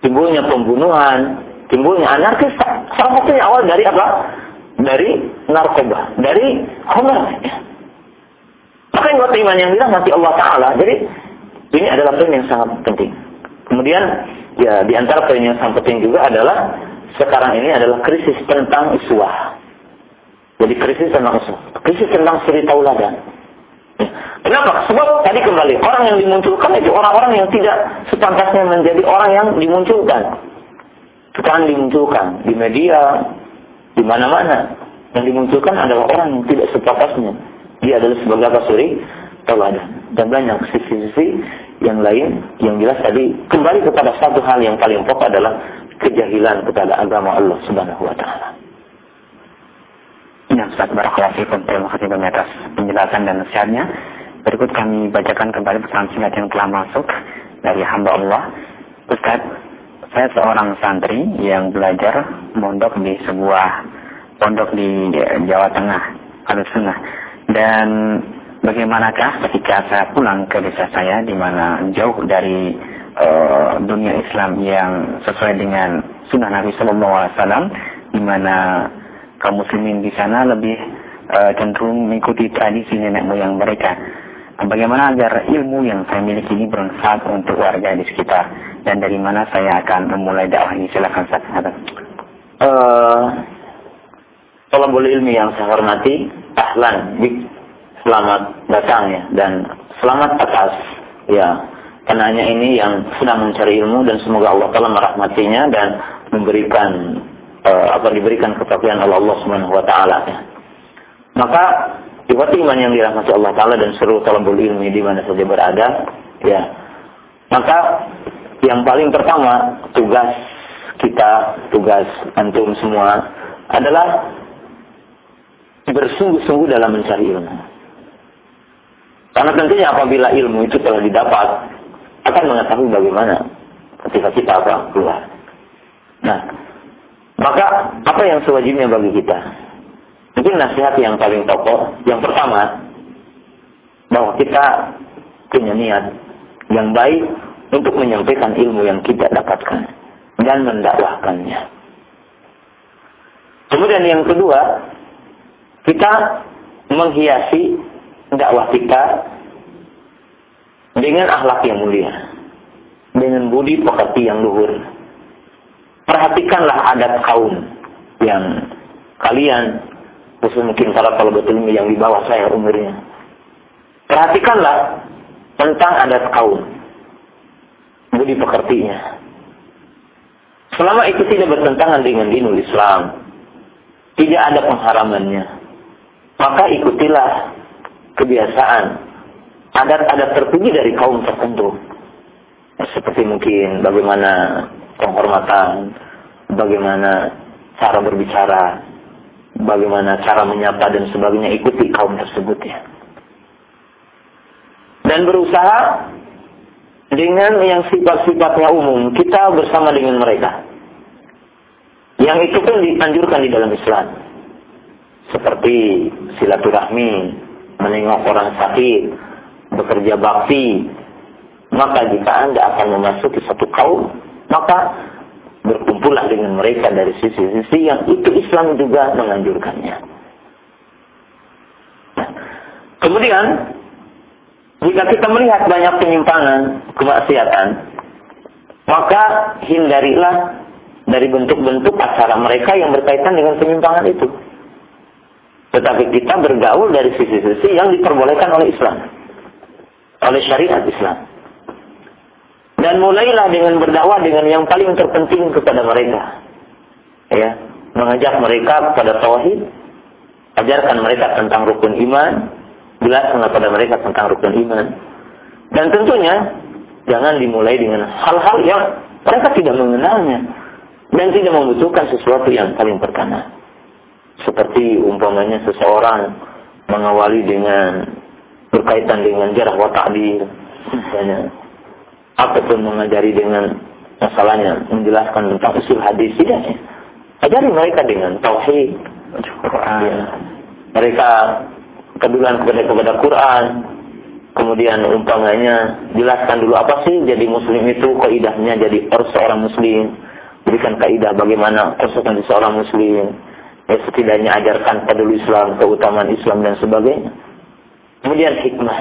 timbulnya pembunuhan, timbulnya anarkis salah satunya awal dari apa? Dari narkoba, dari homer. Maka yang iman yang dirahmati Allah Taala. Jadi ini adalah poin yang sangat penting. Kemudian ya di antara poin yang sangat penting juga adalah sekarang ini adalah krisis tentang uswah. Jadi krisis tentang uswah, krisis tentang suri tauladan. Kenapa? Sebab tadi kembali orang yang dimunculkan itu orang-orang yang tidak sepantasnya menjadi orang yang dimunculkan. Sekarang dimunculkan di media, di mana-mana. Yang dimunculkan adalah orang yang tidak sepantasnya. Dia adalah sebagai apa suri teladan. Dan banyak sisi-sisi yang lain yang jelas tadi kembali kepada satu hal yang paling pokok adalah kejahilan kepada agama Allah Subhanahu wa taala. Ya, Ustaz Barakallahu Terima kasih banyak atas penjelasan dan nasihatnya. Berikut kami bacakan kembali pesan singkat yang telah masuk dari hamba Allah. Ustaz, saya seorang santri yang belajar mondok di sebuah pondok di Jawa Tengah, Al-Sunnah. Dan bagaimanakah ketika saya pulang ke desa saya di mana jauh dari uh, dunia Islam yang sesuai dengan sunnah Nabi Sallallahu Alaihi Wasallam, di mana kaum muslimin di sana lebih uh, cenderung mengikuti tradisi nenek moyang mereka. Bagaimana agar ilmu yang saya miliki ini bermanfaat untuk warga di sekitar? Dan dari mana saya akan memulai dakwah ini? Silakan Ustaz. Uh, boleh ilmi yang saya hormati, ahlan, selamat datang ya dan selamat atas ya penanya ini yang sedang mencari ilmu dan semoga Allah telah merahmatinya dan memberikan uh, apa diberikan ketakwaan oleh Allah Subhanahu wa taala ya. Maka Sifat iman yang dirahmati Allah Ta'ala dan seluruh talabul ilmi di mana saja berada, ya. Maka yang paling pertama tugas kita, tugas antum semua adalah bersungguh-sungguh dalam mencari ilmu. Karena tentunya apabila ilmu itu telah didapat, akan mengetahui bagaimana ketika kita apa keluar. Nah, maka apa yang sewajibnya bagi kita? Mungkin nasihat yang paling pokok, yang pertama, bahwa kita punya niat yang baik untuk menyampaikan ilmu yang kita dapatkan dan mendakwahkannya. Kemudian yang kedua, kita menghiasi dakwah kita dengan akhlak yang mulia, dengan budi pekerti yang luhur. Perhatikanlah adat kaum yang kalian khusus mungkin para ilmi yang di bawah saya umurnya. Perhatikanlah tentang adat kaum. Budi pekertinya. Selama itu tidak bertentangan dengan dinul Islam, tidak ada pengharamannya, maka ikutilah kebiasaan adat-adat terpuji dari kaum tertentu. Seperti mungkin bagaimana penghormatan, bagaimana cara berbicara, bagaimana cara menyapa dan sebagainya ikuti kaum tersebut ya. Dan berusaha dengan yang sifat-sifatnya umum kita bersama dengan mereka. Yang itu pun dianjurkan di dalam Islam. Seperti silaturahmi, menengok orang sakit, bekerja bakti. Maka jika Anda akan memasuki satu kaum, maka berkumpullah dengan mereka dari sisi-sisi yang itu Islam juga menganjurkannya. Kemudian, jika kita melihat banyak penyimpangan, kemaksiatan, maka hindarilah dari bentuk-bentuk acara mereka yang berkaitan dengan penyimpangan itu. Tetapi kita bergaul dari sisi-sisi yang diperbolehkan oleh Islam. Oleh syariat Islam. Dan mulailah dengan berdakwah dengan yang paling terpenting kepada mereka. Ya, mengajak mereka kepada tauhid, ajarkan mereka tentang rukun iman, jelaskan kepada mereka tentang rukun iman. Dan tentunya Jangan dimulai dengan hal-hal yang mereka tidak mengenalnya dan tidak membutuhkan sesuatu yang paling pertama. Seperti umpamanya seseorang mengawali dengan berkaitan dengan jarah wa ta'dil. Misalnya ataupun mengajari dengan masalahnya menjelaskan tentang usul hadis. Tidak ya. Ajari mereka dengan tauhid, Quran. Mereka kedulan kepada kepada Quran, kemudian umpamanya jelaskan dulu apa sih jadi muslim itu kaidahnya jadi seorang muslim. Berikan kaidah bagaimana konsekuensi seorang muslim ya setidaknya ajarkan peduli Islam keutamaan Islam dan sebagainya kemudian hikmah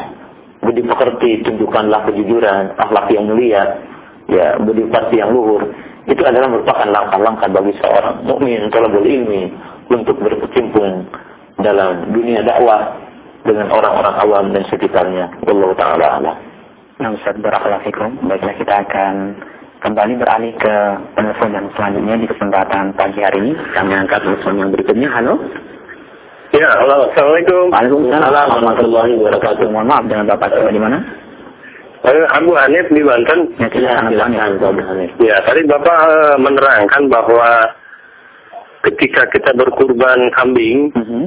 budi pekerti tunjukkanlah kejujuran akhlak yang mulia ya budi pekerti yang luhur itu adalah merupakan langkah-langkah bagi seorang mukmin talabul ilmi untuk berkecimpung dalam dunia dakwah dengan orang-orang awam dan sekitarnya. Allah taala alam. Nah, Ustaz Baiklah kita akan kembali beralih ke penelpon yang selanjutnya di kesempatan pagi hari ini. Kami angkat telepon yang berikutnya. Halo. Ya, halo. Assalamualaikum. Waalaikumsalam warahmatullahi wabarakatuh. Mohon maaf dengan Bapak siapa di mana? Saya Abu Hanif di Banten. Ya, silakan Abu Hanif. Ya, tadi Bapak uh, menerangkan bahwa ketika kita berkurban kambing, Mm -hmm.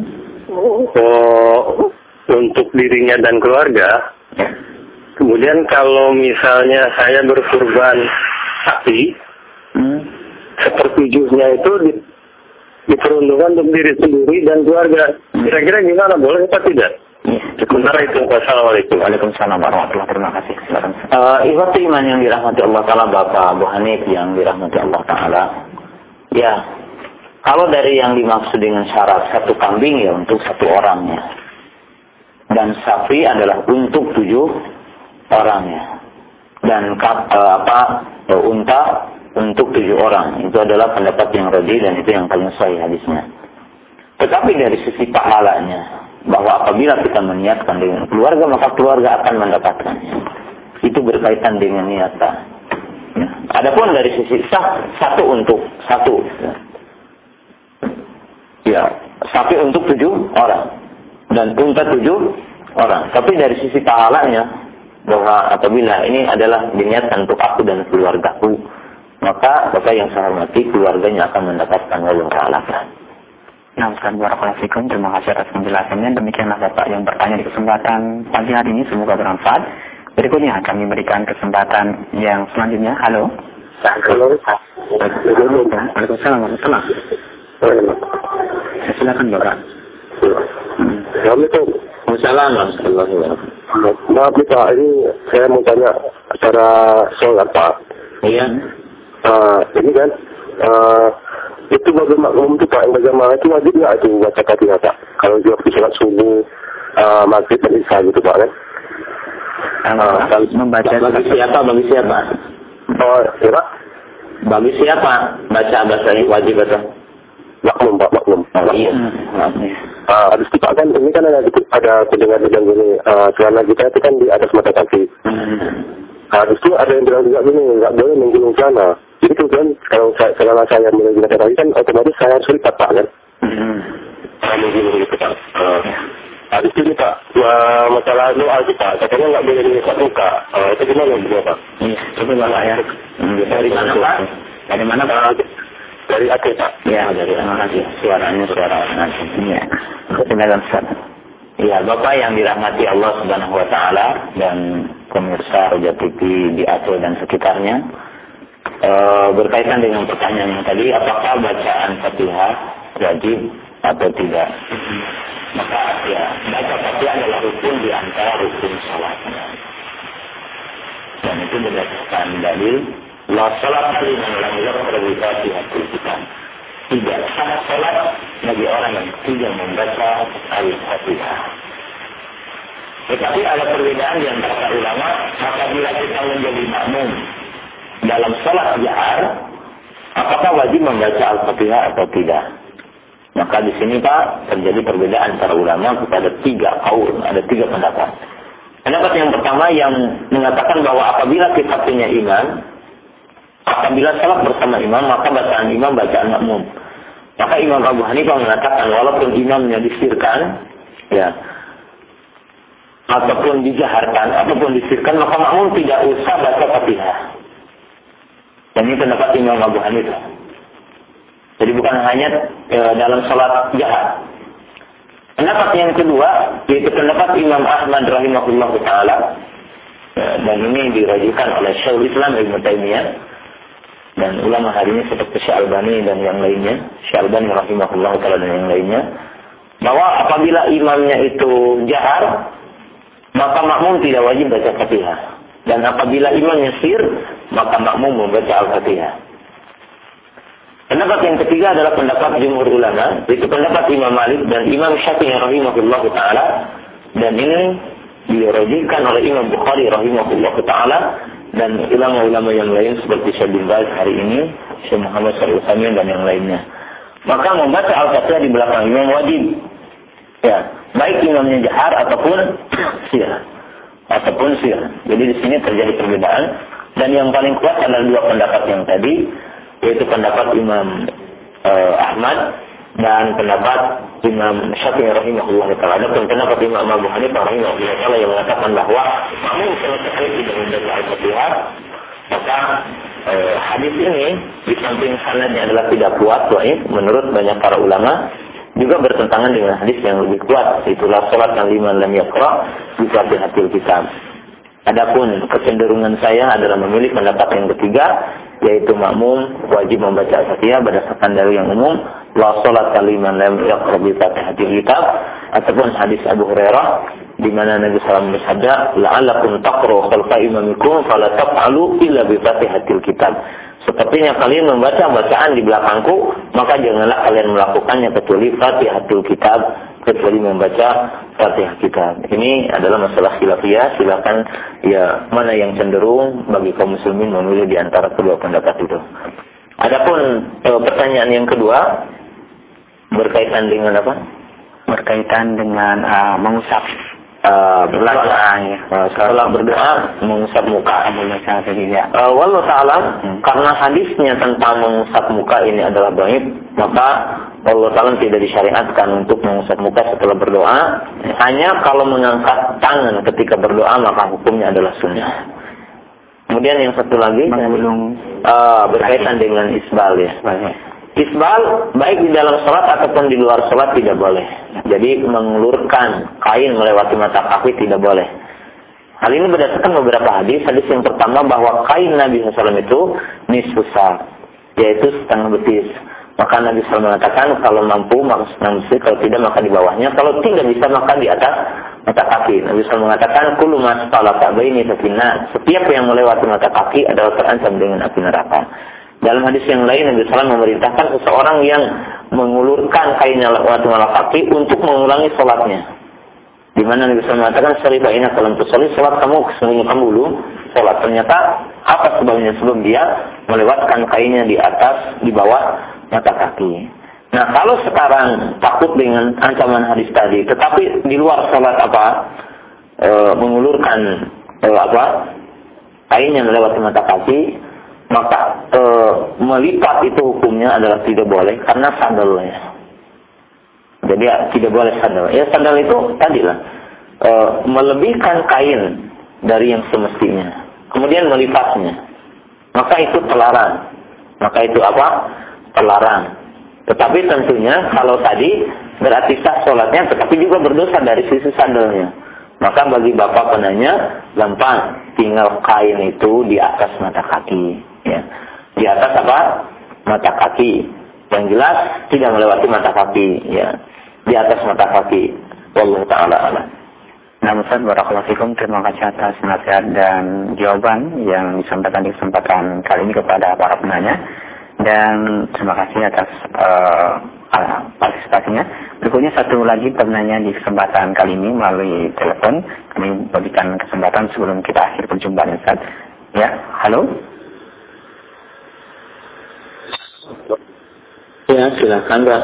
oh, untuk dirinya dan keluarga. Kemudian kalau misalnya saya berkurban sapi, Hmm. sepertujuhnya itu di, diperuntukkan untuk diri sendiri dan keluarga. Kira-kira gimana? Boleh apa tidak? Ya. Sementara itu, Wassalamualaikum. Waalaikumsalam warahmatullahi wabarakatuh. Terima kasih. Uh, ikhwati iman yang dirahmati Allah Ta'ala Bapak Abu Hanif yang dirahmati Allah Ta'ala Ya Kalau dari yang dimaksud dengan syarat Satu kambing ya untuk satu orang ya Dan sapi adalah untuk tujuh orang ya Dan kap, uh, apa uh, Unta untuk tujuh orang Itu adalah pendapat yang rodi dan itu yang paling sahih hadisnya Tetapi dari sisi pahalanya bahwa apabila kita meniatkan dengan keluarga maka keluarga akan mendapatkannya. Itu berkaitan dengan niatan. Ya. Adapun dari sisi sah satu untuk satu. Ya, sapi untuk tujuh orang dan unta tujuh orang. Tapi dari sisi pahalanya bahwa apabila ini adalah diniatkan untuk aku dan keluargaku, maka bapak yang saya hormati keluarganya akan mendapatkan Allah Taala. Nah, Ustaz Barakallahu terima kasih atas penjelasannya. Demikianlah Bapak yang bertanya di kesempatan pagi hari ini, semoga bermanfaat. Berikutnya kami berikan kesempatan yang selanjutnya. Halo. Halo. Waalaikumsalam warahmatullahi Silakan Bapak. Assalamualaikum. Waalaikumsalam. Maaf nih Pak, ini saya mau tanya acara sholat Pak. Iya. Uh, ini kan, uh, itu bagi makmum itu Pak, yang berjamaah itu wajib nggak itu baca fatihah Pak? Kalau di waktu sholat subuh, uh, maghrib dan isya gitu Pak kan? Kalau kalau membaca Bagi siapa? Bagi siapa? Oh, ya Pak? Bagi siapa? Baca bahasa wajib atau? Makmum Pak, makmum. Oh, iya. Uh, habis itu Pak kan, ini kan ada, ada pendengar bilang gini, uh, celana kita itu kan di atas mata kaki. Habis itu ada yang bilang juga gini, nggak boleh menggulung celana. Jadi kemudian kalau saya, celana saya menggulung mata kaki kan otomatis saya harus lipat Pak kan? Saya menggulung gitu Pak. Uh, habis itu nih Pak, uh, masalah doa sih Pak, katanya nggak boleh mengikat muka. Uh, itu gimana beliau Pak? Iya, coba Bapak ya. Dari mana Pak? Dari mana Pak? Dari Aceh Pak. Ya, terima kasih. Suaranya suara Aceh. Iya. Silakan Ustaz. Ya, Bapak yang dirahmati Allah Subhanahu wa taala dan pemirsa Roja TV di Aceh dan sekitarnya. E, berkaitan dengan pertanyaan yang tadi, apakah bacaan Fatihah wajib atau tidak? Maka ya, baca Fatihah adalah rukun di antara rukun salatnya. Dan itu berdasarkan dalil La salat liman lam yaqra bi Fatihatil Kitab. Tidak sah salat bagi orang yang tidak membaca Al-Fatihah. Tetapi ada perbedaan di antara ulama, maka bila kita menjadi makmum dalam salat jahar, apakah wajib membaca Al-Fatihah atau tidak? Maka di sini Pak terjadi perbedaan antara ulama kepada tiga kaul, ada tiga pendapat. Pendapat yang pertama yang mengatakan bahwa apabila kita punya iman, apabila salat bersama imam, maka bacaan imam bacaan makmum. Maka Imam Abu Hanifah mengatakan walaupun imamnya disirkan, ya, ataupun dijaharkan ataupun disirkan maka makmum tidak usah baca fatihah. Dan ini pendapat Imam Abu Hanifah. Jadi bukan hanya e, dalam sholat jahat. Pendapat yang kedua yaitu pendapat Imam Ahmad rahimahullah taala e, dan ini dirajikan oleh Syekhul Islam Ibnu Taimiyah dan ulama hari ini seperti Syekh Albani dan yang lainnya, Syekh Albani rahimahullah taala dan yang lainnya bahwa apabila imamnya itu jahar maka makmum tidak wajib baca Fatihah. Dan apabila imam nyesir, maka makmum membaca Al-Fatihah. Pendapat yang ketiga adalah pendapat jumhur ulama, itu pendapat Imam Malik dan Imam Syafi'i rahimahullah taala dan ini dirojikan oleh Imam Bukhari rahimahullah taala dan ulama-ulama yang lain seperti Syekh bin hari ini, Syekh Muhammad Shalih dan yang lainnya. Maka membaca Al-Fatihah di belakang imam wajib. Ya, baik imamnya jahar ataupun sir. Ataupun sir. Jadi di sini terjadi perbedaan dan yang paling kuat adalah dua pendapat yang tadi yaitu pendapat Imam uh, Ahmad dan pendapat Imam Syafi'i rahimahullah taala. Adapun pendapat Imam Abu Hanifah rahimahullah taala yang mengatakan bahwa kamu kalau sekali tidak membaca Al-Fatihah maka eh, hadis ini di samping sanadnya adalah tidak kuat, menurut banyak para ulama juga bertentangan dengan hadis yang lebih kuat itulah sholat yang lima lam yakra di hatil kitab Adapun kecenderungan saya adalah memilih pendapat yang ketiga yaitu makmum wajib membaca Al-Fatihah berdasarkan dari yang umum la salat kaliman lam yaqra bi Fatihatil kitab ataupun hadis Abu Hurairah di mana Nabi SAW bersabda la'allakum taqra khalfa imamikum fala taf'alu illa bi Fatihatil kitab Sepertinya kalian membaca bacaan di belakangku, maka janganlah kalian melakukannya kecuali Fatihatul Kitab, kecuali membaca Fatihah Kitab. Ini adalah masalah khilafiyah, silakan ya mana yang cenderung bagi kaum muslimin memilih di antara kedua pendapat itu. Adapun e, pertanyaan yang kedua berkaitan dengan apa? Berkaitan dengan uh, mengusap uh, berdoa ya. Uh, setelah berdoa mengusap muka. Uh, Wallahu taala hmm. karena hadisnya tentang mengusap muka ini adalah baik, maka Allah taala tidak disyariatkan untuk mengusap muka setelah berdoa. Hanya kalau mengangkat tangan ketika berdoa maka hukumnya adalah sunnah. Kemudian yang satu lagi uh, berkaitan dengan isbal ya. Isbal baik di dalam sholat ataupun di luar sholat tidak boleh. Jadi mengulurkan kain melewati mata kaki tidak boleh. Hal ini berdasarkan beberapa hadis. Hadis yang pertama bahwa kain Nabi SAW itu nisfusa, yaitu setengah betis. Maka Nabi SAW mengatakan kalau mampu maka setengah betis, kalau tidak maka di bawahnya. Kalau tidak bisa maka di atas mata kaki. Nabi SAW mengatakan kulu mas ini Setiap yang melewati mata kaki adalah terancam dengan api neraka. Dalam hadis yang lain Nabi SAW memerintahkan seseorang yang mengulurkan kainnya waktu malam kaki untuk mengulangi sholatnya. Di mana Nabi SAW mengatakan, Syarifah ini kalau sholat, sholat kamu sesungguhnya kamu dulu sholat. Ternyata apa sebabnya? Sebab dia melewatkan kainnya di atas, di bawah mata kaki. Nah kalau sekarang takut dengan ancaman hadis tadi, tetapi di luar sholat apa? E, mengulurkan e, apa? Kainnya melewati mata kaki, maka e, melipat itu hukumnya adalah tidak boleh karena sandalnya. Jadi ya, tidak boleh sandal. Ya sandal itu tadi lah e, melebihkan kain dari yang semestinya, kemudian melipatnya. Maka itu terlarang. Maka itu apa? Terlarang. Tetapi tentunya kalau tadi berarti sah sholatnya, tetapi juga berdosa dari sisi sandalnya. Maka bagi bapak penanya, gampang. Tinggal kain itu di atas mata kaki ya. Di atas apa? Mata kaki. Yang jelas tidak melewati mata kaki, ya. Di atas mata kaki. Wallahu taala alam. Nah, Ustaz. Terima kasih atas nasihat dan jawaban yang disampaikan di kesempatan kali ini kepada para penanya. Dan terima kasih atas uh, partisipasinya. Berikutnya satu lagi penanya di kesempatan kali ini melalui telepon. Kami berikan kesempatan sebelum kita akhir perjumpaan Ustaz. Ya, halo. Ya, silakan, Pak.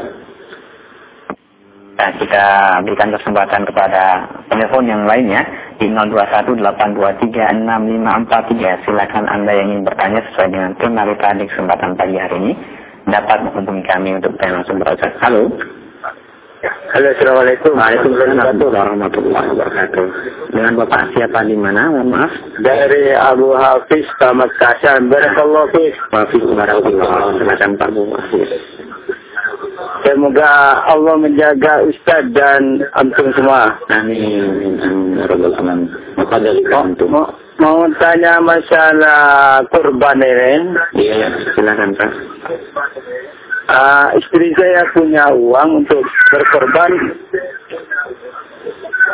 Nah, kita berikan kesempatan kepada telepon yang lainnya di 0218236543. Silakan Anda yang ingin bertanya sesuai dengan tema kita di kesempatan pagi hari ini dapat menghubungi kami untuk bertanya langsung berproses. Halo. Halo, Assalamualaikum. Waalaikumsalam warahmatullahi wabarakatuh. Dengan Bapak siapa di mana? Mohon maaf. Dari Abu Hafiz Pamekasan. Barakallahu fiik. Wafiq warahmatullahi Silakan Pak Bu Hafiz. Semoga Allah menjaga Ustaz dan antum semua. Amin. Amin. Ya Rabbal Alamin. Maka dari antum. Mau, mau tanya masalah kurban ini. Iya, silakan Pak. Ah, istri saya punya uang untuk berkorban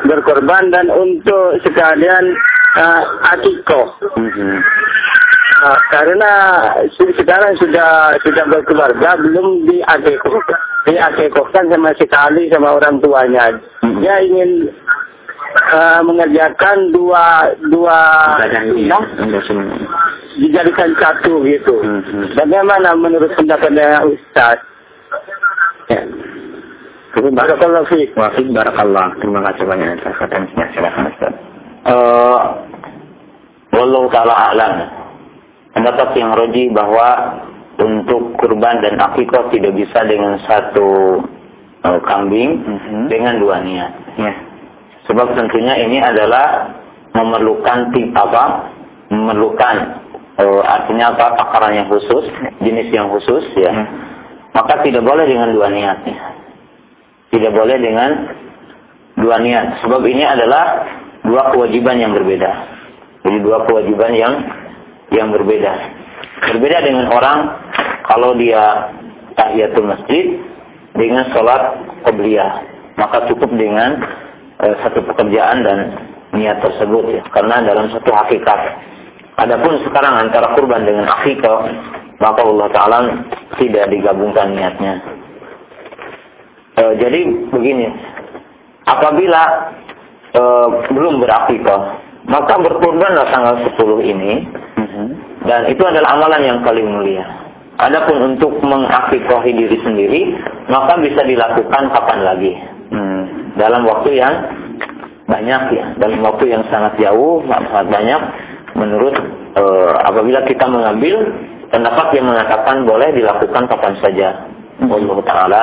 berkorban dan untuk sekalian uh, akikoh. Mhm. Ah, karena se- sekarang sudah sudah berkeluarga belum diakikoh diakikohkan sama sekali sama orang tuanya. Dia ingin ah, mengerjakan dua dua sunnah dijadikan satu gitu. Mhm. Bagaimana menurut pendapatnya Ustaz? Ya. Cukup Pak. Barakallahu fiik. Barakallah. Terima kasih banyak atas atensinya. Silakan Ustaz. Eh, Wallahu ta'ala a'lam. Pendapat yang roji bahwa untuk kurban dan akikah tidak bisa dengan satu eh, kambing Mhm. dengan dua niat. Ya. Sebab tentunya ini adalah memerlukan tip apa? Memerlukan eh, artinya apa? Takaran yang khusus, jenis yang khusus ya. Ya. Maka tidak boleh dengan dua niatnya. Tidak boleh dengan dua niat. Sebab ini adalah dua kewajiban yang berbeda. Jadi dua kewajiban yang yang berbeda. Berbeda dengan orang kalau dia tahiyatul masjid dengan sholat qobliyah. Maka cukup dengan eh, satu pekerjaan dan niat tersebut ya. Karena dalam satu hakikat. Adapun sekarang antara kurban dengan akikah, maka Allah Ta'ala tidak digabungkan niatnya. Eh, jadi begini, apabila eh, belum berakikah, maka berkurbanlah tanggal 10 ini, Mhm. dan itu adalah amalan yang paling mulia. Adapun untuk mengakikahi diri sendiri, maka bisa dilakukan kapan lagi. Hmm. Dalam waktu yang banyak ya, dalam waktu yang sangat jauh, sangat banyak. Menurut eh, apabila kita mengambil pendapat yang mengatakan boleh dilakukan kapan saja. Allah Taala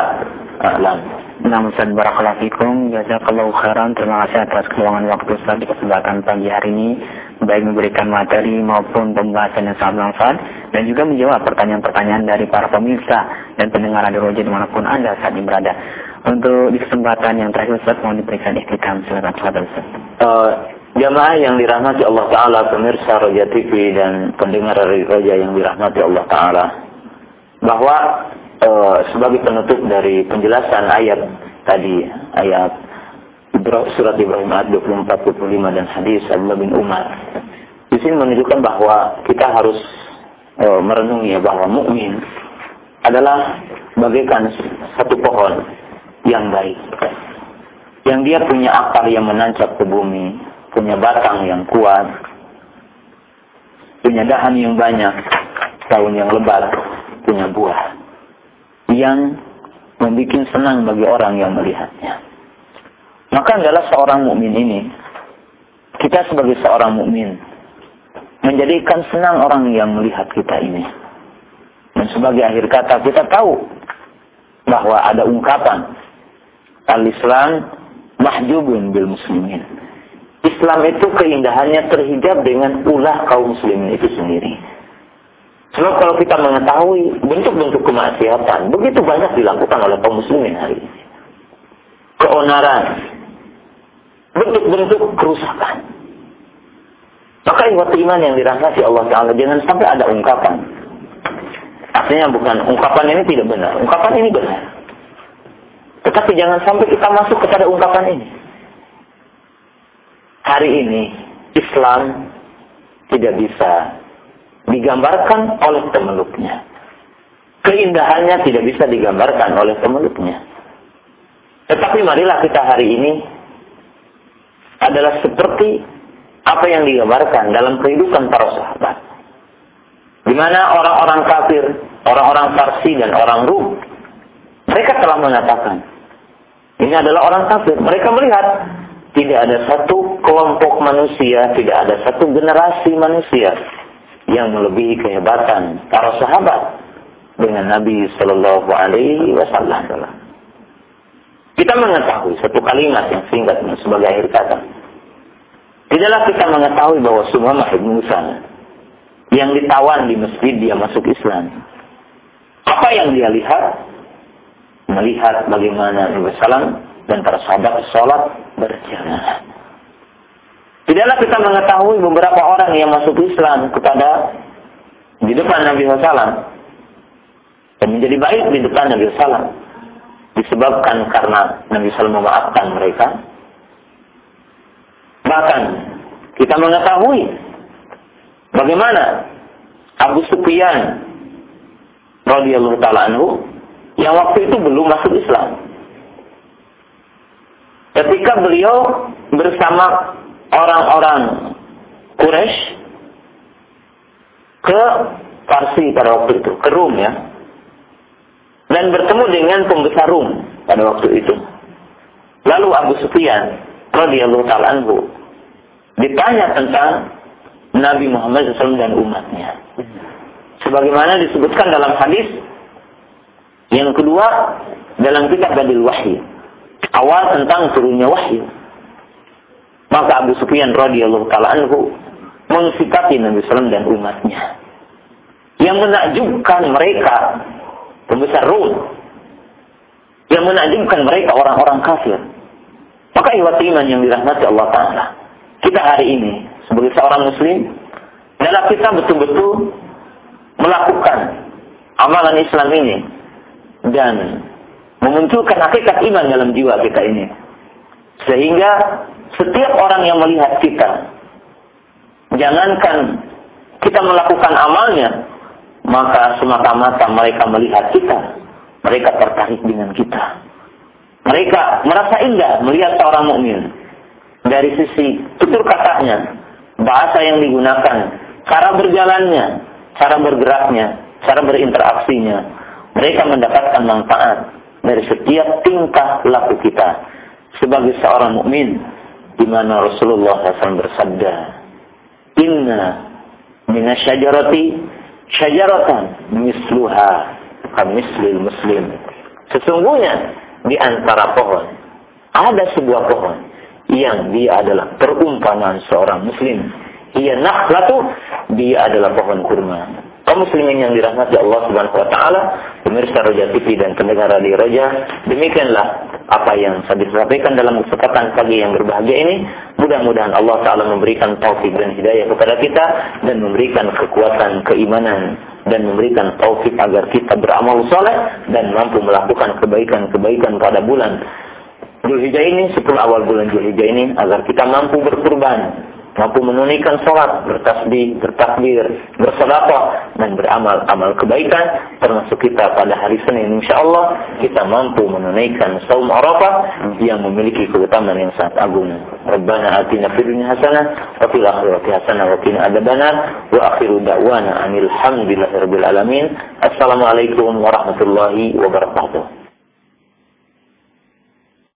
alam. Nah, Ustaz Barakallahu Fikum, Jazakallahu khairan. Terima kasih atas keluangan waktu Ustaz di kesempatan pagi hari ini. Baik memberikan materi maupun pembahasan yang sangat bermanfaat. Dan juga menjawab pertanyaan-pertanyaan dari para pemirsa dan pendengar Radio Roja di mana pun Anda saat ini berada. Untuk di kesempatan yang terakhir Ustaz, mau diberikan ikhtikam. Silakan Ustaz. Eh, jamaah yang dirahmati Allah Ta'ala, pemirsa Roja TV dan pendengar Roja yang dirahmati Allah Ta'ala. Bahwa eh, sebagai penutup dari penjelasan ayat tadi, ayat surat Ibrahim ayat 24-25 dan hadis Abdullah bin Umar. Di sini menunjukkan bahwa kita harus eh, merenungi bahwa mukmin adalah bagaikan satu pohon yang baik yang dia punya akar yang menancap ke bumi, punya batang yang kuat, punya dahan yang banyak, daun yang lebat, punya buah yang membuat senang bagi orang yang melihatnya. Maka adalah seorang mukmin ini, kita sebagai seorang mukmin menjadikan senang orang yang melihat kita ini. Dan sebagai akhir kata kita tahu bahwa ada ungkapan al-Islam mahjubun bil muslimin. Islam itu keindahannya terhijab dengan ulah kaum muslimin itu sendiri. Sebab kalau kita mengetahui bentuk-bentuk kemaksiatan, begitu banyak dilakukan oleh kaum muslimin hari ini. Keonaran, bentuk-bentuk kerusakan. Maka ikhwat iman yang dirahmati Allah Ta'ala, jangan sampai ada ungkapan. Artinya bukan, ungkapan ini tidak benar. Ungkapan ini benar. Tetapi jangan sampai kita masuk kepada ungkapan ini. Hari ini Islam tidak bisa digambarkan oleh pemeluknya. Keindahannya tidak bisa digambarkan oleh pemeluknya. Tetapi marilah kita hari ini adalah seperti apa yang digambarkan dalam kehidupan para sahabat. Di mana orang-orang kafir, orang-orang Parsi dan orang Rum, mereka telah mengatakan, ini adalah orang kafir. Mereka melihat tidak ada satu kelompok manusia, tidak ada satu generasi manusia yang melebihi kehebatan para sahabat dengan Nabi Shallallahu Alaihi Wasallam. kita mengetahui satu kalimat yang singkat sebagai akhir kata. Tidaklah kita mengetahui bahwa Sumamah ibn Musa yang ditawan di masjid dia masuk Islam. Apa yang dia lihat? Melihat bagaimana Nabi Sallam dan para sahabat sholat berjamaah. Tidaklah kita mengetahui beberapa orang yang masuk Islam kepada di depan Nabi Sallam dan menjadi baik di depan Nabi Sallam disebabkan karena Nabi Sallam memaafkan mereka. Bahkan kita mengetahui bagaimana Abu Sufyan radhiyallahu taala anhu yang waktu itu belum masuk Islam. Ketika beliau bersama orang-orang Quraisy ke Parsi pada waktu itu, ke Rum ya. Dan bertemu dengan pembesar Rum pada waktu itu. Lalu Abu Sufyan radhiyallahu taala anhu ditanya tentang Nabi Muhammad SAW dan umatnya. Sebagaimana disebutkan dalam hadis yang kedua dalam kitab Badil Wahyu. Awal tentang turunnya wahyu. Maka Abu Sufyan radhiyallahu taala anhu mensikapi Nabi SAW dan umatnya. Yang menakjubkan mereka pembesar Rum. Yang menakjubkan mereka orang-orang kafir. Maka iwat iman yang dirahmati Allah Ta'ala. Kita hari ini sebagai seorang muslim adalah kita betul-betul melakukan amalan Islam ini dan memunculkan hakikat iman dalam jiwa kita ini. Sehingga setiap orang yang melihat kita, jangankan kita melakukan amalnya, maka semata-mata mereka melihat kita. Mereka tertarik dengan kita. Mereka merasa indah melihat seorang mukmin dari sisi tutur katanya, bahasa yang digunakan, cara berjalannya, cara bergeraknya, cara berinteraksinya. Mereka mendapatkan manfaat dari setiap tingkah laku kita sebagai seorang mukmin di mana Rasulullah SAW bersabda, Inna minasyajarati syajaratan misluha kamislil muslim. Sesungguhnya di antara pohon ada sebuah pohon yang dia adalah perumpamaan seorang muslim ia nakhlatu, dia adalah pohon kurma. Kaum muslimin yang dirahmati Allah Subhanahu wa taala, pemirsa Roja TV dan pendengar di Roja, demikianlah apa yang saya sampaikan dalam kesempatan pagi yang berbahagia ini. Mudah-mudahan Allah taala memberikan taufik dan hidayah kepada kita dan memberikan kekuatan keimanan dan memberikan taufik agar kita beramal soleh dan mampu melakukan kebaikan-kebaikan pada bulan Zulhijjah ini, 10 awal bulan Zulhijjah ini agar kita mampu berkurban mampu menunaikan sholat, bertasbih, bertakbir, bersedekah dan beramal amal kebaikan termasuk kita pada hari Senin insya Allah kita mampu menunaikan saum Arafah yang memiliki keutamaan yang sangat agung. Rabbana atina fid dunya hasanah wa fil akhirati hasanah wa qina adzabannar wa akhiru da'wana anil hamdulillahirabbil alamin. Assalamualaikum warahmatullahi wabarakatuh.